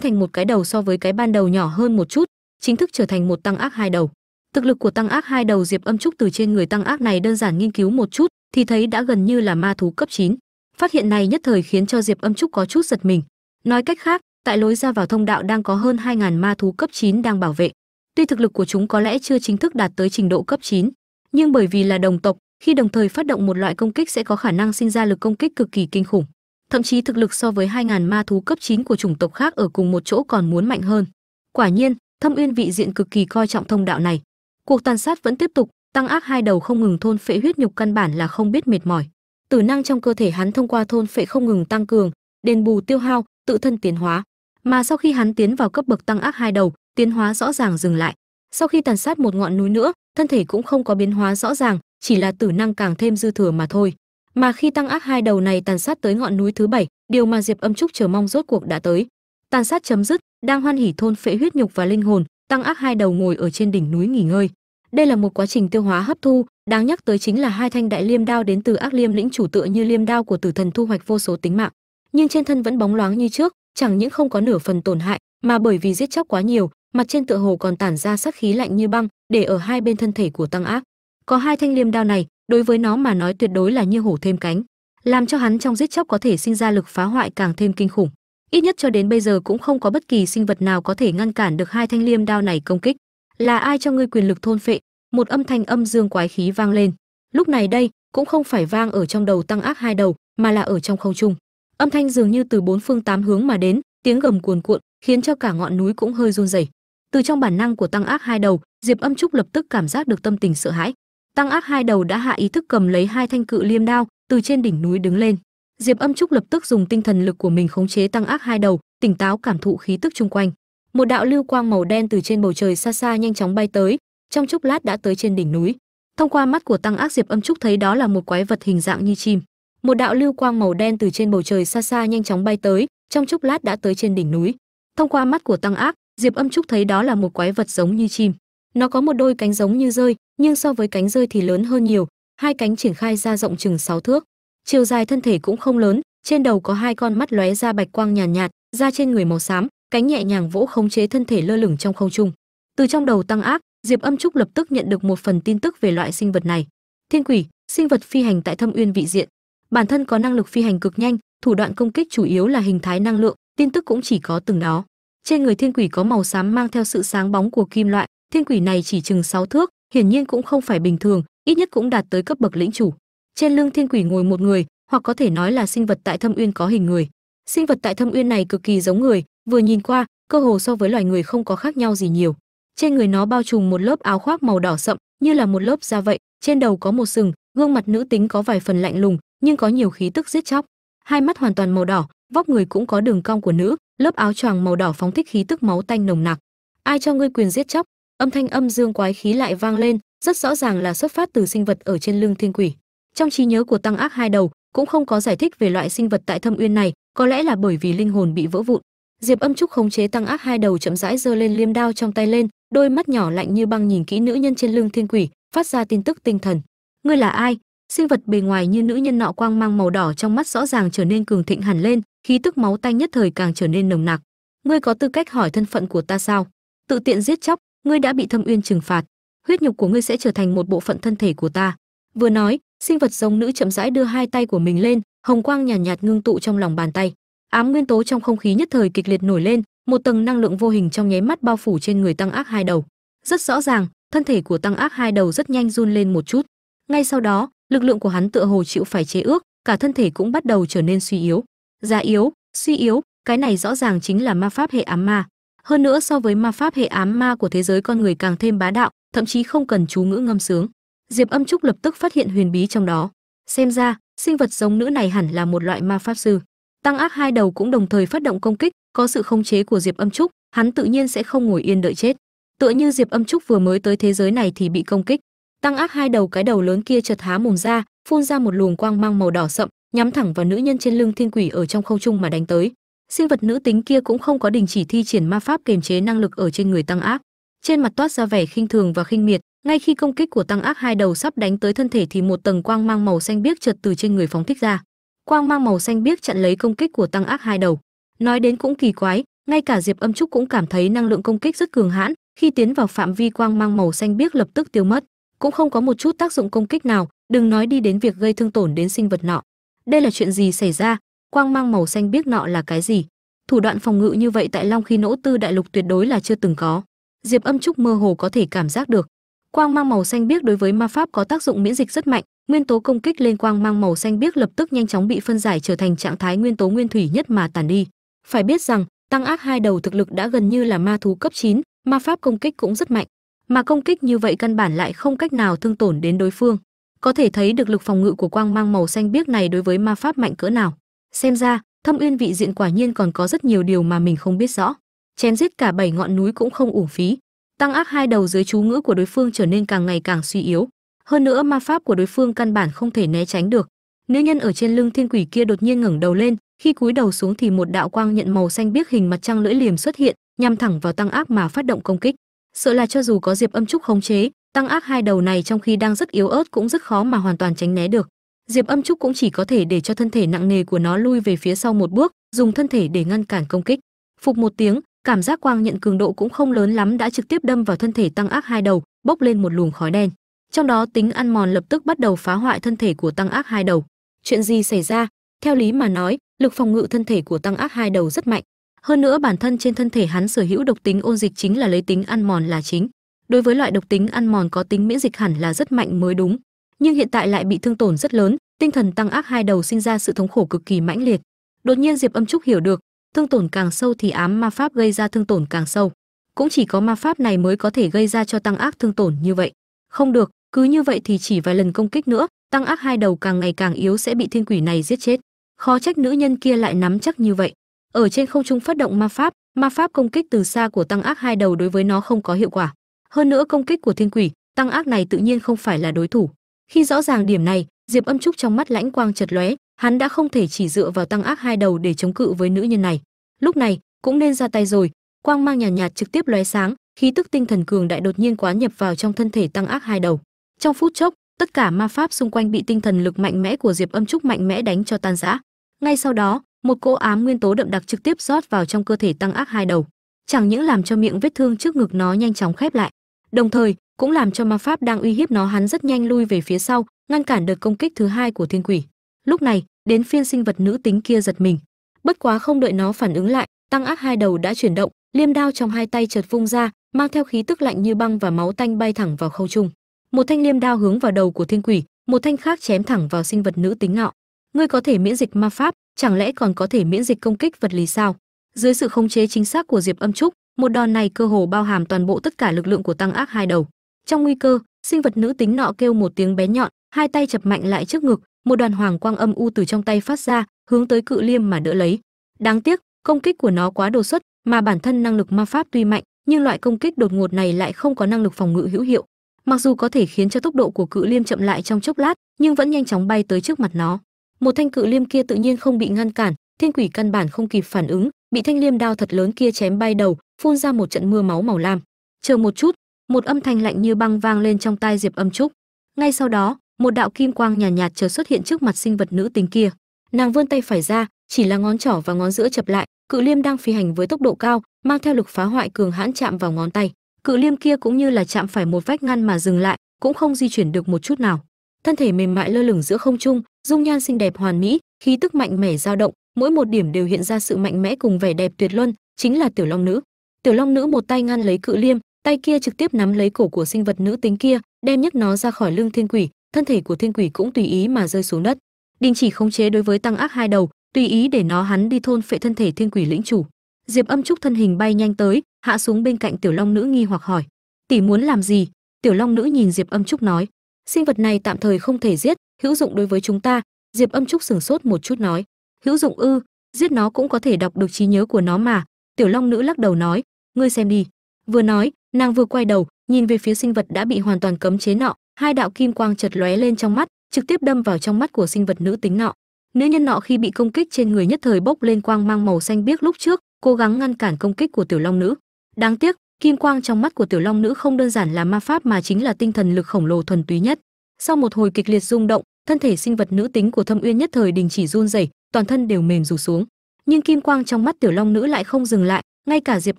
thành một cái đầu so với cái ban đầu nhỏ hơn một chút, chính thức trở thành một tăng ác hai đầu thực lực của tăng ác hai đầu diệp âm trúc từ trên người tăng ác này đơn giản nghiên cứu một chút thì thấy đã gần như là ma thú cấp 9. phát hiện này nhất thời khiến cho diệp âm trúc có chút giật mình. Nói cách khác tại lối ra vào thông đạo đang có hơn 2.000 ma thú cấp 9 đang bảo vệ. Tuy thực lực của chúng có lẽ chưa chính thức đạt tới trình độ cấp 9, nhưng bởi vì là đồng tộc khi đồng thời phát động một loại công kích sẽ có khả năng sinh ra lực công kích cực kỳ kinh khủng. Thậm chí thực lực so với 2.000 ma thú cấp 9 của chủng tộc khác ở cùng một chỗ còn muốn mạnh hơn. Quả nhiên thâm uyên vị diện cực kỳ coi trọng thông đạo này cuộc tàn sát vẫn tiếp tục, tăng ác hai đầu không ngừng thôn phệ huyết nhục căn bản là không biết mệt mỏi. Tử năng trong cơ thể hắn thông qua thôn phệ không ngừng tăng cường, đền bù tiêu hao, tự thân tiến hóa. Mà sau khi hắn tiến vào cấp bậc tăng ác hai đầu, tiến hóa rõ ràng dừng lại. Sau khi tàn sát một ngọn núi nữa, thân thể cũng không có biến hóa rõ ràng, chỉ là tử năng càng thêm dư thừa mà thôi. Mà khi tăng ác hai đầu này tàn sát tới ngọn núi thứ bảy, điều mà diệp âm trúc chờ mong rốt cuộc đã tới. Tàn sát chấm dứt, đang hoan hỉ thôn phệ huyết nhục và linh hồn, tăng ác hai đầu ngồi ở trên đỉnh núi nghỉ ngơi đây là một quá trình tiêu hóa hấp thu, đáng nhắc tới chính là hai thanh đại liêm đao đến từ ác liêm lĩnh chủ tựa như liêm đao của tử thần thu hoạch vô số tính mạng. Nhưng trên thân vẫn bóng loáng như trước, chẳng những không có nửa phần tổn hại, mà bởi vì giết chóc quá nhiều, mặt trên tựa hồ còn tản ra sát khí lạnh như băng, để ở hai bên thân thể của tăng ác. Có hai thanh liêm đao này, đối với nó mà nói tuyệt đối là như hổ thêm cánh, làm cho hắn trong giết chóc có thể sinh ra lực phá hoại càng thêm kinh khủng. Ít nhất cho đến bây giờ cũng không có bất kỳ sinh vật nào có thể ngăn cản được hai thanh liêm đao này công kích là ai cho ngươi quyền lực thôn phệ? Một âm thanh âm dương quái khí vang lên. Lúc này đây, cũng không phải vang ở trong đầu tăng ác hai đầu, mà là ở trong không trung. Âm thanh dường như từ bốn phương tám hướng mà đến, tiếng gầm cuồn cuộn, khiến cho cả ngọn núi cũng hơi run rẩy. Từ trong bản năng của tăng ác hai đầu, diệp âm trúc lập tức cảm giác được tâm tình sợ hãi. Tăng ác hai đầu đã hạ ý thức cầm lấy hai thanh cự liêm đao, từ trên đỉnh núi đứng lên. Diệp âm trúc lập tức dùng tinh thần lực của mình khống chế tăng ác hai đầu, tỉnh táo cảm thụ khí tức chung quanh một đạo lưu quang màu đen từ trên bầu trời xa xa nhanh chóng bay tới trong chốc lát đã tới trên đỉnh núi. Thông qua mắt của tăng ác diệp âm trúc thấy đó là một quái vật hình dạng như chim. Một đạo lưu quang màu đen từ trên bầu trời xa xa nhanh chóng bay tới trong chốc lát đã tới trên đỉnh núi. Thông qua mắt của tăng ác diệp âm trúc thấy đó là một quái vật giống như chim. Nó có một đôi cánh giống như rơi nhưng so với cánh rơi thì lớn hơn nhiều hai cánh triển khai ra rộng chừng 6 thước. Chiều dài thân thể cũng không lớn trên đầu có hai con mắt lóe ra bạch quang nhàn nhạt, nhạt da trên người màu xám cánh nhẹ nhàng vỗ khống chế thân thể lơ lửng trong không trung. Từ trong đầu tăng ác, diệp âm trúc lập tức nhận được một phần tin tức về loại sinh vật này. Thiên quỷ, sinh vật phi hành tại thâm uyên vị diện. Bản thân có năng lực phi hành cực nhanh, thủ đoạn công kích chủ yếu là hình thái năng lượng, tin tức cũng chỉ có từng đó. Trên người thiên quỷ có màu xám mang theo sự sáng bóng của kim loại, thiên quỷ này chỉ chừng 6 thước, hiển nhiên cũng không phải bình thường, ít nhất cũng đạt tới cấp bậc lĩnh chủ. Trên lưng thiên quỷ ngồi một người, hoặc có thể nói là sinh vật tại thâm uyên có hình người. Sinh vật tại thâm uyên này cực kỳ giống người vừa nhìn qua, cơ hồ so với loài người không có khác nhau gì nhiều. Trên người nó bao trùm một lớp áo khoác màu đỏ sậm, như là một lớp da vậy. Trên đầu có một sừng, gương mặt nữ tính có vài phần lạnh lùng, nhưng có nhiều khí tức giết chóc. Hai mắt hoàn toàn màu đỏ, vóc người cũng có đường cong của nữ, lớp áo choàng màu đỏ phóng thích khí tức máu tanh nồng nặc. Ai cho ngươi quyền giết chóc? Âm thanh âm dương quái khí lại vang lên, rất rõ ràng là xuất phát từ sinh vật ở trên lưng thiên quỷ. Trong trí nhớ của tăng ác hai đầu, cũng không có giải thích về loại sinh vật tại thâm uyên này, có lẽ là bởi vì linh hồn bị vỡ vụn diệp âm trúc khống chế tăng ác hai đầu chậm rãi giơ lên liêm đao trong tay lên đôi mắt nhỏ lạnh như băng nhìn kỹ nữ nhân trên lưng thiên quỷ phát ra tin tức tinh thần. Ngươi là ai? Sinh vật bề ngoài như nữ nhân nọ quang mang màu đỏ trong mắt rõ ràng trở nên cường thịnh hẳn lên khí tức máu tanh nhất thời càng trở nên nồng nặc. Ngươi có tư cách hỏi thân phận của ta sao? Tự tiện giết chóc ngươi đã bị thâm uyên trừng phạt. Huyết nhục của ngươi sẽ trở thành một bộ phận thân thể của ta. Vừa nói sinh vật giống nữ chậm rãi đưa hai tay của mình lên hồng quang nhàn nhạt, nhạt ngưng tụ trong lòng bàn tay ám nguyên tố trong không khí nhất thời kịch liệt nổi lên, một tầng năng lượng vô hình trong nháy mắt bao phủ trên người tăng ác hai đầu. Rất rõ ràng, thân thể của tăng ác hai đầu rất nhanh run lên một chút. Ngay sau đó, lực lượng của hắn tựa hồ chịu phải chế ước, cả thân thể cũng bắt đầu trở nên suy yếu. Già yếu, suy yếu, cái này rõ ràng chính là ma pháp hệ ám ma. Hơn nữa so với ma pháp hệ ám ma của thế giới con người càng thêm bá đạo, thậm chí không cần chú ngữ ngâm sướng. Diệp âm trúc lập tức phát hiện huyền bí trong đó. Xem ra, sinh vật giống nữ này hẳn là một loại ma pháp sư tăng ác hai đầu cũng đồng thời phát động công kích, có sự khống chế của diệp âm trúc, hắn tự nhiên sẽ không ngồi yên đợi chết. Tựa như diệp âm trúc vừa mới tới thế giới này thì bị công kích. Tăng ác hai đầu cái đầu lớn kia chợt há mồm ra, phun ra một luồng quang mang màu đỏ sậm, nhắm thẳng vào nữ nhân trên lưng thiên quỷ ở trong không trung mà đánh tới. Sinh vật nữ tính kia cũng không có đình chỉ thi triển ma pháp kềm chế năng lực ở trên người tăng ác trên mặt toát ra vẻ khinh thường và khinh miệt, ngay khi công kích của tăng ác hai đầu sắp đánh tới thân thể thì một tầng quang mang màu xanh biếc chợt từ trên người phóng thích ra quang mang màu xanh biếc chặn lấy công kích của tăng ác hai đầu. Nói đến cũng kỳ quái, ngay cả diệp âm trúc cũng cảm thấy năng lượng công kích rất cường hãn. Khi tiến vào phạm vi quang mang màu xanh biếc lập tức tiêu mất. Cũng không có một chút tác dụng công kích nào, đừng nói đi đến việc gây thương tổn đến sinh vật nọ. Đây là chuyện gì xảy ra? Quang mang màu xanh biếc nọ là cái gì? Thủ đoạn phòng ngự như vậy tại long khi nỗ tư đại lục tuyệt đối là chưa từng có. Diệp âm trúc mơ hồ có thể cảm giác được. Quang mang màu xanh biếc đối với ma pháp có tác dụng miễn dịch rất mạnh nguyên tố công kích lên quang mang màu xanh biếc lập tức nhanh chóng bị phân giải trở thành trạng thái nguyên tố nguyên thủy nhất mà tàn đi. Phải biết rằng tăng ác hai đầu thực lực đã gần như là ma thú cấp 9, ma pháp công kích cũng rất mạnh. Mà công kích như vậy căn bản lại không cách nào thương tổn đến đối phương. Có thể thấy được lực phòng ngự của quang mang màu xanh biếc này đối với ma pháp mạnh cỡ nào. Xem ra thâm uyên vị diện quả nhiên còn có rất nhiều điều mà mình không biết rõ. Chém giết cả bảy ngọn núi cũng không uổng phí. Tăng ác hai đầu dưới chú ngữ của đối phương trở nên càng ngày càng suy yếu hơn nữa ma pháp của đối phương căn bản không thể né tránh được. Nữ nhân ở trên lưng thiên quỷ kia đột nhiên ngẩng đầu lên, khi cúi đầu xuống thì một đạo quang nhận màu xanh biếc hình mặt trăng lưỡi liềm xuất hiện, nhằm thẳng vào tăng ác mà phát động công kích. Sợ là cho dù có diệp âm trúc khống chế, tăng ác hai đầu này trong khi đang rất yếu ớt cũng rất khó mà hoàn toàn tránh né được. Diệp âm trúc cũng chỉ có thể để cho thân thể nặng nề của nó lui về phía sau một bước, dùng thân thể để ngăn cản công kích. Phục một tiếng, cảm giác quang nhận cường độ cũng không lớn lắm đã trực tiếp đâm vào thân thể tăng ác hai đầu, bốc lên một luồng khói đen trong đó, tính ăn mòn lập tức bắt đầu phá hoại thân thể của tăng ác hai đầu. Chuyện gì xảy ra? Theo lý mà nói, lực phòng ngự thân thể của tăng ác hai đầu rất mạnh. Hơn nữa, bản thân trên thân thể hắn sở hữu độc tính ôn dịch chính là lấy tính ăn mòn là chính. Đối với loại độc tính ăn mòn có tính miễn dịch hẳn là rất mạnh mới đúng. Nhưng hiện tại lại bị thương tổn rất lớn, tinh thần tăng ác hai đầu sinh ra sự thống khổ cực kỳ mãnh liệt. Đột nhiên diệp âm trúc hiểu được, thương tổn càng sâu thì ám ma pháp gây ra thương tổn càng sâu. Cũng chỉ có ma pháp này mới có thể gây ra cho tăng ác thương tổn như vậy. Không được cứ như vậy thì chỉ vài lần công kích nữa tăng ác hai đầu càng ngày càng yếu sẽ bị thiên quỷ này giết chết. Khó trách nữ nhân kia lại nắm chắc như vậy. Ở trên không trung phát động ma pháp ma pháp công kích từ xa của tăng ác hai đầu đối với nó không có hiệu quả. Hơn nữa công kích của thiên quỷ tăng ác này tự nhiên không phải là đối thủ. Khi rõ ràng điểm này diệp âm trúc trong mắt lãnh quang chật lóe hắn đã không thể chỉ dựa vào tăng ác hai đầu để chống cự với nữ nhân này. Lúc này cũng nên ra tay rồi. Quang mang nhàn nhạt, nhạt trực tiếp lóe sáng khí tức tinh thần cường đại đột nhiên quá nhập vào trong thân thể tăng ác hai đầu trong phút chốc, tất cả ma pháp xung quanh bị tinh thần lực mạnh mẽ của diệp âm trúc mạnh mẽ đánh cho tan rã. Ngay sau đó, một cỗ ám nguyên tố đậm đặc trực tiếp rót vào trong cơ thể tăng ác hai đầu. Chẳng những làm cho miệng vết thương trước ngực nó nhanh chóng khép lại, đồng thời cũng làm cho ma pháp đang uy hiếp nó hắn rất nhanh lui về phía sau, ngăn cản đợt công kích thứ hai của thiên quỷ. Lúc này, đến phiên sinh vật nữ tính kia giật mình. Bất quá không đợi nó phản ứng lại, tăng ác hai đầu đã chuyển động, liêm đao trong hai tay chợt vung ra, mang theo khí tức lạnh như băng và máu tanh bay thẳng vào khâu trung một thanh liêm đao hướng vào đầu của thiên quỷ, một thanh khác chém thẳng vào sinh vật nữ tính ngạo ngươi có thể miễn dịch ma pháp, chẳng lẽ còn có thể miễn dịch công kích vật lý sao? Dưới sự khống chế chính xác của diệp âm trúc, một đòn này cơ hồ bao hàm toàn bộ tất cả lực lượng của tăng ác hai đầu. Trong nguy cơ, sinh vật nữ tính nọ kêu một tiếng bé nhọn, hai tay chập mạnh lại trước ngực, một đoàn hoàng quang âm u từ trong tay phát ra, hướng tới cự liêm mà đỡ lấy. Đáng tiếc, công kích của nó quá đột xuất, mà bản thân năng lực ma pháp tuy mạnh, nhưng loại công kích đột ngột này lại không có năng lực phòng ngự hữu hiệu mặc dù có thể khiến cho tốc độ của cự liêm chậm lại trong chốc lát nhưng vẫn nhanh chóng bay tới trước mặt nó. Một thanh cự liêm kia tự nhiên không bị ngăn cản thiên quỷ căn bản không kịp phản ứng bị thanh liêm đao thật lớn kia chém bay đầu phun ra một trận mưa máu màu lam. Chờ một chút một âm thanh lạnh như băng vang lên trong tai diệp âm trúc. Ngay sau đó một đạo kim quang nhàn nhạt, nhạt xuất hiện trước mặt sinh vật nữ tính kia. Nàng vươn tay phải ra chỉ là ngón trỏ và ngón giữa chập lại cự liêm đang phi hành với tốc độ cao mang theo lực phá hoại cường hãn chạm vào ngón tay cự liêm kia cũng như là chạm phải một vách ngăn mà dừng lại, cũng không di chuyển được một chút nào. Thân thể mềm mại lơ lửng giữa không trung, dung nhan xinh đẹp hoàn mỹ, khí tức mạnh mẽ dao động, mỗi một điểm đều hiện ra sự mạnh mẽ cùng vẻ đẹp tuyệt luân, chính là tiểu long nữ. Tiểu long nữ một tay ngăn lấy cự liêm, tay kia trực tiếp nắm lấy cổ của sinh vật nữ tính kia, đem nhấc nó ra khỏi lưng thiên quỷ, thân thể của thiên quỷ cũng tùy ý mà rơi xuống đất. Đình chỉ khống chế đối với tăng ác hai đầu, tùy ý để nó hắn đi thôn phệ thân thể thiên quỷ lĩnh chủ diệp âm trúc thân hình bay nhanh tới, hạ xuống bên cạnh tiểu long nữ nghi hoặc hỏi, tỷ muốn làm gì? Tiểu long nữ nhìn diệp âm trúc nói, sinh vật này tạm thời không thể giết, hữu dụng đối với chúng ta. Diệp âm trúc sửng sốt một chút nói, hữu dụng ư, giết nó cũng có thể đọc được trí nhớ của nó mà. Tiểu long nữ lắc đầu nói, ngươi xem đi. Vừa nói, nàng vừa quay đầu, nhìn về phía sinh vật đã bị hoàn toàn cấm chế nọ, hai đạo kim quang chật lóe lên trong mắt, trực tiếp đâm vào trong mắt của sinh vật nữ tính nọ. Nữ nhân nọ khi bị công kích trên người nhất thời bốc lên quang mang màu xanh biếc lúc trước cố gắng ngăn cản công kích của tiểu long nữ. Đáng tiếc, kim quang trong mắt của tiểu long nữ không đơn giản là ma pháp mà chính là tinh thần lực khổng lồ thuần túy nhất. Sau một hồi kịch liệt rung động, thân thể sinh vật nữ tính của thâm uyên nhất thời đình chỉ run rẩy, toàn thân đều mềm rủ xuống. Nhưng kim quang trong mắt tiểu long nữ lại không dừng lại, ngay cả diệp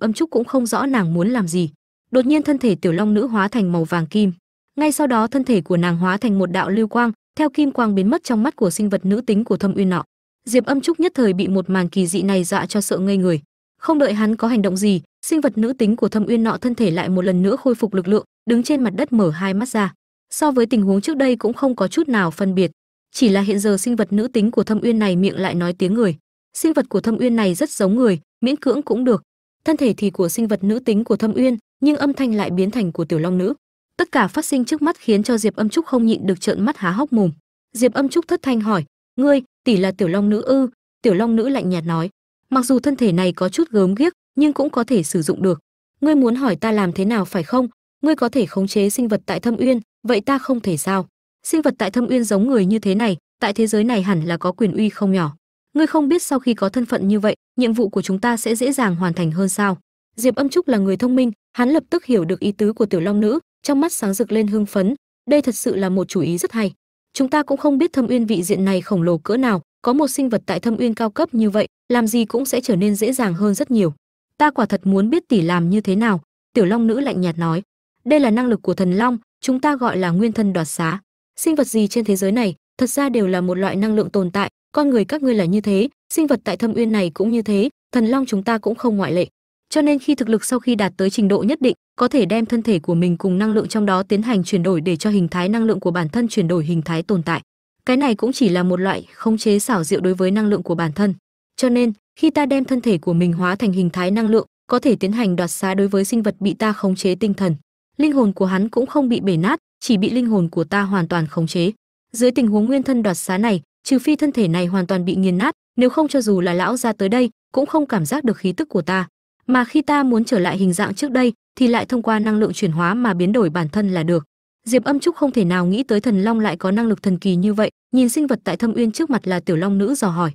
âm trúc cũng không rõ nàng muốn làm gì. Đột nhiên thân thể tiểu long nữ hóa thành màu vàng kim. Ngay sau đó thân thể của nàng hóa thành một đạo lưu quang, theo kim quang biến mất trong mắt của sinh vật nữ tính của thâm uyên nọ. Diệp âm trúc nhất thời bị một màn kỳ dị này dọa cho sợ ngây người không đợi hắn có hành động gì, sinh vật nữ tính của thâm uyên nọ thân thể lại một lần nữa khôi phục lực lượng, đứng trên mặt đất mở hai mắt ra. So với tình huống trước đây cũng không có chút nào phân biệt. Chỉ là hiện giờ sinh vật nữ tính của thâm uyên này miệng lại nói tiếng người. Sinh vật của thâm uyên này rất giống người, miễn cưỡng cũng được. Thân thể thì của sinh vật nữ tính của thâm uyên, nhưng âm thanh lại biến thành của tiểu long nữ. Tất cả phát sinh trước mắt khiến cho diệp âm trúc không nhịn được trợn mắt há hốc mồm. Diệp âm trúc thất thanh hỏi, ngươi, tỷ là tiểu long nữ ư? Tiểu long nữ lạnh nhạt nói mặc dù thân thể này có chút gớm ghiếc, nhưng cũng có thể sử dụng được. Ngươi muốn hỏi ta làm thế nào phải không? Ngươi có thể khống chế sinh vật tại thâm uyên, vậy ta không thể sao? Sinh vật tại thâm uyên giống người như thế này, tại thế giới này hẳn là có quyền uy không nhỏ. Ngươi không biết sau khi có thân phận như vậy, nhiệm vụ của chúng ta sẽ dễ dàng hoàn thành hơn sao? Diệp âm trúc là người thông minh, hắn lập tức hiểu được ý tứ của tiểu long nữ, trong mắt sáng rực lên hưng phấn. Đây thật sự là một chủ ý rất hay. Chúng ta cũng không biết thâm uyên vị diện này khổng lồ cỡ nào, có một sinh vật tại thâm uyên cao cấp như vậy làm gì cũng sẽ trở nên dễ dàng hơn rất nhiều. Ta quả thật muốn biết tỷ làm như thế nào, tiểu long nữ lạnh nhạt nói. Đây là năng lực của thần long, chúng ta gọi là nguyên thân đoạt xá. Sinh vật gì trên thế giới này, thật ra đều là một loại năng lượng tồn tại, con người các ngươi là như thế, sinh vật tại thâm uyên này cũng như thế, thần long chúng ta cũng không ngoại lệ. Cho nên khi thực lực sau khi đạt tới trình độ nhất định, có thể đem thân thể của mình cùng năng lượng trong đó tiến hành chuyển đổi để cho hình thái năng lượng của bản thân chuyển đổi hình thái tồn tại. Cái này cũng chỉ là một loại khống chế xảo diệu đối với năng lượng của bản thân cho nên, khi ta đem thân thể của mình hóa thành hình thái năng lượng, có thể tiến hành đoạt xá đối với sinh vật bị ta khống chế tinh thần. Linh hồn của hắn cũng không bị bể nát, chỉ bị linh hồn của ta hoàn toàn khống chế. Dưới tình huống nguyên thân đoạt xá này, trừ phi thân thể này hoàn toàn bị nghiền nát, nếu không cho dù là lão ra tới đây, cũng không cảm giác được khí tức của ta. Mà khi ta muốn trở lại hình dạng trước đây, thì lại thông qua năng lượng chuyển hóa mà biến đổi bản thân là được. Diệp âm trúc không thể nào nghĩ tới thần long lại có năng lực thần kỳ như vậy, nhìn sinh vật tại thâm uyên trước mặt là tiểu long nữ dò hỏi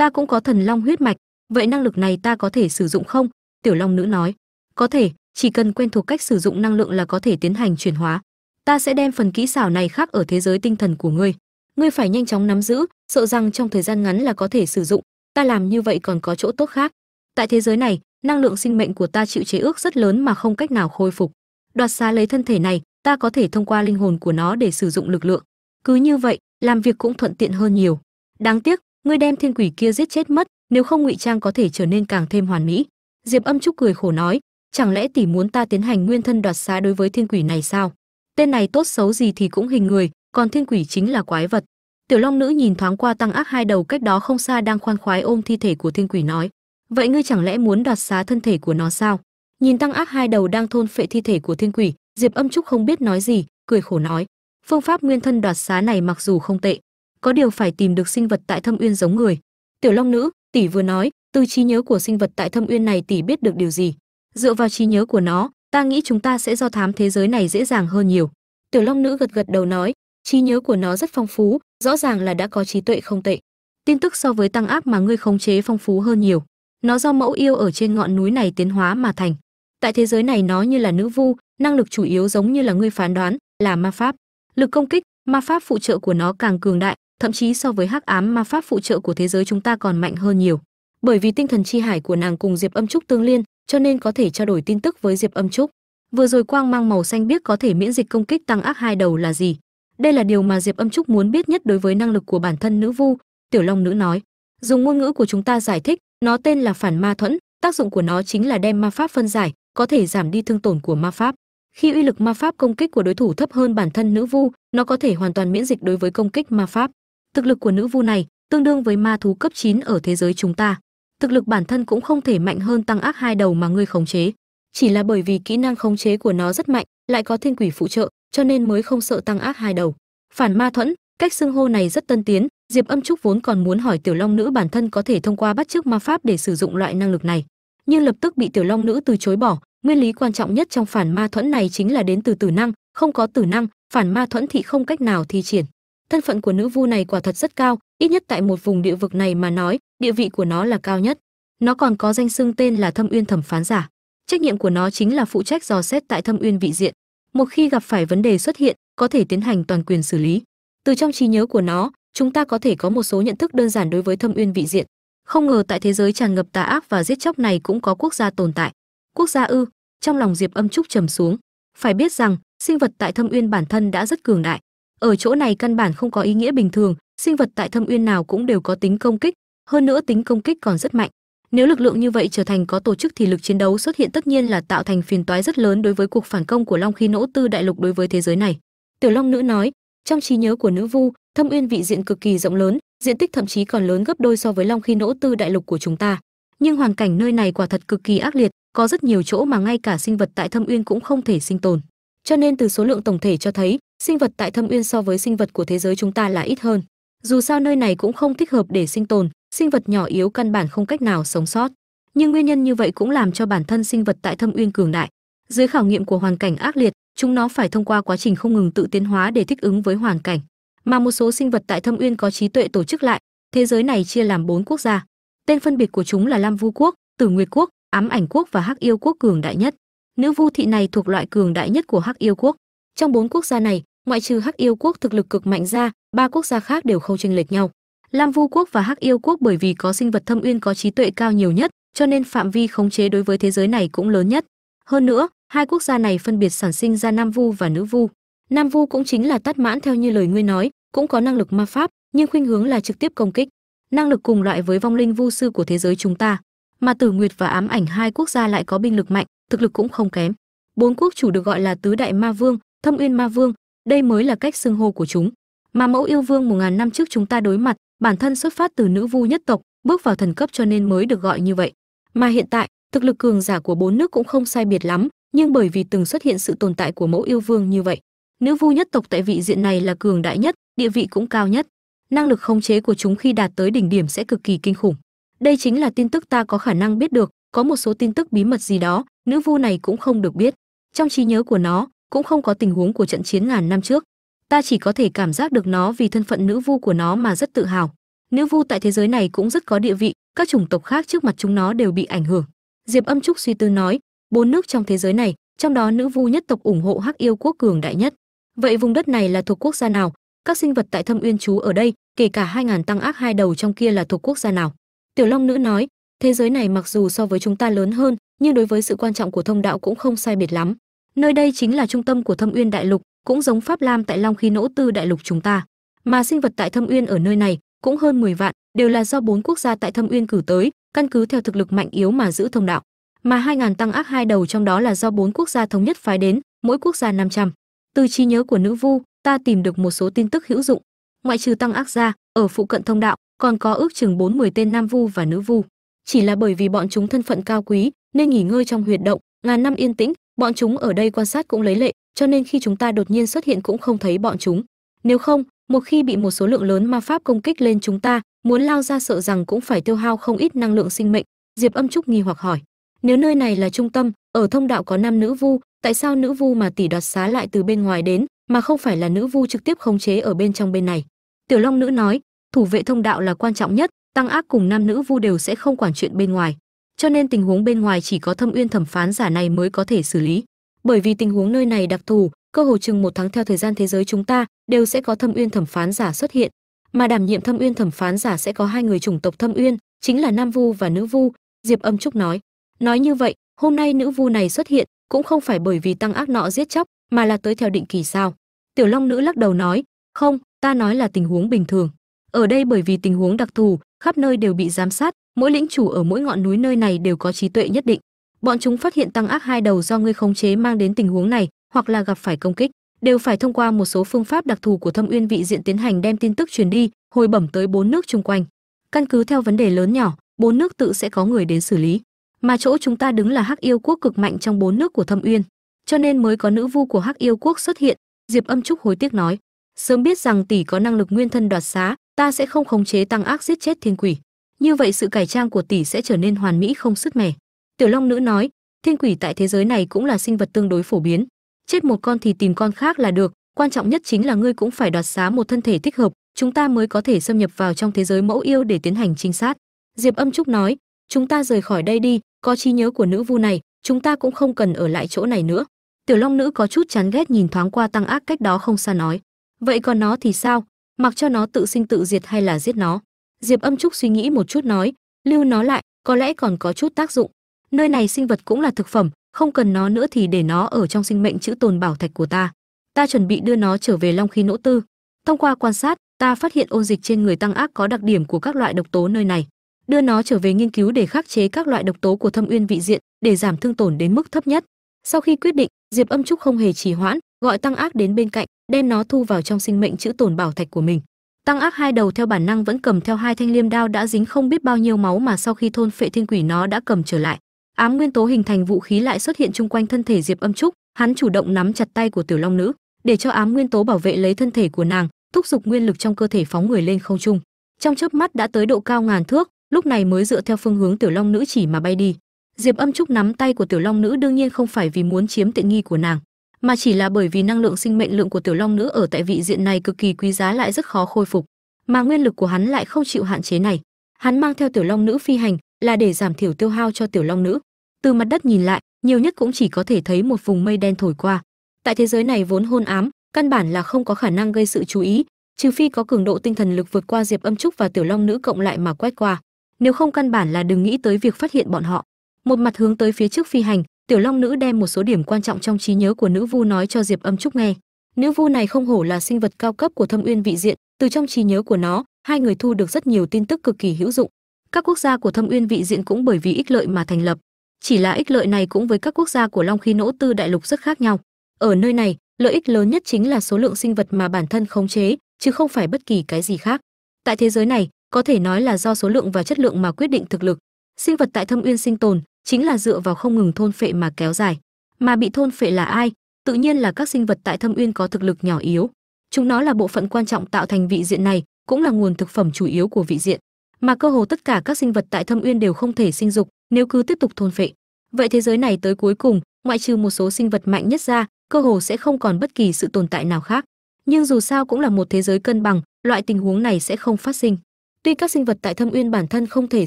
ta cũng có thần long huyết mạch, vậy năng lực này ta có thể sử dụng không? Tiểu long nữ nói, có thể, chỉ cần quen thuộc cách sử dụng năng lượng là có thể tiến hành chuyển hóa. Ta sẽ đem phần kỹ xảo này khác ở thế giới tinh thần của ngươi. Ngươi phải nhanh chóng nắm giữ, sợ rằng trong thời gian ngắn là có thể sử dụng. Ta làm như vậy còn có chỗ tốt khác. Tại thế giới này, năng lượng sinh mệnh của ta chịu chế ước rất lớn mà không cách nào khôi phục. Đoạt xá lấy thân thể này, ta có thể thông qua linh hồn của nó để sử dụng lực lượng. Cứ như vậy, làm việc cũng thuận tiện hơn nhiều. Đáng tiếc ngươi đem thiên quỷ kia giết chết mất, nếu không ngụy trang có thể trở nên càng thêm hoàn mỹ. Diệp âm trúc cười khổ nói, chẳng lẽ tỷ muốn ta tiến hành nguyên thân đoạt xá đối với thiên quỷ này sao? Tên này tốt xấu gì thì cũng hình người, còn thiên quỷ chính là quái vật. Tiểu long nữ nhìn thoáng qua tăng ác hai đầu cách đó không xa đang khoan khoái ôm thi thể của thiên quỷ nói, vậy ngươi chẳng lẽ muốn đoạt xá thân thể của nó sao? Nhìn tăng ác hai đầu đang thôn phệ thi thể của thiên quỷ, diệp âm trúc không biết nói gì, cười khổ nói, phương pháp nguyên thân đoạt xá này mặc dù không tệ có điều phải tìm được sinh vật tại thâm uyên giống người. Tiểu long nữ, tỷ vừa nói, từ trí nhớ của sinh vật tại thâm uyên này tỷ biết được điều gì? Dựa vào trí nhớ của nó, ta nghĩ chúng ta sẽ do thám thế giới này dễ dàng hơn nhiều. Tiểu long nữ gật gật đầu nói, trí nhớ của nó rất phong phú, rõ ràng là đã có trí tuệ không tệ. Tin tức so với tăng áp mà ngươi khống chế phong phú hơn nhiều. Nó do mẫu yêu ở trên ngọn núi này tiến hóa mà thành. Tại thế giới này nó như là nữ vu, năng lực chủ yếu giống như là ngươi phán đoán, là ma pháp. Lực công kích, ma pháp phụ trợ của nó càng cường đại thậm chí so với hắc ám ma pháp phụ trợ của thế giới chúng ta còn mạnh hơn nhiều. Bởi vì tinh thần chi hải của nàng cùng diệp âm trúc tương liên, cho nên có thể trao đổi tin tức với diệp âm trúc. Vừa rồi quang mang màu xanh biết có thể miễn dịch công kích tăng ác hai đầu là gì? Đây là điều mà diệp âm trúc muốn biết nhất đối với năng lực của bản thân nữ vu, tiểu long nữ nói. Dùng ngôn ngữ của chúng ta giải thích, nó tên là phản ma thuẫn, tác dụng của nó chính là đem ma pháp phân giải, có thể giảm đi thương tổn của ma pháp. Khi uy lực ma pháp công kích của đối thủ thấp hơn bản thân nữ vu, nó có thể hoàn toàn miễn dịch đối với công kích ma pháp thực lực của nữ vu này tương đương với ma thú cấp 9 ở thế giới chúng ta. Thực lực bản thân cũng không thể mạnh hơn tăng ác hai đầu mà ngươi khống chế. Chỉ là bởi vì kỹ năng khống chế của nó rất mạnh, lại có thiên quỷ phụ trợ, cho nên mới không sợ tăng ác hai đầu. Phản ma thuẫn, cách xưng hô này rất tân tiến, diệp âm trúc vốn còn muốn hỏi tiểu long nữ bản thân có thể thông qua bắt chước ma pháp để sử dụng loại năng lực này. Nhưng lập tức bị tiểu long nữ từ chối bỏ, nguyên lý quan trọng nhất trong phản ma thuẫn này chính là đến từ tử năng, không có tử năng, phản ma thuẫn thì không cách nào thi triển thân phận của nữ vu này quả thật rất cao, ít nhất tại một vùng địa vực này mà nói, địa vị của nó là cao nhất. Nó còn có danh xưng tên là thâm uyên thẩm phán giả. Trách nhiệm của nó chính là phụ trách dò xét tại thâm uyên vị diện. Một khi gặp phải vấn đề xuất hiện, có thể tiến hành toàn quyền xử lý. Từ trong trí nhớ của nó, chúng ta có thể có một số nhận thức đơn giản đối với thâm uyên vị diện. Không ngờ tại thế giới tràn ngập tà ác và giết chóc này cũng có quốc gia tồn tại. Quốc gia ư? Trong lòng diệp âm trúc trầm xuống. Phải biết rằng, sinh vật tại thâm uyên bản thân đã rất cường đại ở chỗ này căn bản không có ý nghĩa bình thường, sinh vật tại thâm uyên nào cũng đều có tính công kích, hơn nữa tính công kích còn rất mạnh. Nếu lực lượng như vậy trở thành có tổ chức thì lực chiến đấu xuất hiện tất nhiên là tạo thành phiền toái rất lớn đối với cuộc phản công của long khí nỗ tư đại lục đối với thế giới này. Tiểu long nữ nói, trong trí nhớ của nữ vu, thâm uyên vị diện cực kỳ rộng lớn, diện tích thậm chí còn lớn gấp đôi so với long khí nỗ tư đại lục của chúng ta. Nhưng hoàn cảnh nơi này quả thật cực kỳ ác liệt, có rất nhiều chỗ mà ngay cả sinh vật tại thâm uyên cũng không thể sinh tồn. Cho nên từ số lượng tổng thể cho thấy sinh vật tại thâm uyên so với sinh vật của thế giới chúng ta là ít hơn. Dù sao nơi này cũng không thích hợp để sinh tồn, sinh vật nhỏ yếu căn bản không cách nào sống sót. Nhưng nguyên nhân như vậy cũng làm cho bản thân sinh vật tại thâm uyên cường đại. Dưới khảo nghiệm của hoàn cảnh ác liệt, chúng nó phải thông qua quá trình không ngừng tự tiến hóa để thích ứng với hoàn cảnh. Mà một số sinh vật tại thâm uyên có trí tuệ tổ chức lại, thế giới này chia làm bốn quốc gia. Tên phân biệt của chúng là lam vu quốc, tử nguyệt quốc, ám ảnh quốc và hắc yêu quốc cường đại nhất. Nữ vu thị này thuộc loại cường đại nhất của hắc yêu quốc. Trong bốn quốc gia này ngoại trừ hắc yêu quốc thực lực cực mạnh ra, ba quốc gia khác đều không chênh lệch nhau. Lam vu quốc và hắc yêu quốc bởi vì có sinh vật thâm uyên có trí tuệ cao nhiều nhất, cho nên phạm vi khống chế đối với thế giới này cũng lớn nhất. Hơn nữa, hai quốc gia này phân biệt sản sinh ra nam vu và nữ vu. Nam vu cũng chính là tắt mãn theo như lời ngươi nói, cũng có năng lực ma pháp, nhưng khuynh hướng là trực tiếp công kích. Năng lực cùng loại với vong linh vu sư của thế giới chúng ta. Mà tử nguyệt và ám ảnh hai quốc gia lại có binh lực mạnh, thực lực cũng không kém. Bốn quốc chủ được gọi là tứ đại ma vương, thâm uyên ma vương đây mới là cách xưng hô của chúng. Mà mẫu yêu vương một ngàn năm trước chúng ta đối mặt, bản thân xuất phát từ nữ vu nhất tộc, bước vào thần cấp cho nên mới được gọi như vậy. Mà hiện tại, thực lực cường giả của bốn nước cũng không sai biệt lắm, nhưng bởi vì từng xuất hiện sự tồn tại của mẫu yêu vương như vậy, nữ vu nhất tộc tại vị diện này là cường đại nhất, địa vị cũng cao nhất. Năng lực khống chế của chúng khi đạt tới đỉnh điểm sẽ cực kỳ kinh khủng. Đây chính là tin tức ta có khả năng biết được, có một số tin tức bí mật gì đó, nữ vu này cũng không được biết. Trong trí nhớ của nó cũng không có tình huống của trận chiến ngàn năm trước. Ta chỉ có thể cảm giác được nó vì thân phận nữ vu của nó mà rất tự hào. Nữ vu tại thế giới này cũng rất có địa vị, các chủng tộc khác trước mặt chúng nó đều bị ảnh hưởng. Diệp âm trúc suy tư nói, bốn nước trong thế giới này, trong đó nữ vu nhất tộc ủng hộ hắc yêu quốc cường đại nhất. Vậy vùng đất này là thuộc quốc gia nào? Các sinh vật tại thâm uyên trú ở đây, kể cả hai ngàn tăng ác hai đầu trong kia là thuộc quốc gia nào? Tiểu long nữ nói, thế giới này mặc dù so với chúng ta lớn hơn, nhưng đối với sự quan trọng của thông đạo cũng không sai biệt lắm nơi đây chính là trung tâm của thâm uyên đại lục, cũng giống pháp lam tại long khí nỗ tư đại lục chúng ta. Mà sinh vật tại thâm uyên ở nơi này cũng hơn 10 vạn, đều là do bốn quốc gia tại thâm uyên cử tới, căn cứ theo thực lực mạnh yếu mà giữ thông đạo. Mà hai ngàn tăng ác hai đầu trong đó là do bốn quốc gia thống nhất phái đến, mỗi quốc gia 500. từ trí nhớ của nữ vu, ta tìm được một số tin tức hữu dụng. Ngoại trừ tăng ác ra, ở phụ cận thông đạo, còn có ước chừng bốn mười tên nam vu và nữ vu. Chỉ là bởi vì bọn chúng thân phận cao quý, nên nghỉ ngơi trong huyệt động, ngàn năm yên tĩnh bọn chúng ở đây quan sát cũng lấy lệ, cho nên khi chúng ta đột nhiên xuất hiện cũng không thấy bọn chúng. Nếu không, một khi bị một số lượng lớn ma pháp công kích lên chúng ta, muốn lao ra sợ rằng cũng phải tiêu hao không ít năng lượng sinh mệnh, diệp âm trúc nghi hoặc hỏi. Nếu nơi này là trung tâm, ở thông đạo có năm nữ vu, tại sao nữ vu mà tỷ đoạt xá lại từ bên ngoài đến, mà không phải là nữ vu trực tiếp khống chế ở bên trong bên này? Tiểu long nữ nói, thủ vệ thông đạo là quan trọng nhất, tăng ác cùng nam nữ vu đều sẽ không quản chuyện bên ngoài cho nên tình huống bên ngoài chỉ có thâm uyên thẩm phán giả này mới có thể xử lý. Bởi vì tình huống nơi này đặc thù, cơ hồ chừng một tháng theo thời gian thế giới chúng ta đều sẽ có thâm uyên thẩm phán giả xuất hiện. Mà đảm nhiệm thâm uyên thẩm phán giả sẽ có hai người chủng tộc thâm uyên, chính là nam vu và nữ vu, diệp âm trúc nói. Nói như vậy, hôm nay nữ vu này xuất hiện cũng không phải bởi vì tăng ác nọ giết chóc, mà là tới theo định kỳ sao? Tiểu long nữ lắc đầu nói, không, ta nói là tình huống bình thường. Ở đây bởi vì tình huống đặc thù khắp nơi đều bị giám sát, mỗi lĩnh chủ ở mỗi ngọn núi nơi này đều có trí tuệ nhất định. Bọn chúng phát hiện tăng ác hai đầu do ngươi khống chế mang đến tình huống này, hoặc là gặp phải công kích, đều phải thông qua một số phương pháp đặc thù của thâm uyên vị diện tiến hành đem tin tức truyền đi, hồi bẩm tới bốn nước chung quanh. Căn cứ theo vấn đề lớn nhỏ, bốn nước tự sẽ có người đến xử lý. Mà chỗ chúng ta đứng là hắc yêu quốc cực mạnh trong bốn nước của thâm uyên, cho nên mới có nữ vu của hắc yêu quốc xuất hiện, diệp âm trúc hối tiếc nói. Sớm biết rằng tỷ có năng lực nguyên thân đoạt xá ta sẽ không khống chế tăng ác giết chết thiên quỷ. Như vậy sự cải trang của tỷ sẽ trở nên hoàn mỹ không sứt mẻ. Tiểu long nữ nói, thiên quỷ tại thế giới này cũng là sinh vật tương đối phổ biến. Chết một con thì tìm con khác là được, quan trọng nhất chính là ngươi cũng phải đoạt xá một thân thể thích hợp, chúng ta mới có thể xâm nhập vào trong thế giới mẫu yêu để tiến hành trinh sát. Diệp âm trúc nói, chúng ta rời khỏi đây đi, có trí nhớ của nữ vu này, chúng ta cũng không cần ở lại chỗ này nữa. Tiểu long nữ có chút chán ghét nhìn thoáng qua tăng ác cách đó không xa nói, vậy còn nó thì sao? Mặc cho nó tự sinh tự diệt hay là giết nó. Diệp âm trúc suy nghĩ một chút nói, lưu nó lại, có lẽ còn có chút tác dụng. Nơi này sinh vật cũng là thực phẩm, không cần nó nữa thì để nó ở trong sinh mệnh chữ tồn bảo thạch của ta. Ta chuẩn bị đưa nó trở về long khí nỗ tư. Thông qua quan sát, ta phát hiện ôn dịch trên người tăng ác có đặc điểm của các loại độc tố nơi này. Đưa nó trở về nghiên cứu để khắc chế các loại độc tố của thâm uyên vị diện, để giảm thương tổn đến mức thấp nhất. Sau khi quyết định, diệp âm trúc không hề trì hoãn, gọi tăng ác đến bên cạnh đem nó thu vào trong sinh mệnh chữ tổn bảo thạch của mình. Tăng ác hai đầu theo bản năng vẫn cầm theo hai thanh liêm đao đã dính không biết bao nhiêu máu mà sau khi thôn phệ thiên quỷ nó đã cầm trở lại. Ám nguyên tố hình thành vũ khí lại xuất hiện chung quanh thân thể diệp âm trúc, hắn chủ động nắm chặt tay của tiểu long nữ, để cho ám nguyên tố bảo vệ lấy thân thể của nàng, thúc giục nguyên lực trong cơ thể phóng người lên không trung. Trong chớp mắt đã tới độ cao ngàn thước, lúc này mới dựa theo phương hướng tiểu long nữ chỉ mà bay đi. Diệp âm trúc nắm tay của tiểu long nữ đương nhiên không phải vì muốn chiếm tiện nghi của nàng mà chỉ là bởi vì năng lượng sinh mệnh lượng của tiểu long nữ ở tại vị diện này cực kỳ quý giá lại rất khó khôi phục, mà nguyên lực của hắn lại không chịu hạn chế này. Hắn mang theo tiểu long nữ phi hành là để giảm thiểu tiêu hao cho tiểu long nữ. Từ mặt đất nhìn lại, nhiều nhất cũng chỉ có thể thấy một vùng mây đen thổi qua. Tại thế giới này vốn hôn ám, căn bản là không có khả năng gây sự chú ý, trừ phi có cường độ tinh thần lực vượt qua diệp âm trúc và tiểu long nữ cộng lại mà quét qua. Nếu không căn bản là đừng nghĩ tới việc phát hiện bọn họ. Một mặt hướng tới phía trước phi hành tiểu long nữ đem một số điểm quan trọng trong trí nhớ của nữ vu nói cho diệp âm trúc nghe. Nữ vu này không hổ là sinh vật cao cấp của thâm uyên vị diện, từ trong trí nhớ của nó, hai người thu được rất nhiều tin tức cực kỳ hữu dụng. Các quốc gia của thâm uyên vị diện cũng bởi vì ích lợi mà thành lập. Chỉ là ích lợi này cũng với các quốc gia của long khí nỗ tư đại lục rất khác nhau. Ở nơi này, lợi ích lớn nhất chính là số lượng sinh vật mà bản thân khống chế, chứ không phải bất kỳ cái gì khác. Tại thế giới này, có thể nói là do số lượng và chất lượng mà quyết định thực lực. Sinh vật tại thâm uyên sinh tồn chính là dựa vào không ngừng thôn phệ mà kéo dài. Mà bị thôn phệ là ai? Tự nhiên là các sinh vật tại thâm uyên có thực lực nhỏ yếu. Chúng nó là bộ phận quan trọng tạo thành vị diện này, cũng là nguồn thực phẩm chủ yếu của vị diện. Mà cơ hồ tất cả các sinh vật tại thâm uyên đều không thể sinh dục, nếu cứ tiếp tục thôn phệ. Vậy thế giới này tới cuối cùng, ngoại trừ một số sinh vật mạnh nhất ra, cơ hồ sẽ không còn bất kỳ sự tồn tại nào khác. Nhưng dù sao cũng là một thế giới cân bằng, loại tình huống này sẽ không phát sinh. Tuy các sinh vật tại thâm uyên bản thân không thể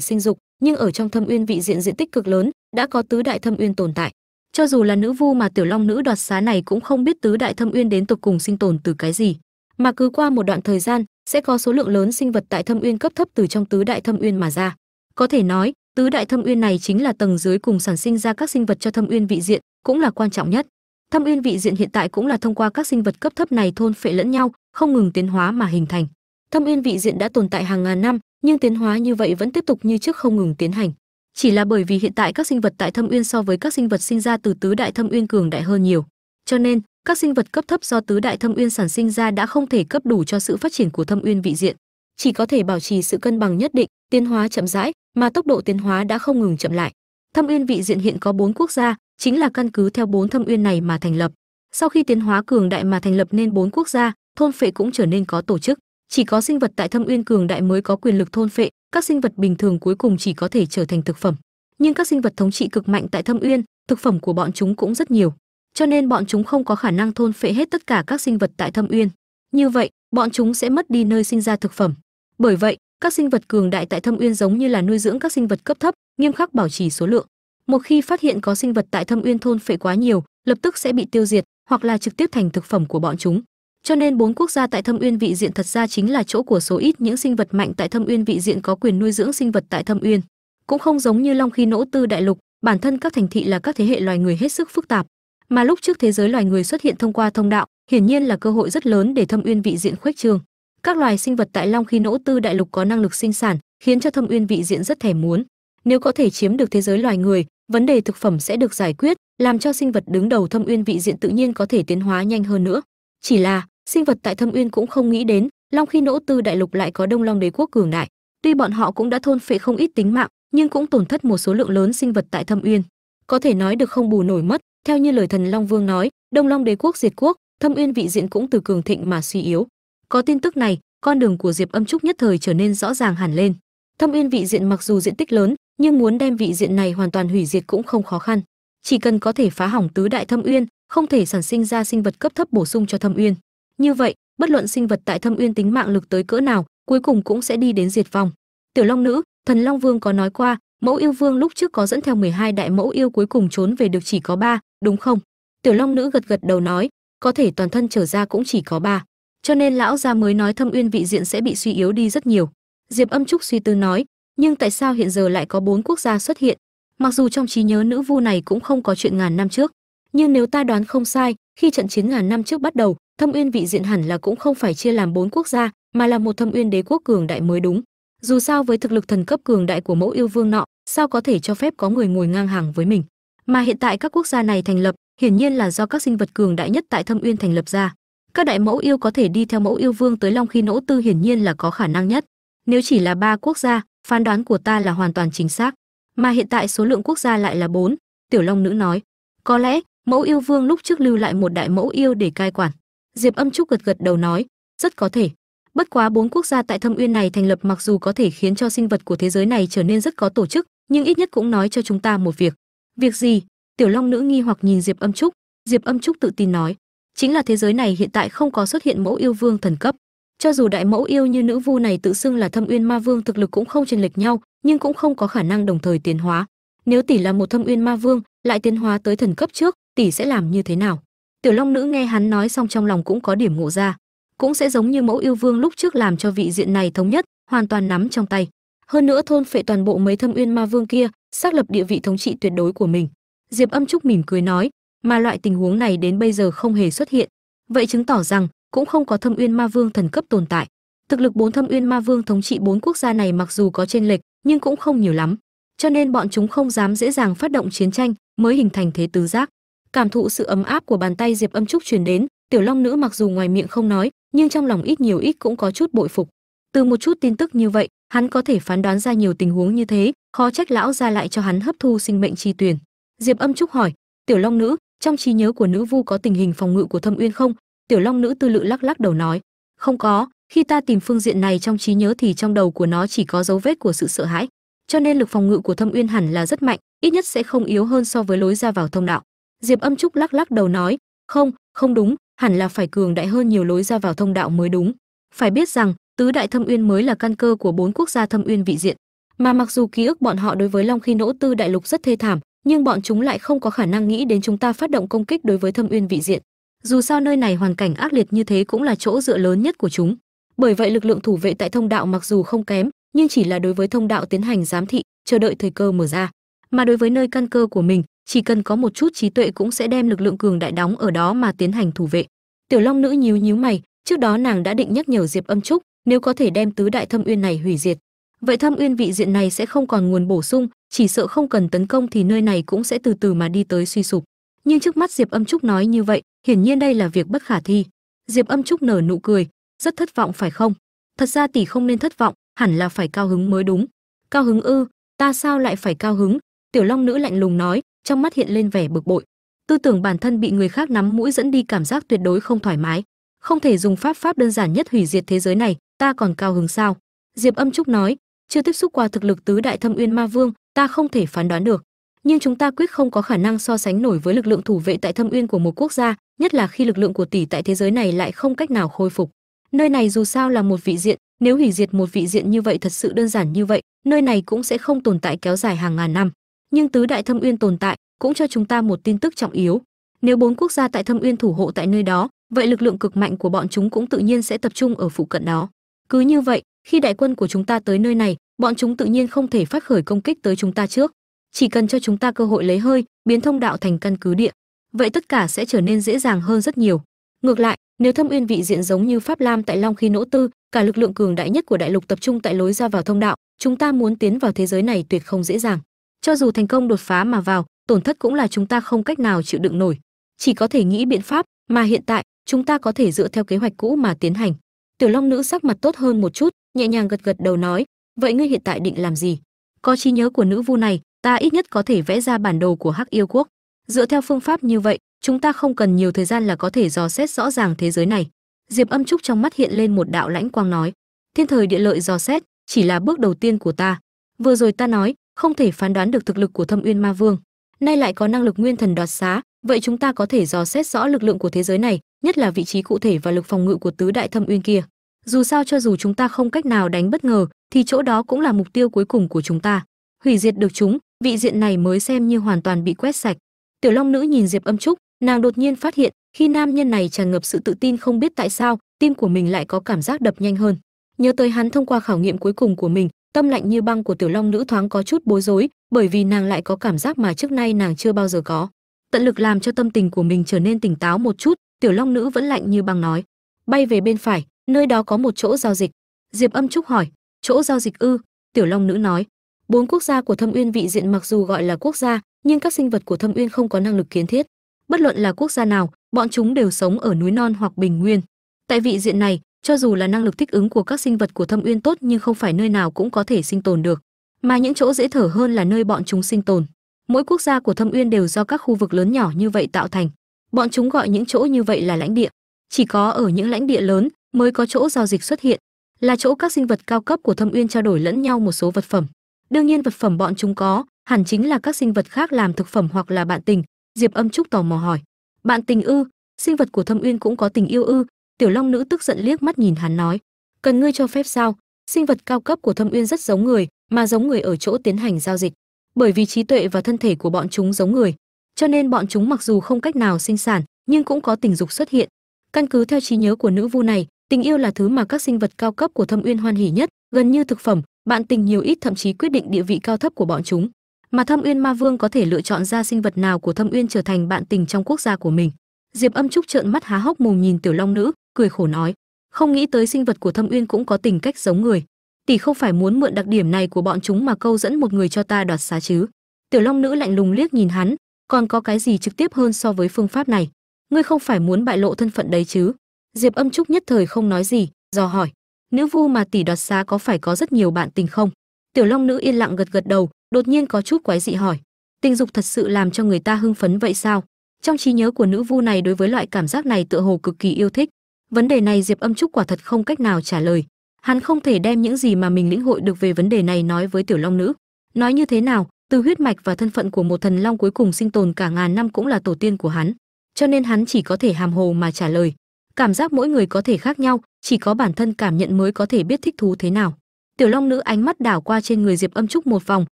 sinh dục nhưng ở trong thâm uyên vị diện diện tích cực lớn, đã có tứ đại thâm uyên tồn tại. Cho dù là nữ vu mà tiểu long nữ đoạt xá này cũng không biết tứ đại thâm uyên đến tục cùng sinh tồn từ cái gì. Mà cứ qua một đoạn thời gian, sẽ có số lượng lớn sinh vật tại thâm uyên cấp thấp từ trong tứ đại thâm uyên mà ra. Có thể nói, tứ đại thâm uyên này chính là tầng dưới cùng sản sinh ra các sinh vật cho thâm uyên vị diện, cũng là quan trọng nhất. Thâm uyên vị diện hiện tại cũng là thông qua các sinh vật cấp thấp này thôn phệ lẫn nhau, không ngừng tiến hóa mà hình thành. Thâm uyên vị diện đã tồn tại hàng ngàn năm nhưng tiến hóa như vậy vẫn tiếp tục như trước không ngừng tiến hành. Chỉ là bởi vì hiện tại các sinh vật tại thâm uyên so với các sinh vật sinh ra từ tứ đại thâm uyên cường đại hơn nhiều. Cho nên, các sinh vật cấp thấp do tứ đại thâm uyên sản sinh ra đã không thể cấp đủ cho sự phát triển của thâm uyên vị diện. Chỉ có thể bảo trì sự cân bằng nhất định, tiến hóa chậm rãi, mà tốc độ tiến hóa đã không ngừng chậm lại. Thâm uyên vị diện hiện có bốn quốc gia, chính là căn cứ theo bốn thâm uyên này mà thành lập. Sau khi tiến hóa cường đại mà thành lập nên bốn quốc gia, thôn phệ cũng trở nên có tổ chức chỉ có sinh vật tại thâm uyên cường đại mới có quyền lực thôn phệ, các sinh vật bình thường cuối cùng chỉ có thể trở thành thực phẩm. Nhưng các sinh vật thống trị cực mạnh tại thâm uyên, thực phẩm của bọn chúng cũng rất nhiều. Cho nên bọn chúng không có khả năng thôn phệ hết tất cả các sinh vật tại thâm uyên. Như vậy, bọn chúng sẽ mất đi nơi sinh ra thực phẩm. Bởi vậy, các sinh vật cường đại tại thâm uyên giống như là nuôi dưỡng các sinh vật cấp thấp, nghiêm khắc bảo trì số lượng. Một khi phát hiện có sinh vật tại thâm uyên thôn phệ quá nhiều, lập tức sẽ bị tiêu diệt hoặc là trực tiếp thành thực phẩm của bọn chúng cho nên bốn quốc gia tại thâm uyên vị diện thật ra chính là chỗ của số ít những sinh vật mạnh tại thâm uyên vị diện có quyền nuôi dưỡng sinh vật tại thâm uyên. Cũng không giống như long khí nỗ tư đại lục, bản thân các thành thị là các thế hệ loài người hết sức phức tạp. Mà lúc trước thế giới loài người xuất hiện thông qua thông đạo, hiển nhiên là cơ hội rất lớn để thâm uyên vị diện khuếch trương. Các loài sinh vật tại long khí nỗ tư đại lục có năng lực sinh sản, khiến cho thâm uyên vị diện rất thèm muốn. Nếu có thể chiếm được thế giới loài người, vấn đề thực phẩm sẽ được giải quyết, làm cho sinh vật đứng đầu thâm uyên vị diện tự nhiên có thể tiến hóa nhanh hơn nữa. Chỉ là sinh vật tại thâm uyên cũng không nghĩ đến, long khi nỗ tư đại lục lại có đông long đế quốc cường đại. Tuy bọn họ cũng đã thôn phệ không ít tính mạng, nhưng cũng tổn thất một số lượng lớn sinh vật tại thâm uyên. Có thể nói được không bù nổi mất, theo như lời thần long vương nói, đông long đế quốc diệt quốc, thâm uyên vị diện cũng từ cường thịnh mà suy yếu. Có tin tức này, con đường của diệp âm trúc nhất thời trở nên rõ ràng hẳn lên. Thâm uyên vị diện mặc dù diện tích lớn, nhưng muốn đem vị diện này hoàn toàn hủy diệt cũng không khó khăn. Chỉ cần có thể phá hỏng tứ đại thâm uyên, không thể sản sinh ra sinh vật cấp thấp bổ sung cho thâm uyên như vậy, bất luận sinh vật tại thâm uyên tính mạng lực tới cỡ nào, cuối cùng cũng sẽ đi đến diệt vong. Tiểu long nữ, thần long vương có nói qua, mẫu yêu vương lúc trước có dẫn theo 12 đại mẫu yêu cuối cùng trốn về được chỉ có ba, đúng không? Tiểu long nữ gật gật đầu nói, có thể toàn thân trở ra cũng chỉ có ba. Cho nên lão gia mới nói thâm uyên vị diện sẽ bị suy yếu đi rất nhiều. Diệp âm trúc suy tư nói, nhưng tại sao hiện giờ lại có bốn quốc gia xuất hiện? Mặc dù trong trí nhớ nữ vu này cũng không có chuyện ngàn năm trước, nhưng nếu ta đoán không sai, khi trận chiến ngàn năm trước bắt đầu thâm uyên vị diện hẳn là cũng không phải chia làm bốn quốc gia, mà là một thâm uyên đế quốc cường đại mới đúng. Dù sao với thực lực thần cấp cường đại của mẫu yêu vương nọ, sao có thể cho phép có người ngồi ngang hàng với mình? Mà hiện tại các quốc gia này thành lập, hiển nhiên là do các sinh vật cường đại nhất tại thâm uyên thành lập ra. Các đại mẫu yêu có thể đi theo mẫu yêu vương tới long khi nỗ tư hiển nhiên là có khả năng nhất. Nếu chỉ là ba quốc gia, phán đoán của ta là hoàn toàn chính xác. Mà hiện tại số lượng quốc gia lại là bốn, tiểu long nữ nói. Có lẽ, mẫu yêu vương lúc trước lưu lại một đại mẫu yêu để cai quản diệp âm trúc gật gật đầu nói, rất có thể. Bất quá bốn quốc gia tại thâm uyên này thành lập mặc dù có thể khiến cho sinh vật của thế giới này trở nên rất có tổ chức, nhưng ít nhất cũng nói cho chúng ta một việc. Việc gì? Tiểu long nữ nghi hoặc nhìn diệp âm trúc. Diệp âm trúc tự tin nói, chính là thế giới này hiện tại không có xuất hiện mẫu yêu vương thần cấp. Cho dù đại mẫu yêu như nữ vu này tự xưng là thâm uyên ma vương thực lực cũng không chênh lệch nhau, nhưng cũng không có khả năng đồng thời tiến hóa. Nếu tỷ là một thâm uyên ma vương, lại tiến hóa tới thần cấp trước, tỷ sẽ làm như thế nào? Tiểu long nữ nghe hắn nói xong trong lòng cũng có điểm ngộ ra. Cũng sẽ giống như mẫu yêu vương lúc trước làm cho vị diện này thống nhất, hoàn toàn nắm trong tay. Hơn nữa thôn phệ toàn bộ mấy thâm uyên ma vương kia, xác lập địa vị thống trị tuyệt đối của mình. Diệp âm trúc mỉm cười nói, mà loại tình huống này đến bây giờ không hề xuất hiện. Vậy chứng tỏ rằng, cũng không có thâm uyên ma vương thần cấp tồn tại. Thực lực bốn thâm uyên ma vương thống trị bốn quốc gia này mặc dù có chênh lệch, nhưng cũng không nhiều lắm. Cho nên bọn chúng không dám dễ dàng phát động chiến tranh, mới hình thành thế tứ giác cảm thụ sự ấm áp của bàn tay diệp âm trúc truyền đến, tiểu long nữ mặc dù ngoài miệng không nói, nhưng trong lòng ít nhiều ít cũng có chút bội phục. Từ một chút tin tức như vậy, hắn có thể phán đoán ra nhiều tình huống như thế, khó trách lão ra lại cho hắn hấp thu sinh mệnh chi tuyền. Diệp âm trúc hỏi, tiểu long nữ, trong trí nhớ của nữ vu có tình hình phòng ngự của thâm uyên không? Tiểu long nữ tư lự lắc lắc đầu nói, không có, khi ta tìm phương diện này trong trí nhớ thì trong đầu của nó chỉ có dấu vết của sự sợ hãi. Cho nên lực phòng ngự của thâm uyên hẳn là rất mạnh, ít nhất sẽ không yếu hơn so với lối ra vào thông đạo diệp âm trúc lắc lắc đầu nói, không không đúng, hẳn là phải cường đại hơn nhiều lối ra vào thông đạo mới đúng. Phải biết rằng, tứ đại thâm uyên mới là căn cơ của bốn quốc gia thâm uyên vị diện. Mà mặc dù ký ức bọn họ đối với long khi nỗ tư đại lục rất thê thảm, nhưng bọn chúng lại không có khả năng nghĩ đến chúng ta phát động công kích đối với thâm uyên vị diện. Dù sao nơi này hoàn cảnh ác liệt như thế cũng là chỗ dựa lớn nhất của chúng. Bởi vậy lực lượng thủ vệ tại thông đạo mặc dù không kém, nhưng chỉ là đối với thông đạo tiến hành giám thị, chờ đợi thời cơ mở ra. Mà đối với nơi căn cơ của mình chỉ cần có một chút trí tuệ cũng sẽ đem lực lượng cường đại đóng ở đó mà tiến hành thủ vệ. Tiểu long nữ nhíu nhíu mày, trước đó nàng đã định nhắc nhở diệp âm trúc, nếu có thể đem tứ đại thâm uyên này hủy diệt. Vậy thâm uyên vị diện này sẽ không còn nguồn bổ sung, chỉ sợ không cần tấn công thì nơi này cũng sẽ từ từ mà đi tới suy sụp. Nhưng trước mắt diệp âm trúc nói như vậy, hiển nhiên đây là việc bất khả thi. Diệp âm trúc nở nụ cười, rất thất vọng phải không? Thật ra tỷ không nên thất vọng, hẳn là phải cao hứng mới đúng. Cao hứng ư, ta sao lại phải cao hứng? Tiểu long nữ lạnh lùng nói trong mắt hiện lên vẻ bực bội. Tư tưởng bản thân bị người khác nắm mũi dẫn đi cảm giác tuyệt đối không thoải mái. Không thể dùng pháp pháp đơn giản nhất hủy diệt thế giới này, ta còn cao hứng sao? Diệp âm trúc nói, chưa tiếp xúc qua thực lực tứ đại thâm uyên ma vương, ta không thể phán đoán được. Nhưng chúng ta quyết không có khả năng so sánh nổi với lực lượng thủ vệ tại thâm uyên của một quốc gia, nhất là khi lực lượng của tỷ tại thế giới này lại không cách nào khôi phục. Nơi này dù sao là một vị diện, nếu hủy diệt một vị diện như vậy thật sự đơn giản như vậy, nơi này cũng sẽ không tồn tại kéo dài hàng ngàn năm nhưng tứ đại thâm uyên tồn tại cũng cho chúng ta một tin tức trọng yếu. Nếu bốn quốc gia tại thâm uyên thủ hộ tại nơi đó, vậy lực lượng cực mạnh của bọn chúng cũng tự nhiên sẽ tập trung ở phụ cận đó. Cứ như vậy, khi đại quân của chúng ta tới nơi này, bọn chúng tự nhiên không thể phát khởi công kích tới chúng ta trước. Chỉ cần cho chúng ta cơ hội lấy hơi, biến thông đạo thành căn cứ địa, vậy tất cả sẽ trở nên dễ dàng hơn rất nhiều. Ngược lại, nếu thâm uyên vị diện giống như pháp lam tại long khi nỗ tư, cả lực lượng cường đại nhất của đại lục tập trung tại lối ra vào thông đạo, chúng ta muốn tiến vào thế giới này tuyệt không dễ dàng cho dù thành công đột phá mà vào, tổn thất cũng là chúng ta không cách nào chịu đựng nổi. Chỉ có thể nghĩ biện pháp, mà hiện tại, chúng ta có thể dựa theo kế hoạch cũ mà tiến hành. Tiểu long nữ sắc mặt tốt hơn một chút, nhẹ nhàng gật gật đầu nói, vậy ngươi hiện tại định làm gì? Có trí nhớ của nữ vu này, ta ít nhất có thể vẽ ra bản đồ của hắc yêu quốc. Dựa theo phương pháp như vậy, chúng ta không cần nhiều thời gian là có thể dò xét rõ ràng thế giới này. Diệp âm trúc trong mắt hiện lên một đạo lãnh quang nói, thiên thời địa lợi dò xét, chỉ là bước đầu tiên của ta. Vừa rồi ta nói không thể phán đoán được thực lực của thâm uyên ma vương. Nay lại có năng lực nguyên thần đoạt xá, vậy chúng ta có thể dò xét rõ lực lượng của thế giới này, nhất là vị trí cụ thể và lực phòng ngự của tứ đại thâm uyên kia. Dù sao cho dù chúng ta không cách nào đánh bất ngờ, thì chỗ đó cũng là mục tiêu cuối cùng của chúng ta. Hủy diệt được chúng, vị diện này mới xem như hoàn toàn bị quét sạch. Tiểu long nữ nhìn diệp âm trúc, nàng đột nhiên phát hiện, khi nam nhân này tràn ngập sự tự tin không biết tại sao, tim của mình lại có cảm giác đập nhanh hơn. Nhớ tới hắn thông qua khảo nghiệm cuối cùng của mình tâm lạnh như băng của tiểu long nữ thoáng có chút bối rối, bởi vì nàng lại có cảm giác mà trước nay nàng chưa bao giờ có. Tận lực làm cho tâm tình của mình trở nên tỉnh táo một chút, tiểu long nữ vẫn lạnh như băng nói. Bay về bên phải, nơi đó có một chỗ giao dịch. Diệp âm trúc hỏi, chỗ giao dịch ư? Tiểu long nữ nói, bốn quốc gia của thâm uyên vị diện mặc dù gọi là quốc gia, nhưng các sinh vật của thâm uyên không có năng lực kiến thiết. Bất luận là quốc gia nào, bọn chúng đều sống ở núi non hoặc bình nguyên. Tại vị diện này cho dù là năng lực thích ứng của các sinh vật của thâm uyên tốt nhưng không phải nơi nào cũng có thể sinh tồn được. Mà những chỗ dễ thở hơn là nơi bọn chúng sinh tồn. Mỗi quốc gia của thâm uyên đều do các khu vực lớn nhỏ như vậy tạo thành. Bọn chúng gọi những chỗ như vậy là lãnh địa. Chỉ có ở những lãnh địa lớn mới có chỗ giao dịch xuất hiện, là chỗ các sinh vật cao cấp của thâm uyên trao đổi lẫn nhau một số vật phẩm. Đương nhiên vật phẩm bọn chúng có, hẳn chính là các sinh vật khác làm thực phẩm hoặc là bạn tình, diệp âm trúc tò mò hỏi. Bạn tình ư? Sinh vật của thâm uyên cũng có tình yêu ư? Tiểu long nữ tức giận liếc mắt nhìn hắn nói, cần ngươi cho phép sao? Sinh vật cao cấp của thâm uyên rất giống người, mà giống người ở chỗ tiến hành giao dịch. Bởi vì trí tuệ và thân thể của bọn chúng giống người, cho nên bọn chúng mặc dù không cách nào sinh sản, nhưng cũng có tình dục xuất hiện. Căn cứ theo trí nhớ của nữ vu này, tình yêu là thứ mà các sinh vật cao cấp của thâm uyên hoan hỉ nhất, gần như thực phẩm, bạn tình nhiều ít thậm chí quyết định địa vị cao thấp của bọn chúng. Mà thâm uyên ma vương có thể lựa chọn ra sinh vật nào của thâm uyên trở thành bạn tình trong quốc gia của mình? Diệp âm trúc trợn mắt há hốc mồm nhìn tiểu long nữ, cười khổ nói, không nghĩ tới sinh vật của thâm uyên cũng có tình cách giống người. Tỷ không phải muốn mượn đặc điểm này của bọn chúng mà câu dẫn một người cho ta đoạt xá chứ? Tiểu long nữ lạnh lùng liếc nhìn hắn, còn có cái gì trực tiếp hơn so với phương pháp này? Ngươi không phải muốn bại lộ thân phận đấy chứ? Diệp âm trúc nhất thời không nói gì dò hỏi, nữ vu mà tỷ đoạt xá có phải có rất nhiều bạn tình không? Tiểu long nữ yên lặng gật gật đầu, đột nhiên có chút quái dị hỏi, tình dục thật sự làm cho người ta hưng phấn vậy sao? Trong trí nhớ của nữ vu này đối với loại cảm giác này tựa hồ cực kỳ yêu thích. Vấn đề này diệp âm trúc quả thật không cách nào trả lời. Hắn không thể đem những gì mà mình lĩnh hội được về vấn đề này nói với tiểu long nữ. Nói như thế nào, từ huyết mạch và thân phận của một thần long cuối cùng sinh tồn cả ngàn năm cũng là tổ tiên của hắn. Cho nên hắn chỉ có thể hàm hồ mà trả lời. Cảm giác mỗi người có thể khác nhau, chỉ có bản thân cảm nhận mới có thể biết thích thú thế nào. Tiểu long nữ ánh mắt đảo qua trên người diệp âm trúc một vòng,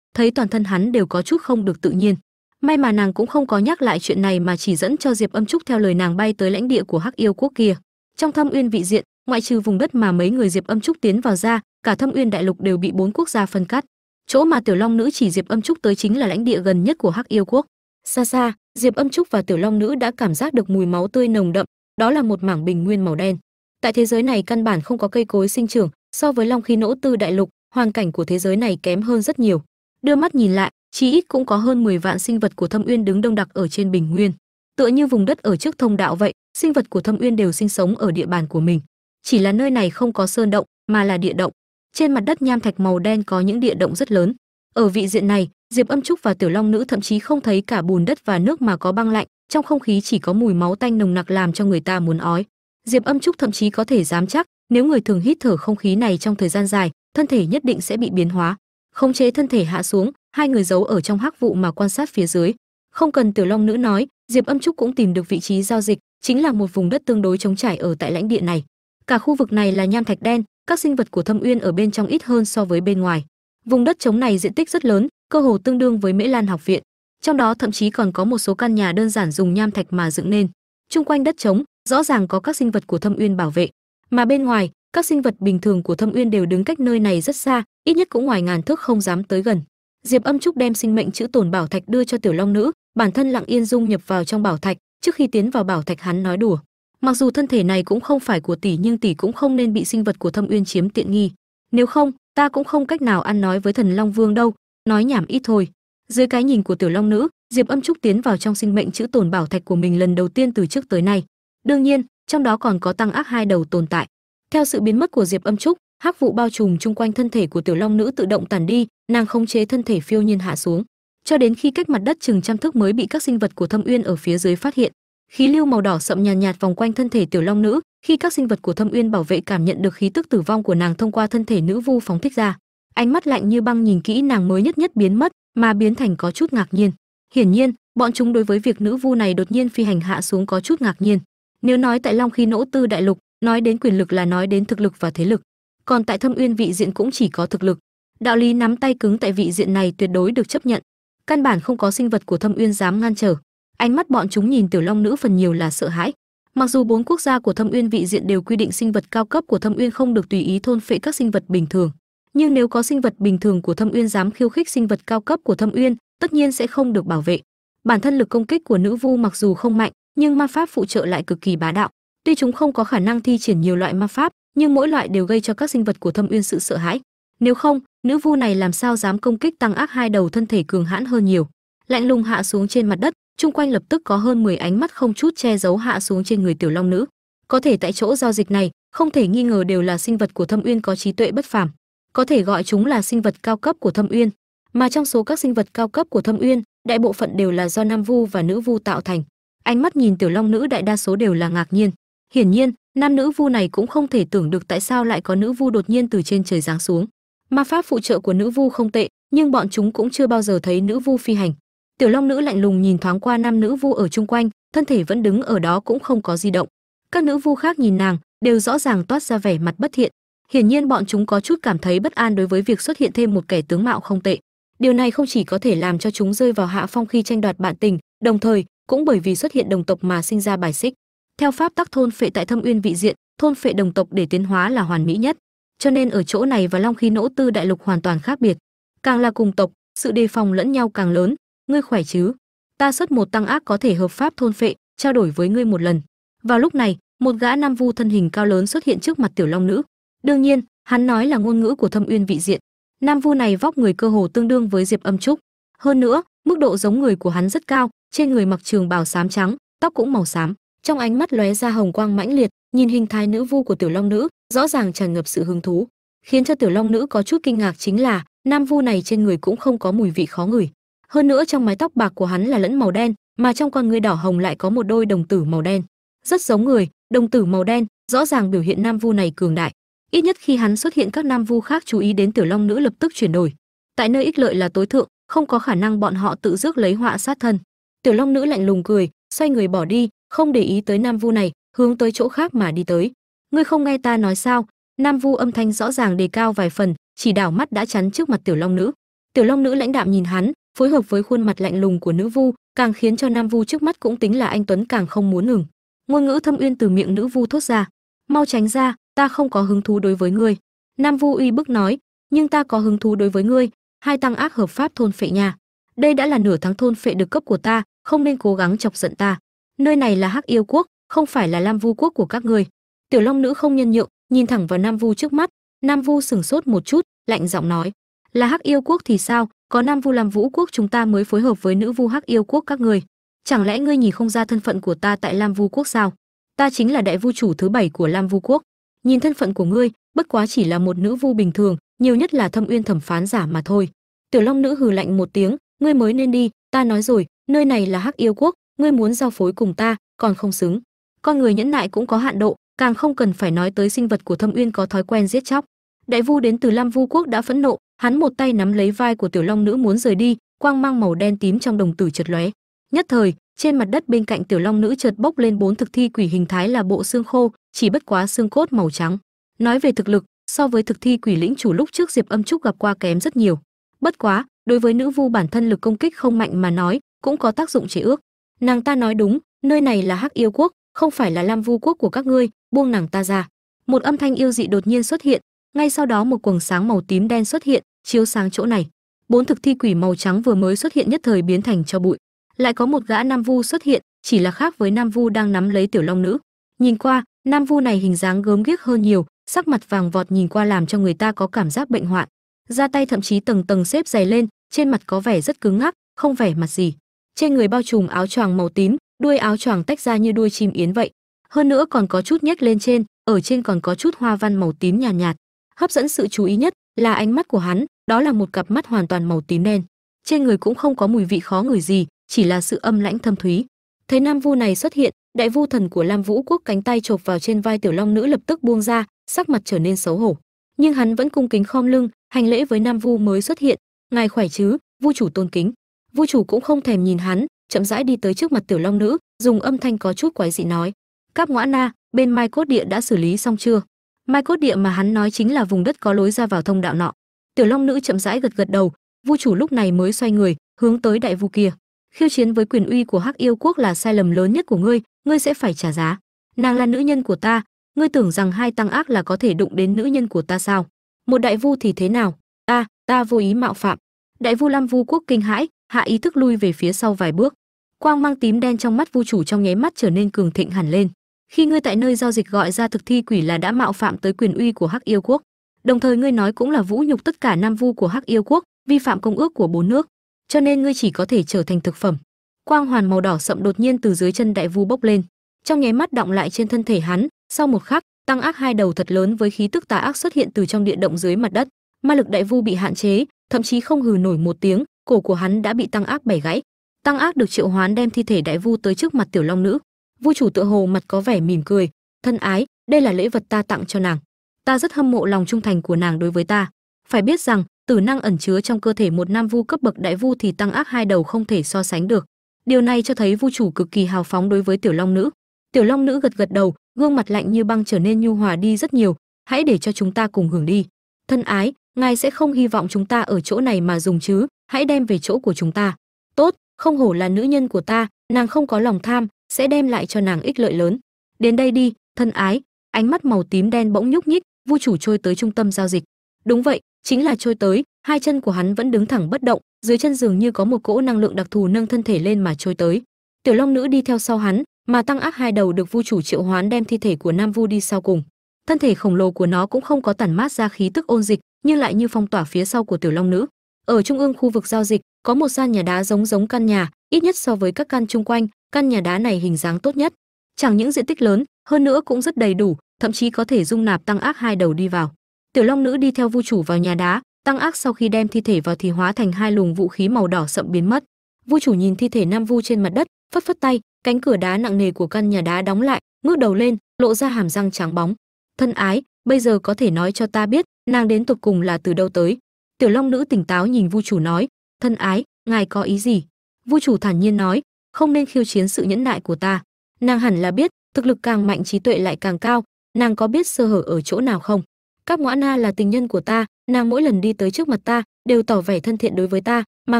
thấy toàn thân hắn đều có chút không được tự nhiên may mà nàng cũng không có nhắc lại chuyện này mà chỉ dẫn cho diệp âm trúc theo lời nàng bay tới lãnh địa của hắc yêu quốc kia. Trong thâm uyên vị diện, ngoại trừ vùng đất mà mấy người diệp âm trúc tiến vào ra, cả thâm uyên đại lục đều bị bốn quốc gia phân cắt. Chỗ mà tiểu long nữ chỉ diệp âm trúc tới chính là lãnh địa gần nhất của hắc yêu quốc. Xa xa, diệp âm trúc và tiểu long nữ đã cảm giác được mùi máu tươi nồng đậm, đó là một mảng bình nguyên màu đen. Tại thế giới này căn bản không có cây cối sinh trưởng, so với long khí nỗ tư đại lục, hoàn cảnh của thế giới này kém hơn rất nhiều đưa mắt nhìn lại chí ít cũng có hơn 10 vạn sinh vật của thâm uyên đứng đông đặc ở trên bình nguyên. Tựa như vùng đất ở trước thông đạo vậy, sinh vật của thâm uyên đều sinh sống ở địa bàn của mình. Chỉ là nơi này không có sơn động, mà là địa động. Trên mặt đất nham thạch màu đen có những địa động rất lớn. Ở vị diện này, diệp âm trúc và tiểu long nữ thậm chí không thấy cả bùn đất và nước mà có băng lạnh, trong không khí chỉ có mùi máu tanh nồng nặc làm cho người ta muốn ói. Diệp âm trúc thậm chí có thể dám chắc, nếu người thường hít thở không khí này trong thời gian dài, thân thể nhất định sẽ bị biến hóa khống chế thân thể hạ xuống, hai người giấu ở trong hắc vụ mà quan sát phía dưới. Không cần tiểu long nữ nói, diệp âm trúc cũng tìm được vị trí giao dịch, chính là một vùng đất tương đối trống trải ở tại lãnh địa này. Cả khu vực này là nham thạch đen, các sinh vật của thâm uyên ở bên trong ít hơn so với bên ngoài. Vùng đất trống này diện tích rất lớn, cơ hồ tương đương với mễ lan học viện. Trong đó thậm chí còn có một số căn nhà đơn giản dùng nham thạch mà dựng nên. Chung quanh đất trống, rõ ràng có các sinh vật của thâm uyên bảo vệ. Mà bên ngoài các sinh vật bình thường của thâm uyên đều đứng cách nơi này rất xa, ít nhất cũng ngoài ngàn thước không dám tới gần. Diệp âm trúc đem sinh mệnh chữ tồn bảo thạch đưa cho tiểu long nữ, bản thân lặng yên dung nhập vào trong bảo thạch, trước khi tiến vào bảo thạch hắn nói đùa. Mặc dù thân thể này cũng không phải của tỷ nhưng tỷ cũng không nên bị sinh vật của thâm uyên chiếm tiện nghi. Nếu không, ta cũng không cách nào ăn nói với thần long vương đâu. Nói nhảm ít thôi. Dưới cái nhìn của tiểu long nữ, diệp âm trúc tiến vào trong sinh mệnh chữ tồn bảo thạch của mình lần đầu tiên từ trước tới nay. Đương nhiên, trong đó còn có tăng ác hai đầu tồn tại theo sự biến mất của diệp âm trúc hắc vụ bao trùm chung quanh thân thể của tiểu long nữ tự động tàn đi nàng không chế thân thể phiêu nhiên hạ xuống. Cho đến khi cách mặt đất chừng trăm thước mới bị các sinh vật của thâm uyên ở phía dưới phát hiện khí lưu màu đỏ sậm nhàn nhạt, nhạt vòng quanh thân thể tiểu long nữ. Khi các sinh vật của thâm uyên bảo vệ cảm nhận được khí tức tử vong của nàng thông qua thân thể nữ vu phóng thích ra ánh mắt lạnh như băng nhìn kỹ nàng mới nhất nhất biến mất mà biến thành có chút ngạc nhiên. Hiển nhiên bọn chúng đối với việc nữ vu này đột nhiên phi hành hạ xuống có chút ngạc nhiên. Nếu nói tại long khi nỗ tư đại lục nói đến quyền lực là nói đến thực lực và thế lực. Còn tại thâm uyên vị diện cũng chỉ có thực lực. Đạo lý nắm tay cứng tại vị diện này tuyệt đối được chấp nhận. Căn bản không có sinh vật của thâm uyên dám ngăn trở. Ánh mắt bọn chúng nhìn tiểu long nữ phần nhiều là sợ hãi. Mặc dù bốn quốc gia của thâm uyên vị diện đều quy định sinh vật cao cấp của thâm uyên không được tùy ý thôn phệ các sinh vật bình thường. Nhưng nếu có sinh vật bình thường của thâm uyên dám khiêu khích sinh vật cao cấp của thâm uyên, tất nhiên sẽ không được bảo vệ. Bản thân lực công kích của nữ vu mặc dù không mạnh, nhưng ma pháp phụ trợ lại cực kỳ bá đạo tuy chúng không có khả năng thi triển nhiều loại ma pháp, nhưng mỗi loại đều gây cho các sinh vật của thâm uyên sự sợ hãi. Nếu không, nữ vu này làm sao dám công kích tăng ác hai đầu thân thể cường hãn hơn nhiều? Lạnh lùng hạ xuống trên mặt đất, chung quanh lập tức có hơn 10 ánh mắt không chút che giấu hạ xuống trên người tiểu long nữ. Có thể tại chỗ giao dịch này, không thể nghi ngờ đều là sinh vật của thâm uyên có trí tuệ bất phàm. Có thể gọi chúng là sinh vật cao cấp của thâm uyên, mà trong số các sinh vật cao cấp của thâm uyên, đại bộ phận đều là do nam vu và nữ vu tạo thành. Ánh mắt nhìn tiểu long nữ đại đa số đều là ngạc nhiên hiển nhiên, nam nữ vu này cũng không thể tưởng được tại sao lại có nữ vu đột nhiên từ trên trời giáng xuống. Ma pháp phụ trợ của nữ vu không tệ, nhưng bọn chúng cũng chưa bao giờ thấy nữ vu phi hành. Tiểu long nữ lạnh lùng nhìn thoáng qua nam nữ vu ở chung quanh, thân thể vẫn đứng ở đó cũng không có di động. Các nữ vu khác nhìn nàng, đều rõ ràng toát ra vẻ mặt bất thiện. Hiển nhiên bọn chúng có chút cảm thấy bất an đối với việc xuất hiện thêm một kẻ tướng mạo không tệ. Điều này không chỉ có thể làm cho chúng rơi vào hạ phong khi tranh đoạt bạn tình, đồng thời cũng bởi vì xuất hiện đồng tộc mà sinh ra bài xích theo pháp tắc thôn phệ tại thâm uyên vị diện, thôn phệ đồng tộc để tiến hóa là hoàn mỹ nhất. Cho nên ở chỗ này và long khí nỗ tư đại lục hoàn toàn khác biệt. Càng là cùng tộc, sự đề phòng lẫn nhau càng lớn. Ngươi khỏe chứ? Ta xuất một tăng ác có thể hợp pháp thôn phệ, trao đổi với ngươi một lần. Vào lúc này, một gã nam vu thân hình cao lớn xuất hiện trước mặt tiểu long nữ. Đương nhiên, hắn nói là ngôn ngữ của thâm uyên vị diện. Nam vu này vóc người cơ hồ tương đương với diệp âm trúc. Hơn nữa, mức độ giống người của hắn rất cao, trên người mặc trường bào xám trắng, tóc cũng màu xám trong ánh mắt lóe ra hồng quang mãnh liệt, nhìn hình thái nữ vu của tiểu long nữ, rõ ràng tràn ngập sự hứng thú. Khiến cho tiểu long nữ có chút kinh ngạc chính là, nam vu này trên người cũng không có mùi vị khó ngửi. Hơn nữa trong mái tóc bạc của hắn là lẫn màu đen, mà trong con ngươi đỏ hồng lại có một đôi đồng tử màu đen. Rất giống người, đồng tử màu đen, rõ ràng biểu hiện nam vu này cường đại. Ít nhất khi hắn xuất hiện các nam vu khác chú ý đến tiểu long nữ lập tức chuyển đổi. Tại nơi ích lợi là tối thượng, không có khả năng bọn họ tự rước lấy họa sát thân. Tiểu long nữ lạnh lùng cười, xoay người bỏ đi không để ý tới nam vu này, hướng tới chỗ khác mà đi tới. Ngươi không nghe ta nói sao? Nam vu âm thanh rõ ràng đề cao vài phần, chỉ đảo mắt đã chắn trước mặt tiểu long nữ. Tiểu long nữ lãnh đạm nhìn hắn, phối hợp với khuôn mặt lạnh lùng của nữ vu, càng khiến cho nam vu trước mắt cũng tính là anh tuấn càng không muốn ngừng. Ngôn ngữ thâm uyên từ miệng nữ vu thốt ra. Mau tránh ra, ta không có hứng thú đối với ngươi. Nam vu uy bức nói. Nhưng ta có hứng thú đối với ngươi. Hai tăng ác hợp pháp thôn phệ nhà. Đây đã là nửa tháng thôn phệ được cấp của ta, không nên cố gắng chọc giận ta nơi này là hắc yêu quốc, không phải là lam vu quốc của các ngươi. Tiểu long nữ không nhân nhượng, nhìn thẳng vào nam vu trước mắt. Nam vu sừng sốt một chút, lạnh giọng nói, là hắc yêu quốc thì sao? Có nam vu làm vũ quốc chúng ta mới phối hợp với nữ vu hắc yêu quốc các ngươi. Chẳng lẽ ngươi nhìn không ra thân phận của ta tại lam vu quốc sao? Ta chính là đại vu chủ thứ bảy của lam vu quốc. Nhìn thân phận của ngươi, bất quá chỉ là một nữ vu bình thường, nhiều nhất là thâm uyên thẩm phán giả mà thôi. Tiểu long nữ hừ lạnh một tiếng, ngươi mới nên đi, ta nói rồi, nơi này là hắc yêu quốc ngươi muốn giao phối cùng ta, còn không xứng. Con người nhẫn nại cũng có hạn độ, càng không cần phải nói tới sinh vật của thâm uyên có thói quen giết chóc. Đại vu đến từ lam vu quốc đã phẫn nộ, hắn một tay nắm lấy vai của tiểu long nữ muốn rời đi, quang mang màu đen tím trong đồng tử chợt lóe. Nhất thời, trên mặt đất bên cạnh tiểu long nữ chợt bốc lên bốn thực thi quỷ hình thái là bộ xương khô, chỉ bất quá xương cốt màu trắng. Nói về thực lực, so với thực thi quỷ lĩnh chủ lúc trước diệp âm trúc gặp qua kém rất nhiều. Bất quá, đối với nữ vu bản thân lực công kích không mạnh mà nói, cũng có tác dụng chế ước nàng ta nói đúng, nơi này là hắc yêu quốc, không phải là lam vu quốc của các ngươi, buông nàng ta ra. Một âm thanh yêu dị đột nhiên xuất hiện, ngay sau đó một quầng sáng màu tím đen xuất hiện, chiếu sáng chỗ này. Bốn thực thi quỷ màu trắng vừa mới xuất hiện nhất thời biến thành cho bụi. Lại có một gã nam vu xuất hiện, chỉ là khác với nam vu đang nắm lấy tiểu long nữ. Nhìn qua, nam vu này hình dáng gớm ghiếc hơn nhiều, sắc mặt vàng vọt nhìn qua làm cho người ta có cảm giác bệnh hoạn. Ra tay thậm chí tầng tầng xếp dày lên, trên mặt có vẻ rất cứng ngắc, không vẻ mặt gì trên người bao trùm áo choàng màu tím đuôi áo choàng tách ra như đuôi chim yến vậy. Hơn nữa còn có chút nhếch lên trên ở trên còn có chút hoa văn màu tím nhàn nhạt, nhạt. Hấp dẫn sự chú ý nhất là ánh mắt của hắn đó là một cặp mắt hoàn toàn màu tím đen. Trên người cũng không có mùi vị khó ngửi gì chỉ là sự âm lãnh thâm thúy. Thấy nam vu này xuất hiện đại vu thần của lam vũ quốc cánh tay chộp vào trên vai tiểu long nữ lập tức buông ra sắc mặt trở nên xấu hổ. Nhưng hắn vẫn cung kính khom lưng hành lễ với nam vu mới xuất hiện. Ngài khỏe chứ vu chủ tôn kính. Vua chủ cũng không thèm nhìn hắn, chậm rãi đi tới trước mặt tiểu long nữ, dùng âm thanh có chút quái dị nói "Cáp ngõa na, bên mai cốt địa đã xử lý xong chưa? Mai cốt địa mà hắn nói chính là vùng đất có lối ra vào thông đạo nọ. Tiểu long nữ chậm rãi gật gật đầu Vua chủ lúc này mới xoay người, hướng tới đại vu kia. Khiêu chiến với quyền uy của hắc yêu quốc là sai lầm lớn nhất của ngươi ngươi sẽ phải trả giá. Nàng là nữ nhân của ta, ngươi tưởng rằng hai tăng ác là có thể đụng đến nữ nhân của ta sao? Một đại vu thì thế nào? Ta ta vô ý mạo phạm. Đại vu lam vu quốc kinh hãi hạ ý thức lui về phía sau vài bước. Quang mang tím đen trong mắt vu chủ trong nháy mắt trở nên cường thịnh hẳn lên. Khi ngươi tại nơi giao dịch gọi ra thực thi quỷ là đã mạo phạm tới quyền uy của hắc yêu quốc. Đồng thời ngươi nói cũng là vũ nhục tất cả nam vu của hắc yêu quốc, vi phạm công ước của bốn nước. Cho nên ngươi chỉ có thể trở thành thực phẩm. Quang hoàn màu đỏ sậm đột nhiên từ dưới chân đại vu bốc lên. Trong nháy mắt động lại trên thân thể hắn, sau một khắc, tăng ác hai đầu thật lớn với khí tức tà ác xuất hiện từ trong địa động dưới mặt đất. Ma lực đại vu bị hạn chế, thậm chí không hừ nổi một tiếng cổ của hắn đã bị tăng ác bẻ gãy. Tăng ác được triệu hoán đem thi thể đại vu tới trước mặt tiểu long nữ. Vu chủ tựa hồ mặt có vẻ mỉm cười, thân ái, đây là lễ vật ta tặng cho nàng. Ta rất hâm mộ lòng trung thành của nàng đối với ta. Phải biết rằng, tử năng ẩn chứa trong cơ thể một nam vu cấp bậc đại vu thì tăng ác hai đầu không thể so sánh được. Điều này cho thấy vu chủ cực kỳ hào phóng đối với tiểu long nữ. Tiểu long nữ gật gật đầu, gương mặt lạnh như băng trở nên nhu hòa đi rất nhiều. Hãy để cho chúng ta cùng hưởng đi. Thân ái ngài sẽ không hy vọng chúng ta ở chỗ này mà dùng chứ, hãy đem về chỗ của chúng ta. Tốt, không hổ là nữ nhân của ta, nàng không có lòng tham, sẽ đem lại cho nàng ích lợi lớn. Đến đây đi, thân ái. Ánh mắt màu tím đen bỗng nhúc nhích, vu chủ trôi tới trung tâm giao dịch. Đúng vậy, chính là trôi tới, hai chân của hắn vẫn đứng thẳng bất động, dưới chân dường như có một cỗ năng lượng đặc thù nâng thân thể lên mà trôi tới. Tiểu long nữ đi theo sau hắn, mà tăng ác hai đầu được vu chủ triệu hoán đem thi thể của nam vu đi sau cùng. Thân thể khổng lồ của nó cũng không có tản mát ra khí tức ôn dịch nhưng lại như phong tỏa phía sau của tiểu long nữ. Ở trung ương khu vực giao dịch, có một gian nhà đá giống giống căn nhà, ít nhất so với các căn chung quanh, căn nhà đá này hình dáng tốt nhất. Chẳng những diện tích lớn, hơn nữa cũng rất đầy đủ, thậm chí có thể dung nạp tăng ác hai đầu đi vào. Tiểu long nữ đi theo vu chủ vào nhà đá, tăng ác sau khi đem thi thể vào thì hóa thành hai luồng vũ khí màu đỏ sậm biến mất. Vu chủ nhìn thi thể nam vu trên mặt đất, phất phất tay, cánh cửa đá nặng nề của căn nhà đá đóng lại, ngước đầu lên, lộ ra hàm răng trắng bóng. Thân ái, bây giờ có thể nói cho ta biết nàng đến tục cùng là từ đâu tới? Tiểu long nữ tỉnh táo nhìn vu chủ nói, thân ái, ngài có ý gì? Vu chủ thản nhiên nói, không nên khiêu chiến sự nhẫn nại của ta. Nàng hẳn là biết, thực lực càng mạnh trí tuệ lại càng cao. Nàng có biết sơ hở ở chỗ nào không? Các ngõa na là tình nhân của ta, nàng mỗi lần đi tới trước mặt ta, đều tỏ vẻ thân thiện đối với ta, mà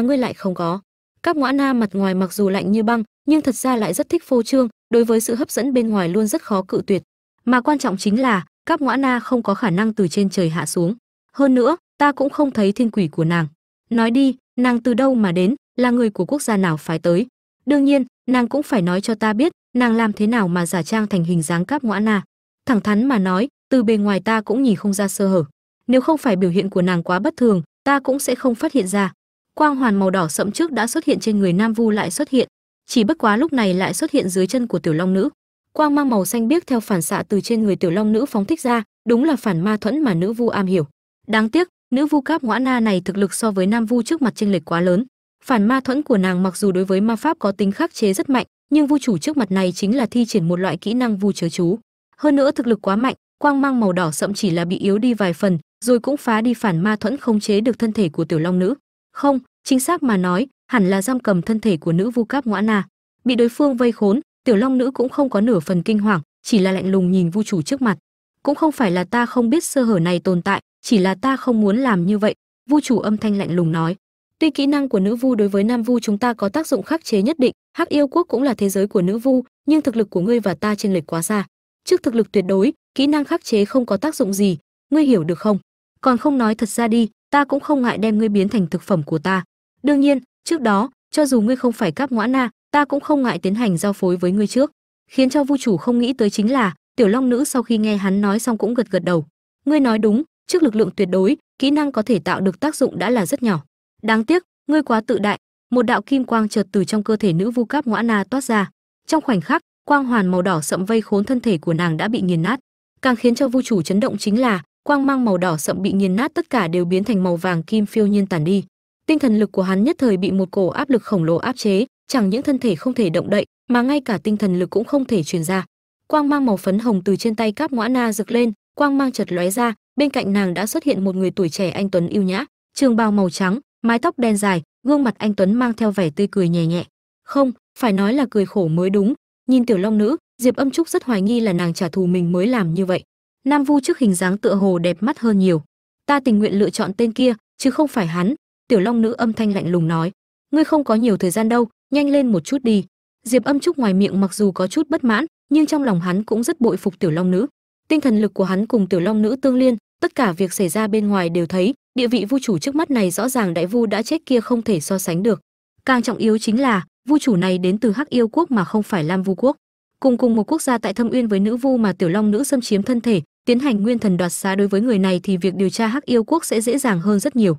ngươi lại không có. Các ngõa na mặt ngoài mặc dù lạnh như băng, nhưng thật ra lại rất thích phô trương, đối với sự hấp dẫn bên ngoài luôn rất khó cự tuyệt. Mà quan trọng chính là cáp ngõa na không có khả năng từ trên trời hạ xuống. Hơn nữa, ta cũng không thấy thiên quỷ của nàng. Nói đi, nàng từ đâu mà đến, là người của quốc gia nào phái tới? Đương nhiên, nàng cũng phải nói cho ta biết, nàng làm thế nào mà giả trang thành hình dáng cáp ngõa na. Thẳng thắn mà nói, từ bề ngoài ta cũng nhìn không ra sơ hở. Nếu không phải biểu hiện của nàng quá bất thường, ta cũng sẽ không phát hiện ra. Quang hoàn màu đỏ sậm trước đã xuất hiện trên người nam vu lại xuất hiện. Chỉ bất quá lúc này lại xuất hiện dưới chân của tiểu long nữ quang mang màu xanh biếc theo phản xạ từ trên người tiểu long nữ phóng thích ra, đúng là phản ma thuẫn mà nữ vu am hiểu. Đáng tiếc, nữ vu cáp ngõa na này thực lực so với nam vu trước mặt chênh lệch quá lớn. Phản ma thuẫn của nàng mặc dù đối với ma pháp có tính khắc chế rất mạnh, nhưng vu chủ trước mặt này chính là thi triển một loại kỹ năng vu chớ chú. Hơn nữa thực lực quá mạnh, quang mang màu đỏ sậm chỉ là bị yếu đi vài phần, rồi cũng phá đi phản ma thuẫn không chế được thân thể của tiểu long nữ. Không, chính xác mà nói, hẳn là giam cầm thân thể của nữ vu cáp ngõa na. Bị đối phương vây khốn tiểu long nữ cũng không có nửa phần kinh hoàng, chỉ là lạnh lùng nhìn vu chủ trước mặt. Cũng không phải là ta không biết sơ hở này tồn tại, chỉ là ta không muốn làm như vậy, vu chủ âm thanh lạnh lùng nói. Tuy kỹ năng của nữ vu đối với nam vu chúng ta có tác dụng khắc chế nhất định, hắc yêu quốc cũng là thế giới của nữ vu, nhưng thực lực của ngươi và ta chênh lệch quá xa. Trước thực lực tuyệt đối, kỹ năng khắc chế không có tác dụng gì, ngươi hiểu được không? Còn không nói thật ra đi, ta cũng không ngại đem ngươi biến thành thực phẩm của ta. Đương nhiên, trước đó, cho dù ngươi không phải cáp ngõa na ta cũng không ngại tiến hành giao phối với ngươi trước. Khiến cho vu chủ không nghĩ tới chính là, tiểu long nữ sau khi nghe hắn nói xong cũng gật gật đầu. Ngươi nói đúng, trước lực lượng tuyệt đối, kỹ năng có thể tạo được tác dụng đã là rất nhỏ. Đáng tiếc, ngươi quá tự đại. Một đạo kim quang chợt từ trong cơ thể nữ vu cáp ngõa na toát ra. Trong khoảnh khắc, quang hoàn màu đỏ sậm vây khốn thân thể của nàng đã bị nghiền nát. Càng khiến cho vu chủ chấn động chính là, quang mang màu đỏ sậm bị nghiền nát tất cả đều biến thành màu vàng kim phiêu nhiên tàn đi. Tinh thần lực của hắn nhất thời bị một cổ áp lực khổng lồ áp chế chẳng những thân thể không thể động đậy, mà ngay cả tinh thần lực cũng không thể truyền ra. Quang mang màu phấn hồng từ trên tay cáp ngõa na rực lên, quang mang chợt lóe ra, bên cạnh nàng đã xuất hiện một người tuổi trẻ anh tuấn yêu nhã, trường bào màu trắng, mái tóc đen dài, gương mặt anh tuấn mang theo vẻ tươi cười nhẹ nhẹ. Không, phải nói là cười khổ mới đúng. Nhìn tiểu long nữ, diệp âm trúc rất hoài nghi là nàng trả thù mình mới làm như vậy. Nam vu trước hình dáng tựa hồ đẹp mắt hơn nhiều. Ta tình nguyện lựa chọn tên kia, chứ không phải hắn. Tiểu long nữ âm thanh lạnh lùng nói. Ngươi không có nhiều thời gian đâu nhanh lên một chút đi. Diệp âm trúc ngoài miệng mặc dù có chút bất mãn, nhưng trong lòng hắn cũng rất bội phục tiểu long nữ. Tinh thần lực của hắn cùng tiểu long nữ tương liên, tất cả việc xảy ra bên ngoài đều thấy, địa vị vu chủ trước mắt này rõ ràng đại vu đã chết kia không thể so sánh được. Càng trọng yếu chính là, vu chủ này đến từ hắc yêu quốc mà không phải lam vu quốc. Cùng cùng một quốc gia tại thâm uyên với nữ vu mà tiểu long nữ xâm chiếm thân thể, tiến hành nguyên thần đoạt xá đối với người này thì việc điều tra hắc yêu quốc sẽ dễ dàng hơn rất nhiều.